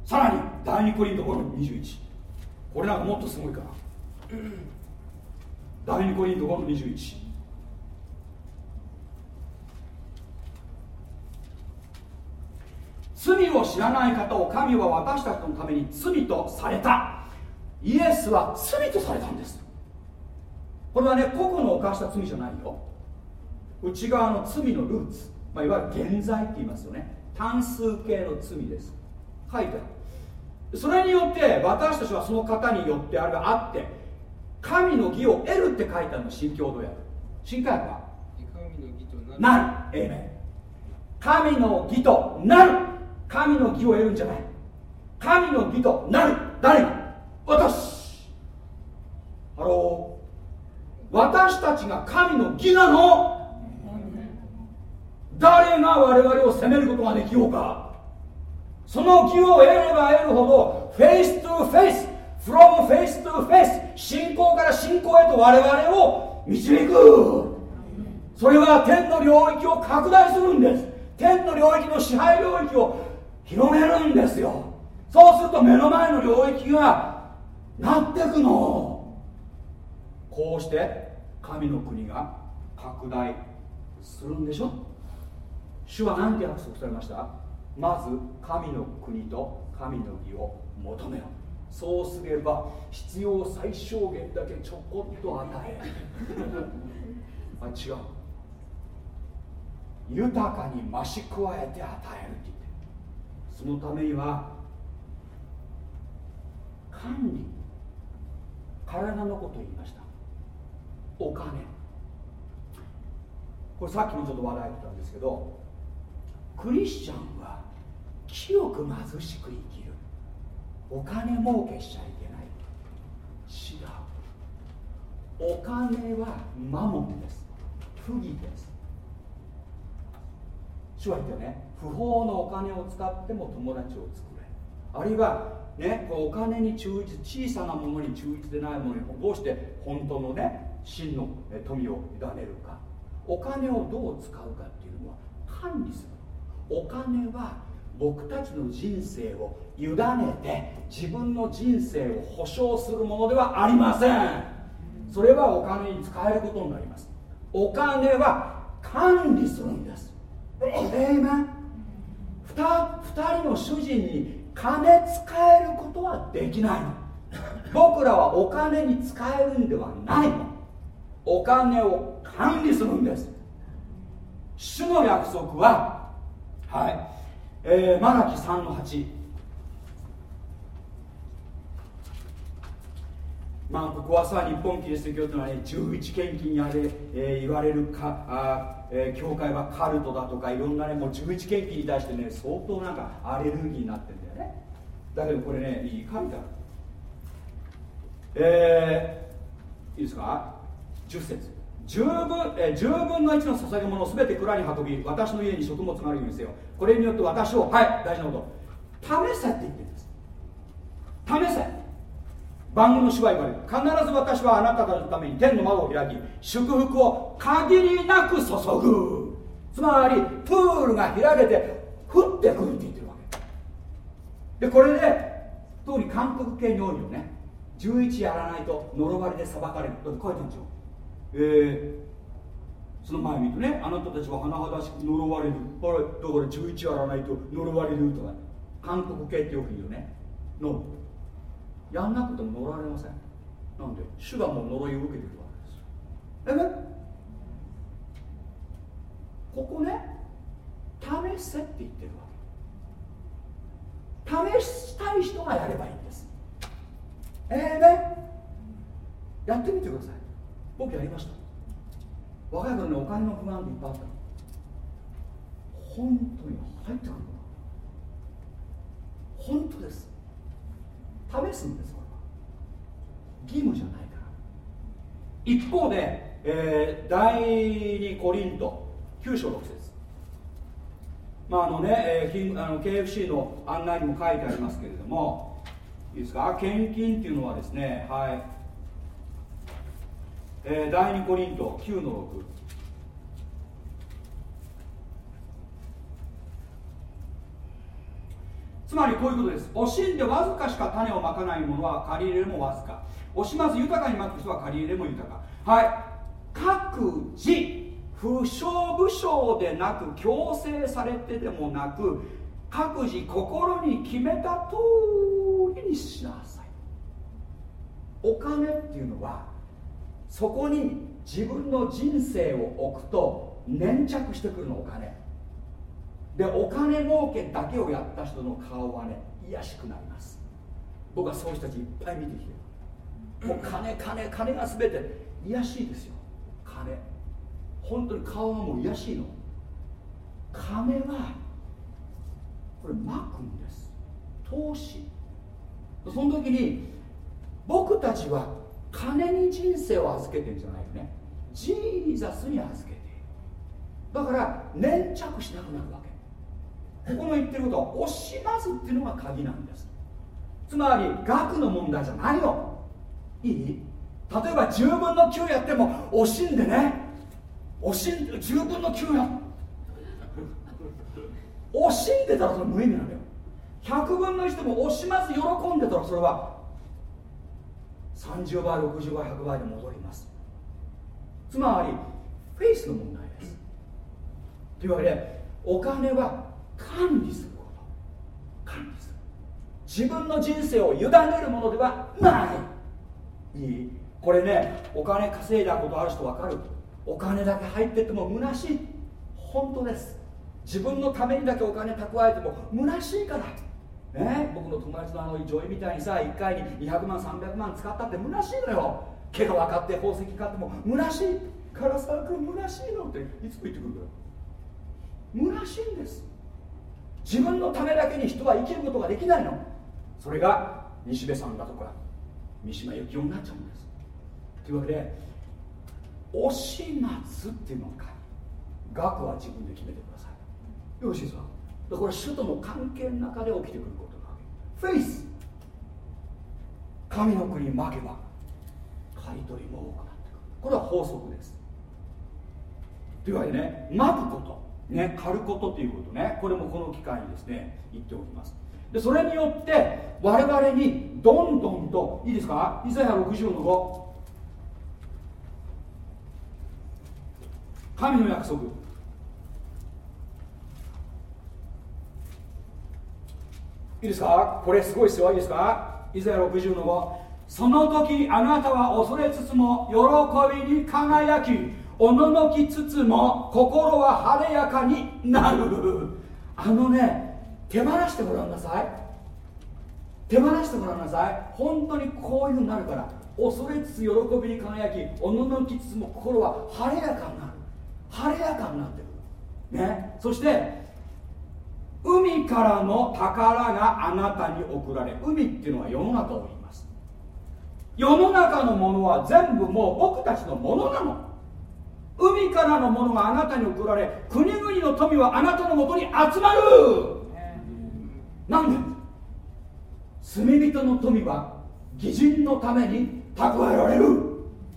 さらに第2コリント5の21これなんかもっとすごいから 第2コリント5の21罪を知らない方を神は私たちのために罪とされた。イエスは罪とされたんです。これはね個々の犯した罪じゃないよ。内側の罪のルーツ、まあ、いわゆる現在って言いますよね。単数形の罪です。書いてある。それによって私たちはその方によってあるいはあって神の義を得るって書いてあるの新共同訳新改訳は。なる。エイメン神の義となる。神の義を得るんじゃない。神の義となる。誰が私ハロー私たちが神の義なの誰が我々を責めることができようか。その義を得れば得るほどフェイストゥフェイス from フェイス to フェイス信仰から信仰へと我々を導く。それは天の領域を拡大するんです。天の領域の支配領域を広げるんですよ。そうすると目の前の領域がなってくの。こうして神の国が拡大するんでしょ？主は何て約束されました？まず神の国と神の義を求めよ。そうすれば必要最小限だけちょこっと与え。あ違う。豊かに増し加えて与えるって言ってそのためには管理。体のこと言いました。お金。これさっきもちょっと話題だったんですけどクリスチャンは清く貧しく生きる。お金儲けしちゃいけない。違う。お金はマモンです。不義です。主は言ったよね。不法のお金を使っても友達を作れ。あるいはねお金に忠実小さなものに忠実でないものにどうして本当のね真の富を委ねるか。お金をどう使うかっていうのは管理する。お金は僕たちの人生を委ねて自分の人生を保証するものではありません。それはお金に使えることになります。お金は管理するんです。えいめ 2, 人の主人に金使えることはできないの。僕らはお金に使えるんではないの。お金を管理するんです。主の約束ははい、えー、マラキ3の8まあここはさ日本キリスト教というのはね11献金やで、えー、言われるかあえー、教会はカルトだとかいろんなねもう11献金に対してね相当なんかアレルギーになってんだよね。だけどこれねいい書いてある。えー、いいですか？10節。十分,、えー、10分の1の捧げ物を全て蔵に運び私の家に食物があるようにせよ。これによって私をはい大事なこと。試せって言ってるんです。試せ。番組の主は言われる。必ず私はあなたたちのために天の窓を開き祝福を限りなく注ぐ。つまりプールが開けて降ってくるって言ってるわけ。でこれで特に韓国系に多いよね。11やらないと呪われで裁かれる。だって書いてるんですよ。えー、その前見るとね。あなたたちは甚だしく呪われる。これだから11やらないと呪われるとか。韓国系ってよく言うよねのやんなくても呪われません。なんで？主がもう呪いを受けてるわけですえ？ここね試せって言ってるわけ。試したい人がやればいいんです。えー、ね。やってみてください。僕やりました。若い頃にお金の不安っていっぱいあった。本当に入ってくるの本当です。試すんですこれは。義務じゃないから。一方で、えー、第2コリント9章6節。まああのね、えー、あの KFC の案内にも書いてありますけれどもいいですか？献金っていうのはですねはい、えー、第2コリント9の6つまりこういうことです。惜しんでわずかしか種をまかないものは借り入れもわずか。惜しまず豊かにまく人は借り入れも豊か。はい。各自不詳不詳でなく強制されてでもなく各自心に決めた通りにしなさい。お金っていうのはそこに自分の人生を置くと粘着してくるのお金。でお金儲けだけをやった人の顔はね癒しくなります。僕はそういう人たちいっぱい見てきて。るもう金金金が全て癒しいですよ。金。本当に顔はもう癒しいの。金はこれまくんです。投資。その時に僕たちは金に人生を預けてるんじゃないよね。ジーザスに預けて。いるだから粘着しなくなるわけ。ここの言ってることは惜しまずっていうのが鍵なんです。つまり額の問題じゃないの。いい？例えば10分の9やっても惜しんでね。惜しんで10分の9や惜しんでたらそれ無意味なんだよ。100分の1でも惜しまず喜んでたらそれは30倍60倍100倍で戻ります。つまりフェイスの問題です。というわけでお金は管理すること。管理する。自分の人生を委ねるものではない。いい。これねお金稼いだことある人分かる。お金だけ入ってっても虚しい。本当です。自分のためにだけお金蓄えても虚しいから。ね、僕の友達のあの女医みたいにさ1回に200万300万使ったって虚しいのよ。毛が分かって宝石買っても虚しい。唐沢君虚しいのっていつも言ってくるから虚しいんです。自分のためだけに人は生きることができないの。それが西部さんだとか三島由紀夫になっちゃうんです。というわけで惜しまずっていうのか額は自分で決めてください。よろしいですか？これ首都の関係の中で起きてくるこフェイス。神の国に負けば買い取りも多くなってくる。これは法則です。というわけでねまくこと。ね狩ることということね。これもこの機会にですね言っておきます。でそれによって我々にどんどんといいですか？イザヤ60の5神の約束いいですか？これすごいですよ。いいですか？イザヤ60の5その時あなたは恐れつつも喜びに輝きおののきつつも心は晴れやかになる。あのね手放してごらんなさい。手放してごらんなさい。本当にこういうふうになるから恐れつつ喜びに輝きおののきつつも心は晴れやかになる。晴れやかになってくる。ね？そして海からの宝があなたに送られ海っていうのは世の中を言います。世の中のものは全部もう僕たちのものなの。海からのものがあなたに送られ国々の富はあなたのもとに集まる。なんで？罪人の富は義人のために蓄えられる。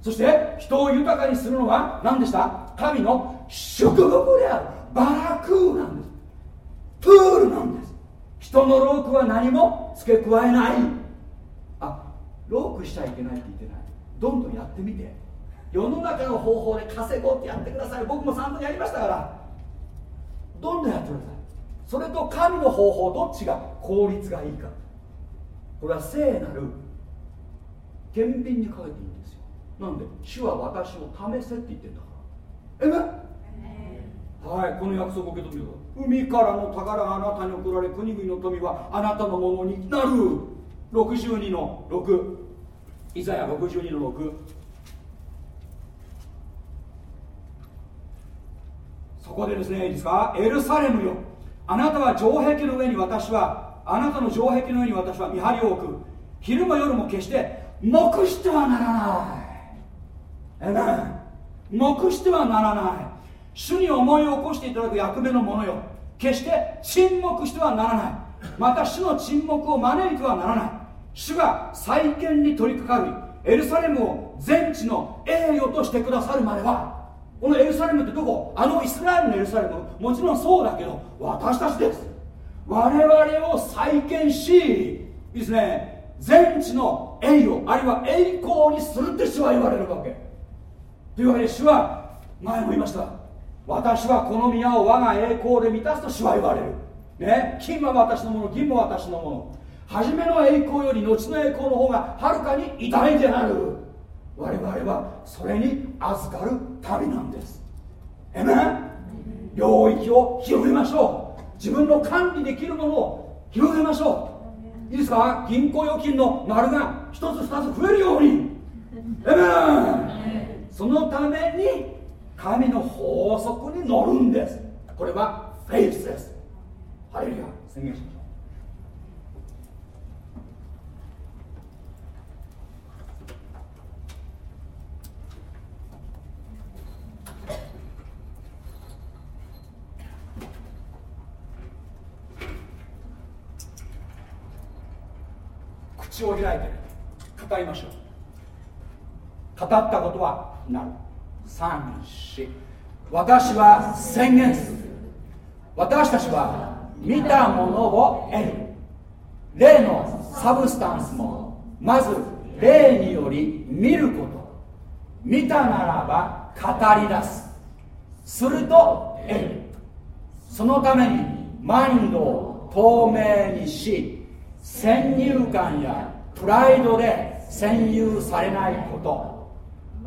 そして人を豊かにするのは何でした？神の祝福である。バラクーなんです。プールなんです。人のロークは何も付け加えない。あロークしちゃいけないって言ってない。どんどんやってみて。世の中の方法で稼ごうってやってください。僕も散々やりましたから。どんどんやってください。それと神の方法どっちが効率がいいか。これは聖なる天秤にかけていいんですよ。なんで主は私を試せって言ってんだから。えねはいこの約束を受け止める海からの宝があなたに送られ国々の富はあなたのものになる。62の6イザヤ62の6そこでですねいいですか？エルサレムよ。あなたは城壁の上に私はあなたの城壁の上に私は見張りを置く。昼も夜も決して黙してはならない。えめ黙してはならない。主に思い起こしていただく役目のものよ。決して沈黙してはならない。また主の沈黙を招いてはならない。主が再建に取り掛かりエルサレムを全地の栄誉としてくださるまでは。このエルサレムってどこ？あのイスラエルのエルサレム。もちろんそうだけど私たちです。我々を再建しいいですね。全地の栄誉あるいは栄光にするって主は言われるわけ。というわけで主は前も言いました。私はこの宮を我が栄光で満たすと主は言われる、ね、金は私のもの銀も私のもの。初めの栄光より後の栄光の方がはるかに偉大である。我々はそれに預かる民なんです。えめ領域を広げましょう。自分の管理できるものを広げましょう。いいですか？銀行預金の丸が一つ二つ増えるように。えめそのために神の法則に乗るんです。これはフェイスです。ハレルヤ。宣言しましょう。口を開いて語りましょう。語ったことはなる。三四私は宣言する私たちは見たものを得る霊のサブスタンスもまず霊により見ること見たならば語り出す。すると得る。そのためにマインドを透明にし先入観やプライドで占有されないこと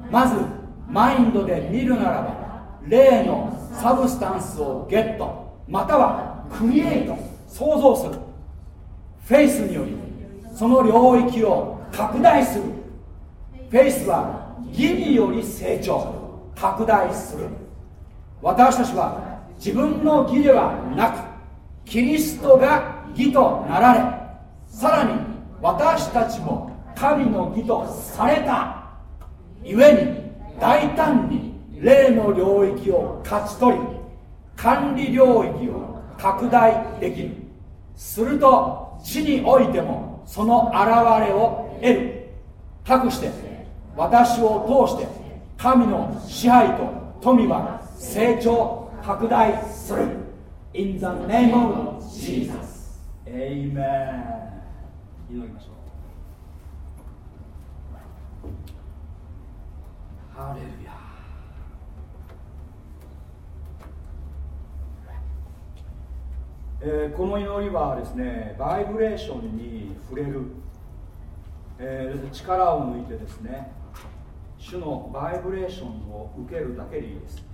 まずマインドで見るならば霊の substance をゲットまたはクリエイト創造する。フェイスによりその領域を拡大する。フェイスは義により成長拡大する。私たちは自分の義ではなくキリストが義となられさらに私たちも神の義とされた。故に大胆に霊の領域を勝ち取り管理領域を拡大できる。すると地においてもその現れを得る。かくして私を通して神の支配と富は成長拡大する。In the name of Jesus Amen 祈りましょう。ハレルヤえー、この祈りはですねバイブレーションに触れる、えー、力を抜いてですね主のバイブレーションを受けるだけでいいです。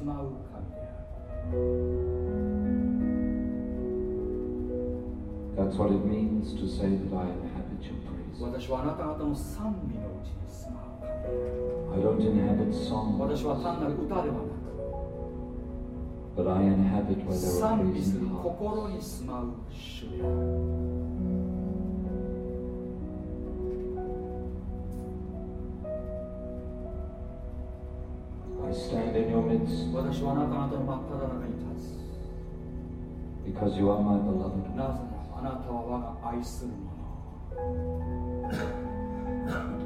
ちに住まう神である That's what it means to say that I inhabit your praise. 私はあなた方の賛美のうちに住まう神 I don't inhabit song. 私は単なる歌ではなく But I inhabit where there are 賛美す praising る hearts. 心に住まう主で midst 私はあなた方の真っ只中に立つ because you are my beloved. なぜならあなたは我が愛する者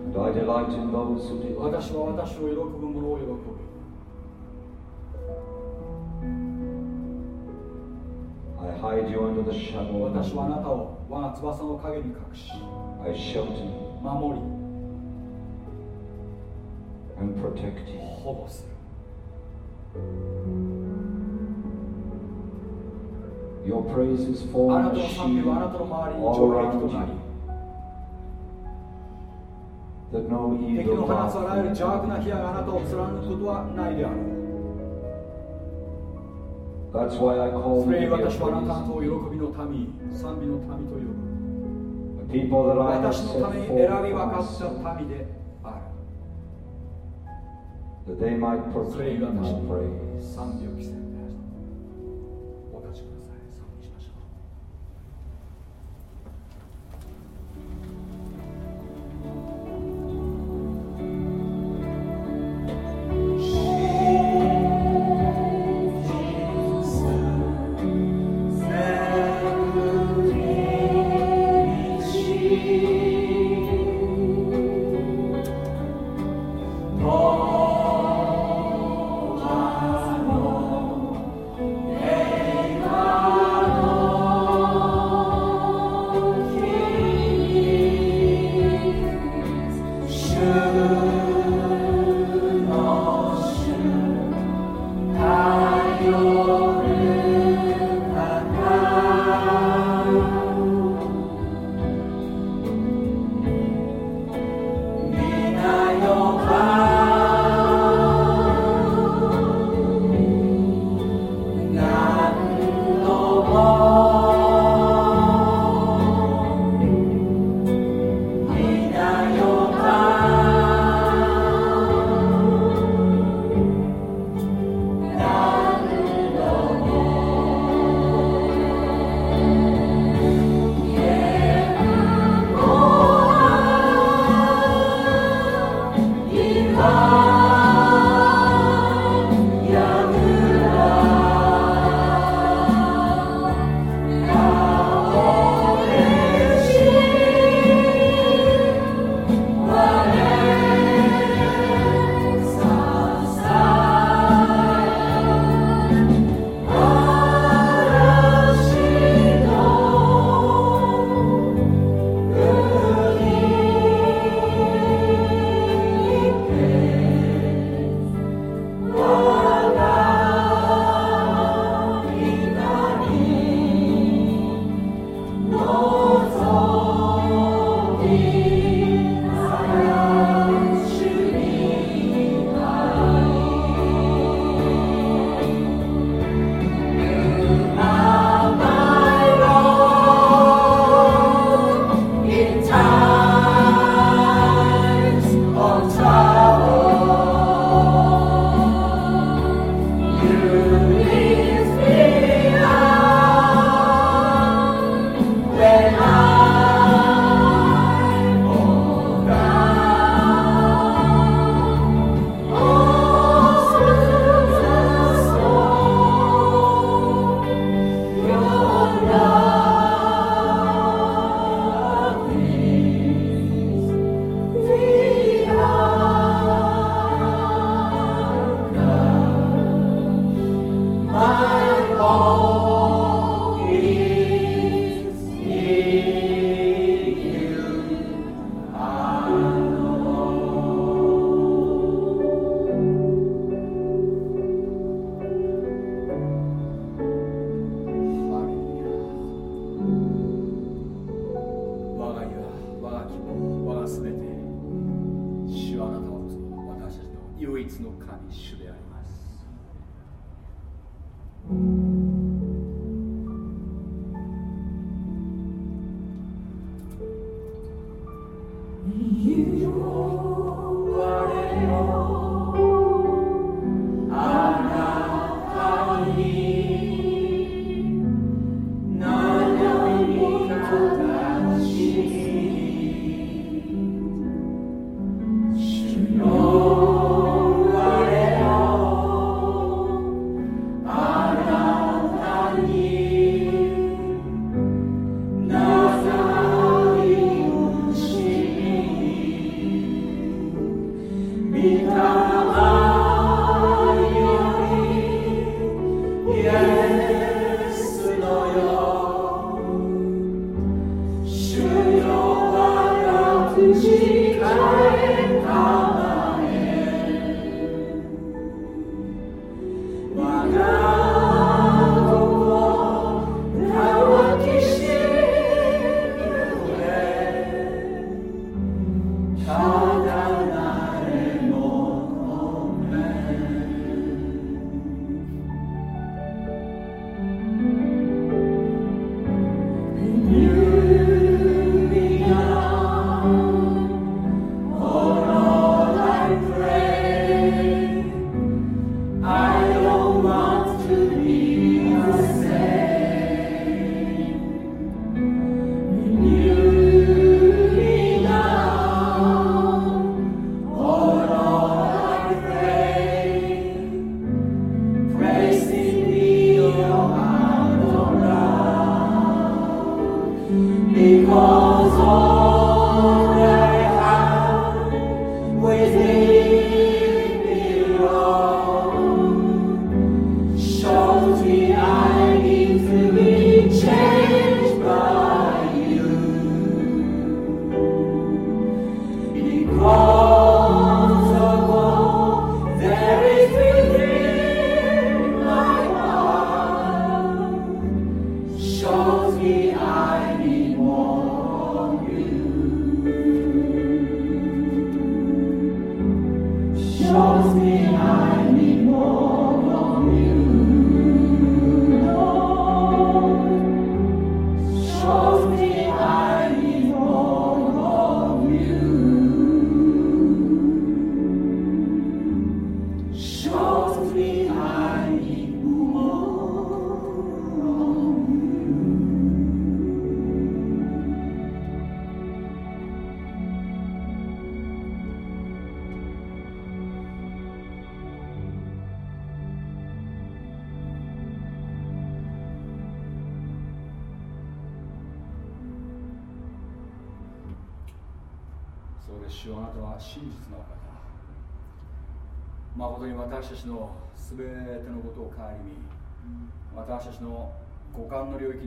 And I delight in those who delight. 私は私を喜ぶ者を喜ぶ I hide you under the shadow 私はあなたを我が翼の陰に隠し I shelter you 守り and protect you. 保護する Your praise is for あなたの賛美はあなたの周りに上陸となり敵の放つあらゆる邪悪な火があなたを貫くことはないであろうそれは私はあなたと喜びの民賛美の民という私のために選び分かった民で that they might それに proclaim 私 my に praise.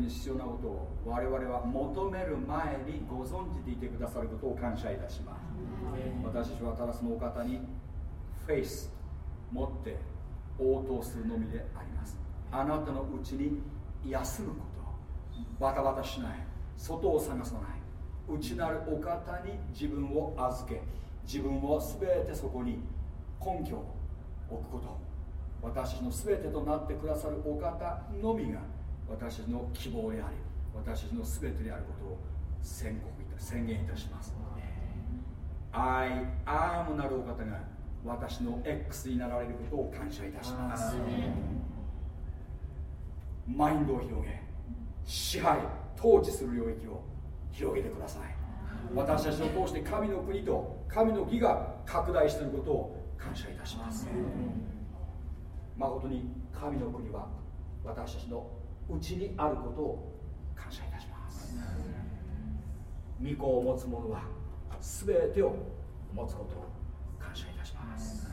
必要なことを我々は求める前にご存知でいてくださることを感謝いたします。私たちはただそのお方にフェイス持って応答するのみであります。あなたのうちに休むことバタバタしない外を探さない。内なるお方に自分を預け自分を全てそこに根拠を置くこと。私の全てとなってくださるお方のみが私の希望であり私の全てであることを宣告いた宣言いたします。I am なるお方が私の X になられることを感謝いたします。マインドを広げ支配統治する領域を広げてください。私たちを通して神の国と神の義が拡大していることを感謝いたします。誠に神の国は私たちのうちにあることを感謝いたします。御子を持つ者は全てを持つことを感謝いたします。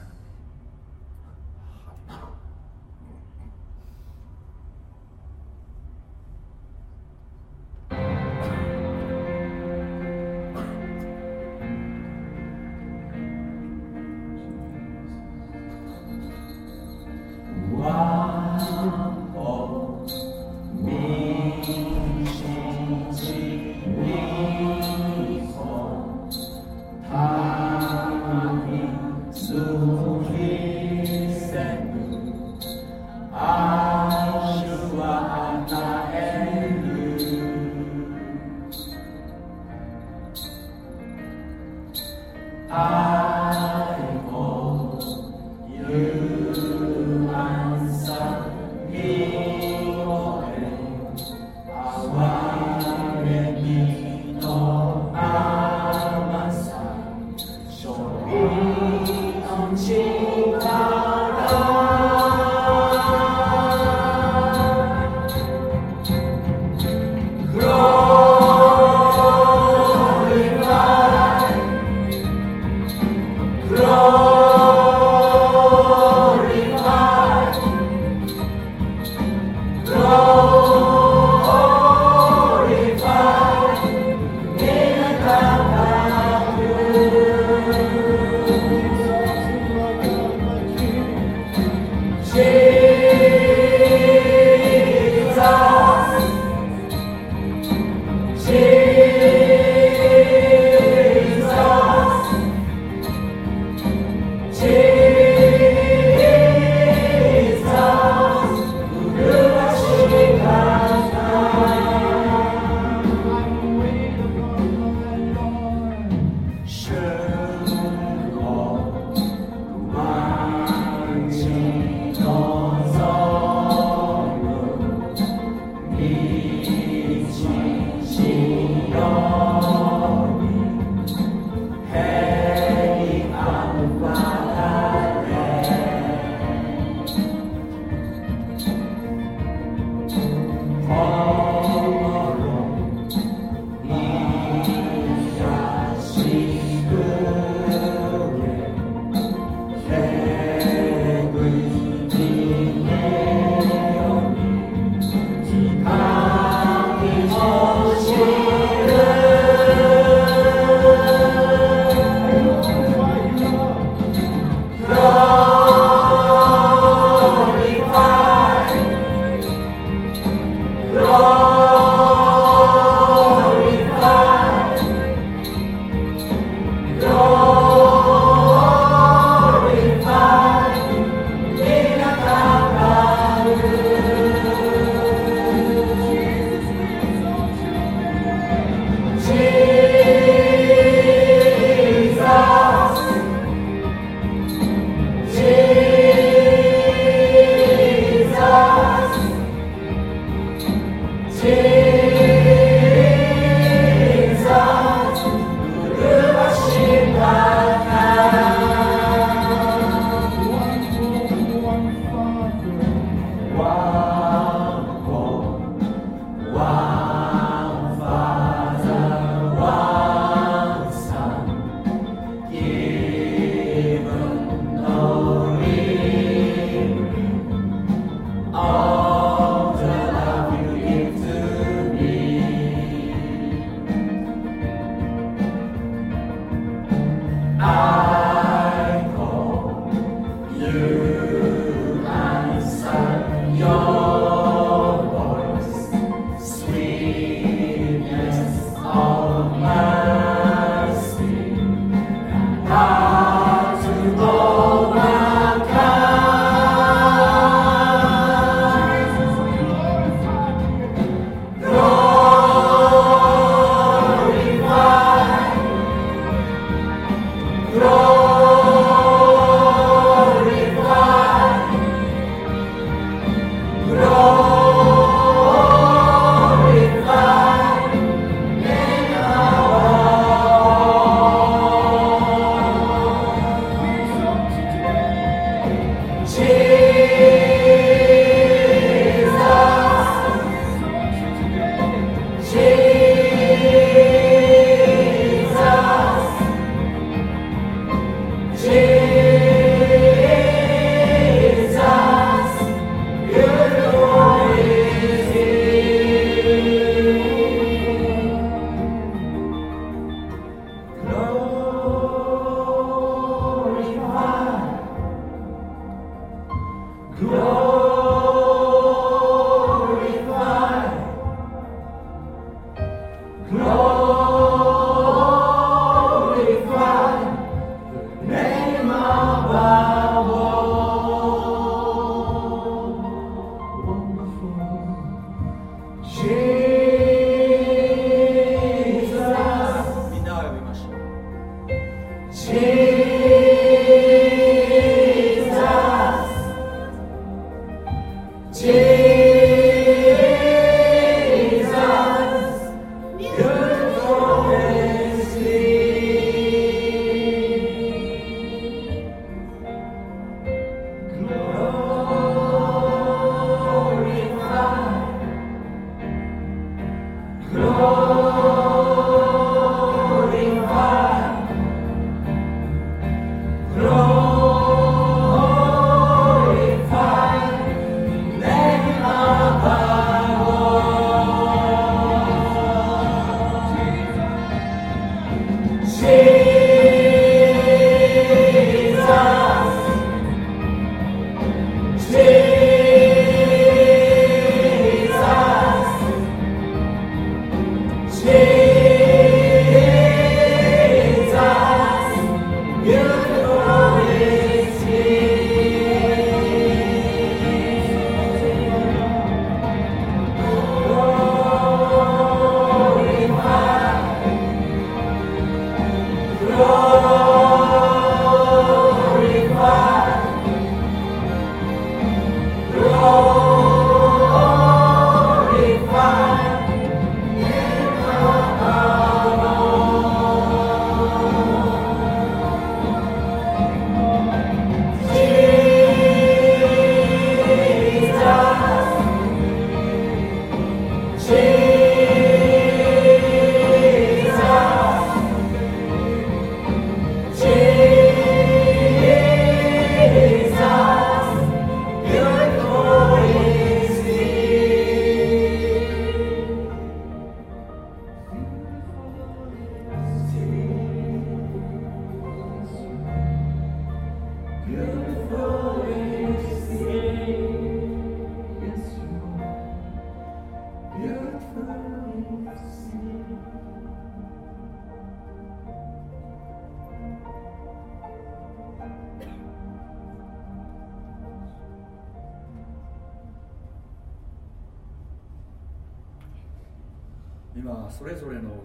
Jesus.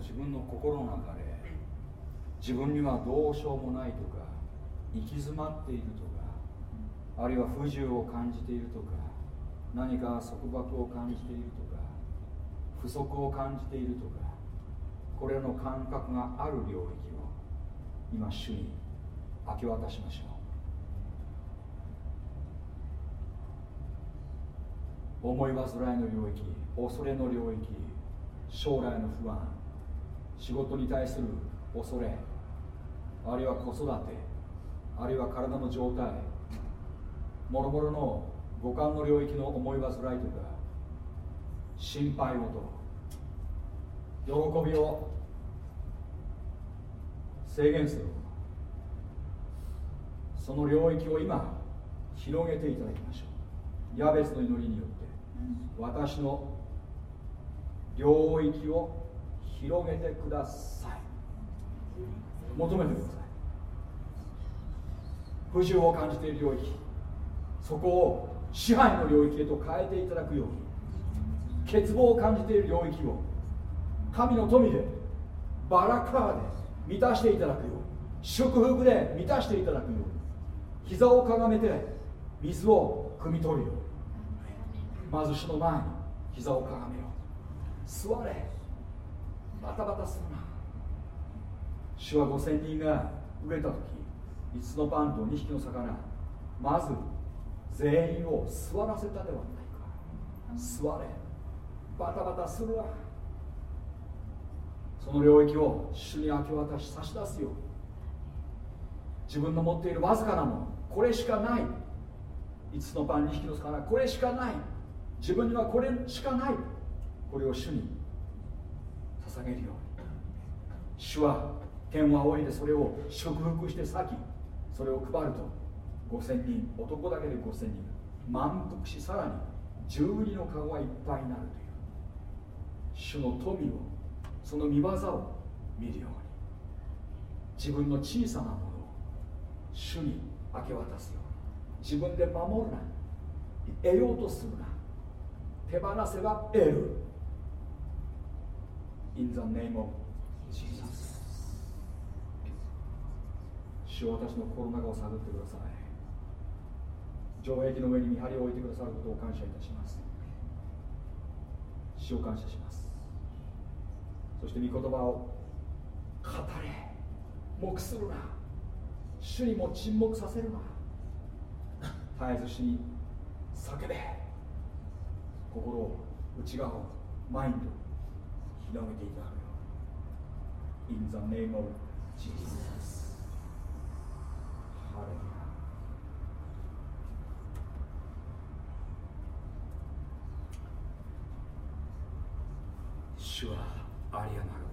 自分の心の中で自分にはどうしようもないとか行き詰まっているとかあるいは不自由を感じているとか何か束縛を感じているとか不足を感じているとかこれの感覚がある領域を今主に明け渡しましょう。思い煩いの領域恐れの領域将来の不安。仕事に対する恐れあるいは子育てあるいは体の状態もろもろの五感の領域の思い煩いとか心配事喜びを制限するその領域を今広げていただきましょう。ヤベスの祈りによって私の領域を広げてください。求めてください不自由を感じている領域そこを支配の領域へと変えていただくように。欠乏を感じている領域を神の富でバラカーで満たしていただくよう。に祝福で満たしていただくよう。に膝をかがめて水を汲み取るよう。に貧しの前に膝をかがめよう。座れ。バタバタするな。主は5000人が飢えた時5つのパンと2匹の魚まず全員を座らせたではないか。座れ。バタバタするわ。その領域を主に明け渡し差し出すよ自分の持っているわずかなものこれしかない。5つのパン2匹の魚これしかない。自分にはこれしかない。これを主に捧げるように主は天を仰いでそれを祝福して先それを配ると5000人男だけで5000人満腹しさらに十二の顔はいっぱいになるという。主の富をその見業を見るように。自分の小さなものを主に明け渡すように。自分で守るな。得ようとするな。手放せば得る。In the name of Jesus. 主を私の心の中を探ってください。城壁の上に見張りを置いてくださることを感謝いたします。主を感謝します。そして御言葉を語れ。黙するな。主にも沈黙させるな。絶えずしに叫べ。心を内側をマインド広げていただくよ In the name of Jesus. ハレルヤ主はありやなる。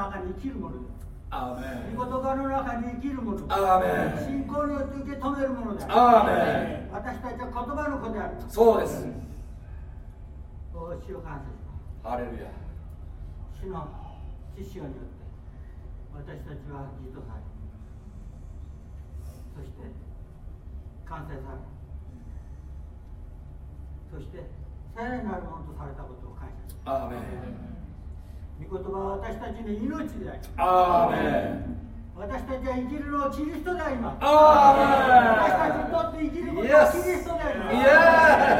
中に生きるものですアーメン御言葉の中に生きるもの。ですアーメン信仰によって受け止めるものであるアーメン私たちは言葉の子である。そうです。お主を感謝します。ハレルヤ主の知識によって私たちは義とされそして完成され。そして聖なるものとされたことを感謝しアーメンます御言葉は私たちの命でありアーメン私たちは生きるのはキリストであります。ア私たちにとって生きることはキリストであります。Yes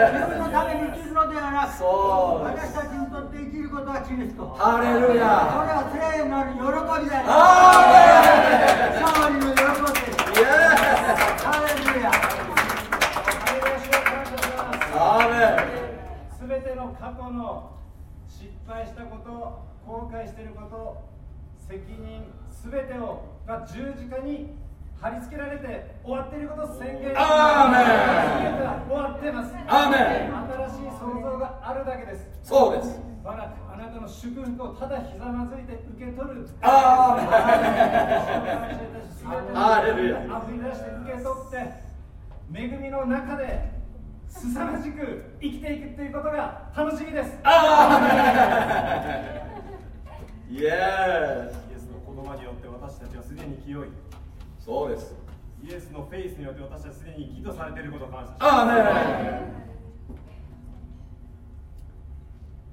自分のために生きるのではなく私たちにとって生きることはキリスト。ハレルそれヤは聖なる喜びでありア勝利の喜びです。ハレルヤスアーメンすべての過去の失敗したこと後悔していること責任すべてをが十字架に貼り付けられて終わっていることを宣言。します終わってます。新しい創造があるだけですそうです。バラクあなたの祝福をただひざまずいて受け取る。アーメン。ハハレルヤ。あふれ出して受け取って恵みの中ですさまじく生きていくっていうことが楽しみです。アーメン イエイエスの言葉によって私たちはすでに清い。スそうです。イエスのフェイスによって私たちはすでに義とされていることを感謝します。アーメ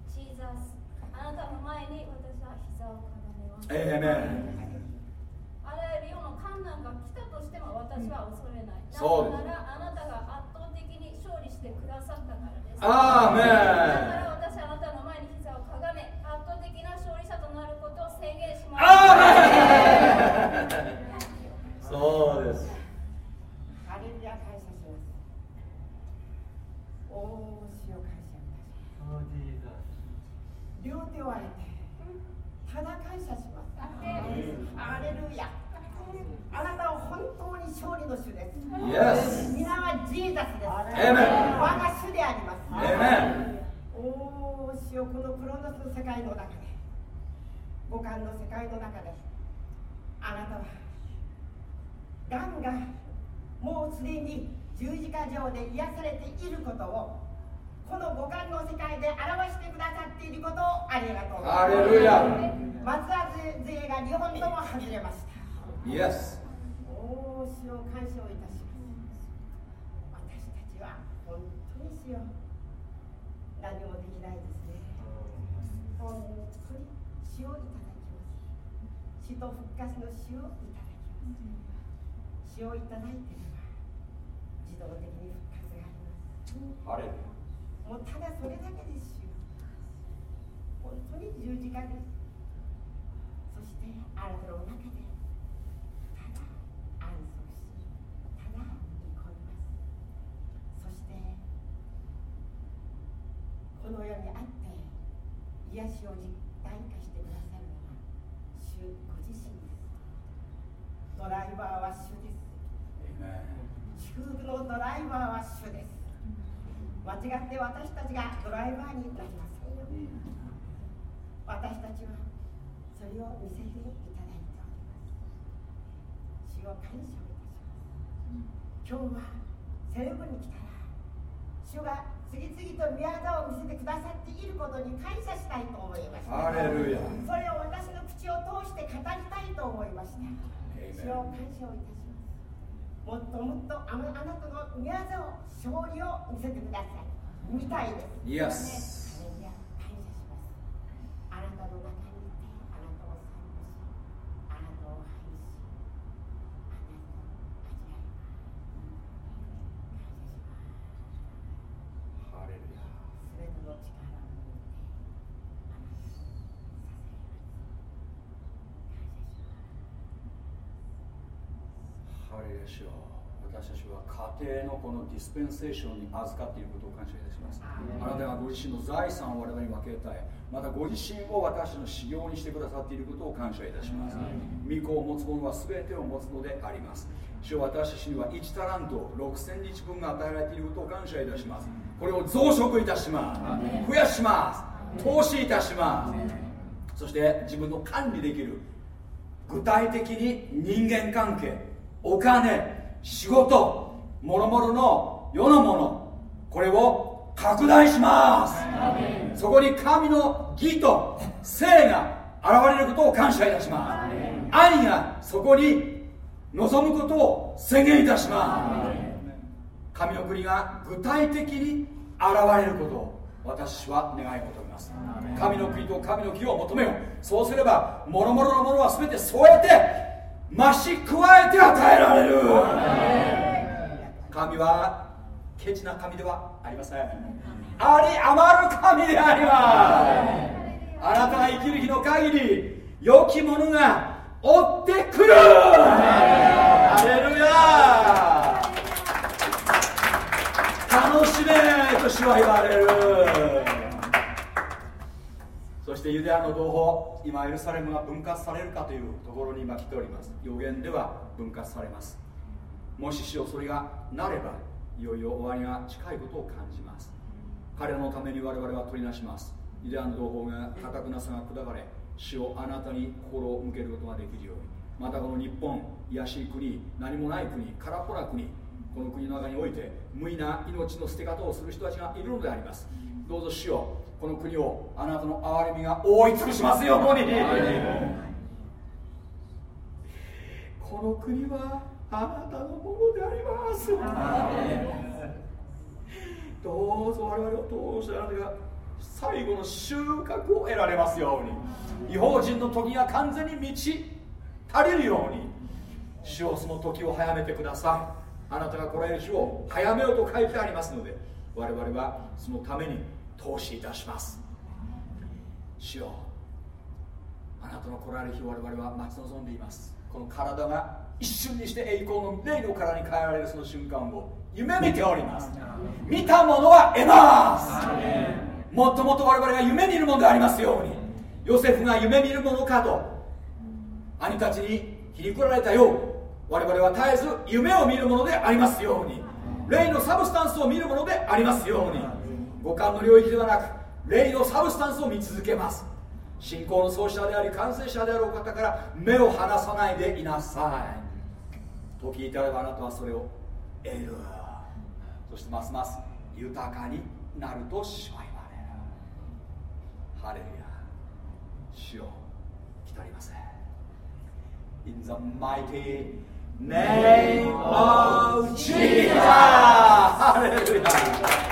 ジーザスあなたの前に私は膝をかがめます。ンエーメンあらゆる世の困難が来たとしても私は恐れない。そうなぜならあなたが圧倒的に勝利してくださったからです。アーメ者となることを宣言します。アーメンそうですハレルヤ感謝します。おー、主を感謝いたします。Oh. 両手を挙げて、ただ感謝します。ハレルヤ。あなたは本当に勝利の主です。Yes 皆はジーザスです。我が主であります。おー、主よこのクロノスの世界の中で、五感の世界の中で、あなたは、がんがもうすでに十字架上で癒されていることを、この五感の世界で表してくださっていることをありがとうございます。松葉杖が2本とも外れました。イエスおー、主を感謝をいたします。私たちは本当に主よ何もできないですね。本当に主をいただきます。死と復活の主をいただきます。死をいただいていれば自動的に復活があります。ハレルもうただそれだけですよ。本当に十字架です。そしてあなたの中でただ安息しただ憩います。そしてこの世にあって癒しを実体化してくださるのは主ご自身です。ドライバーは主です。祝福のドライバーは主です。間違って私たちがドライバーになりませんよ私たちはそれを見せていただいております。主を感謝いたします。今日はセレブに来たら主が次々と宮沢を見せてくださっていることに感謝したいと思いました。それを私の口を通して語りたいと思いました。主を感謝をいたします。もっともっとあのあなたの宮沢勝利を見せてください。見たいです。Yes 感謝します。あなたの中にいてあなたを賛美しあなたを愛しあなたを味わいハレルヤすべての力を抜いてあなたをさせハレルヤ主よ私たちのこのディスペンセーションに預かっていることを感謝いたします。あなたがご自身の財産を我々に分けたいまたご自身を私の修行にしてくださっていることを感謝いたします。御子を持つ者は全てを持つのであります。主よ私たちには1タラント6000日分が与えられていることを感謝いたします。これを増殖いたします。増やします。投資いたします。そして自分の管理できる具体的に人間関係お金仕事もろもろの世のものこれを拡大します。そこに神の義と聖が現れることを感謝いたします。愛がそこに望むことを宣言いたします。神の国が具体的に現れることを私は願い求めます。神の国と神の義を求めよう。そうすれば諸々のものは全てそうやって増し加えて与えられる神はケチな神ではありません。あり余る神であります。あなたが生きる日の限り良きものが追ってくる。ハレルヤ楽しめと主は言われる。そしてユダヤの同胞今エルサレムが分割されるかというところに今来ております。予言では分割されます。もし主よそれがなればいよいよ終わりが近いことを感じます。彼らのために我々は取りなします。ユダヤの同胞が高くなさが砕かれ主をあなたに心を向けることができるように。またこの日本癒しい国何もない国空っぽな国この国の中において無意な命の捨て方をする人たちがいるのであります。どうぞ主よこの国をあなたの憐れみが覆い尽くしますように。この国はあなたのものであります。どうぞ我々を通してあなたが最後の収穫を得られますように。違法人の時が完全に満ち足りるように。主をその時を早めてください。あなたが来られる日を早めようと書いてありますので我々はそのために投資いたします。主よあなたの来られる日を我々は待ち望んでいます。この体が一瞬にして栄光の霊の体に変えられるその瞬間を夢見ております。見たものは得ます。もっともっと我々が夢見るものでありますように。ヨセフが夢見るものかと兄たちに皮肉られたよう我々は絶えず夢を見るものでありますように。霊の substance を見るものでありますように。五感の領域ではなく霊の substance を見続けます。信仰の創始者であり完成者であるお方から目を離さないでいなさい時至ればあなたはそれを得る。そしてますます豊かになるとしまいまれハレルヤ。主を来たりません。In the mighty name of Jesus! ハレルヤ。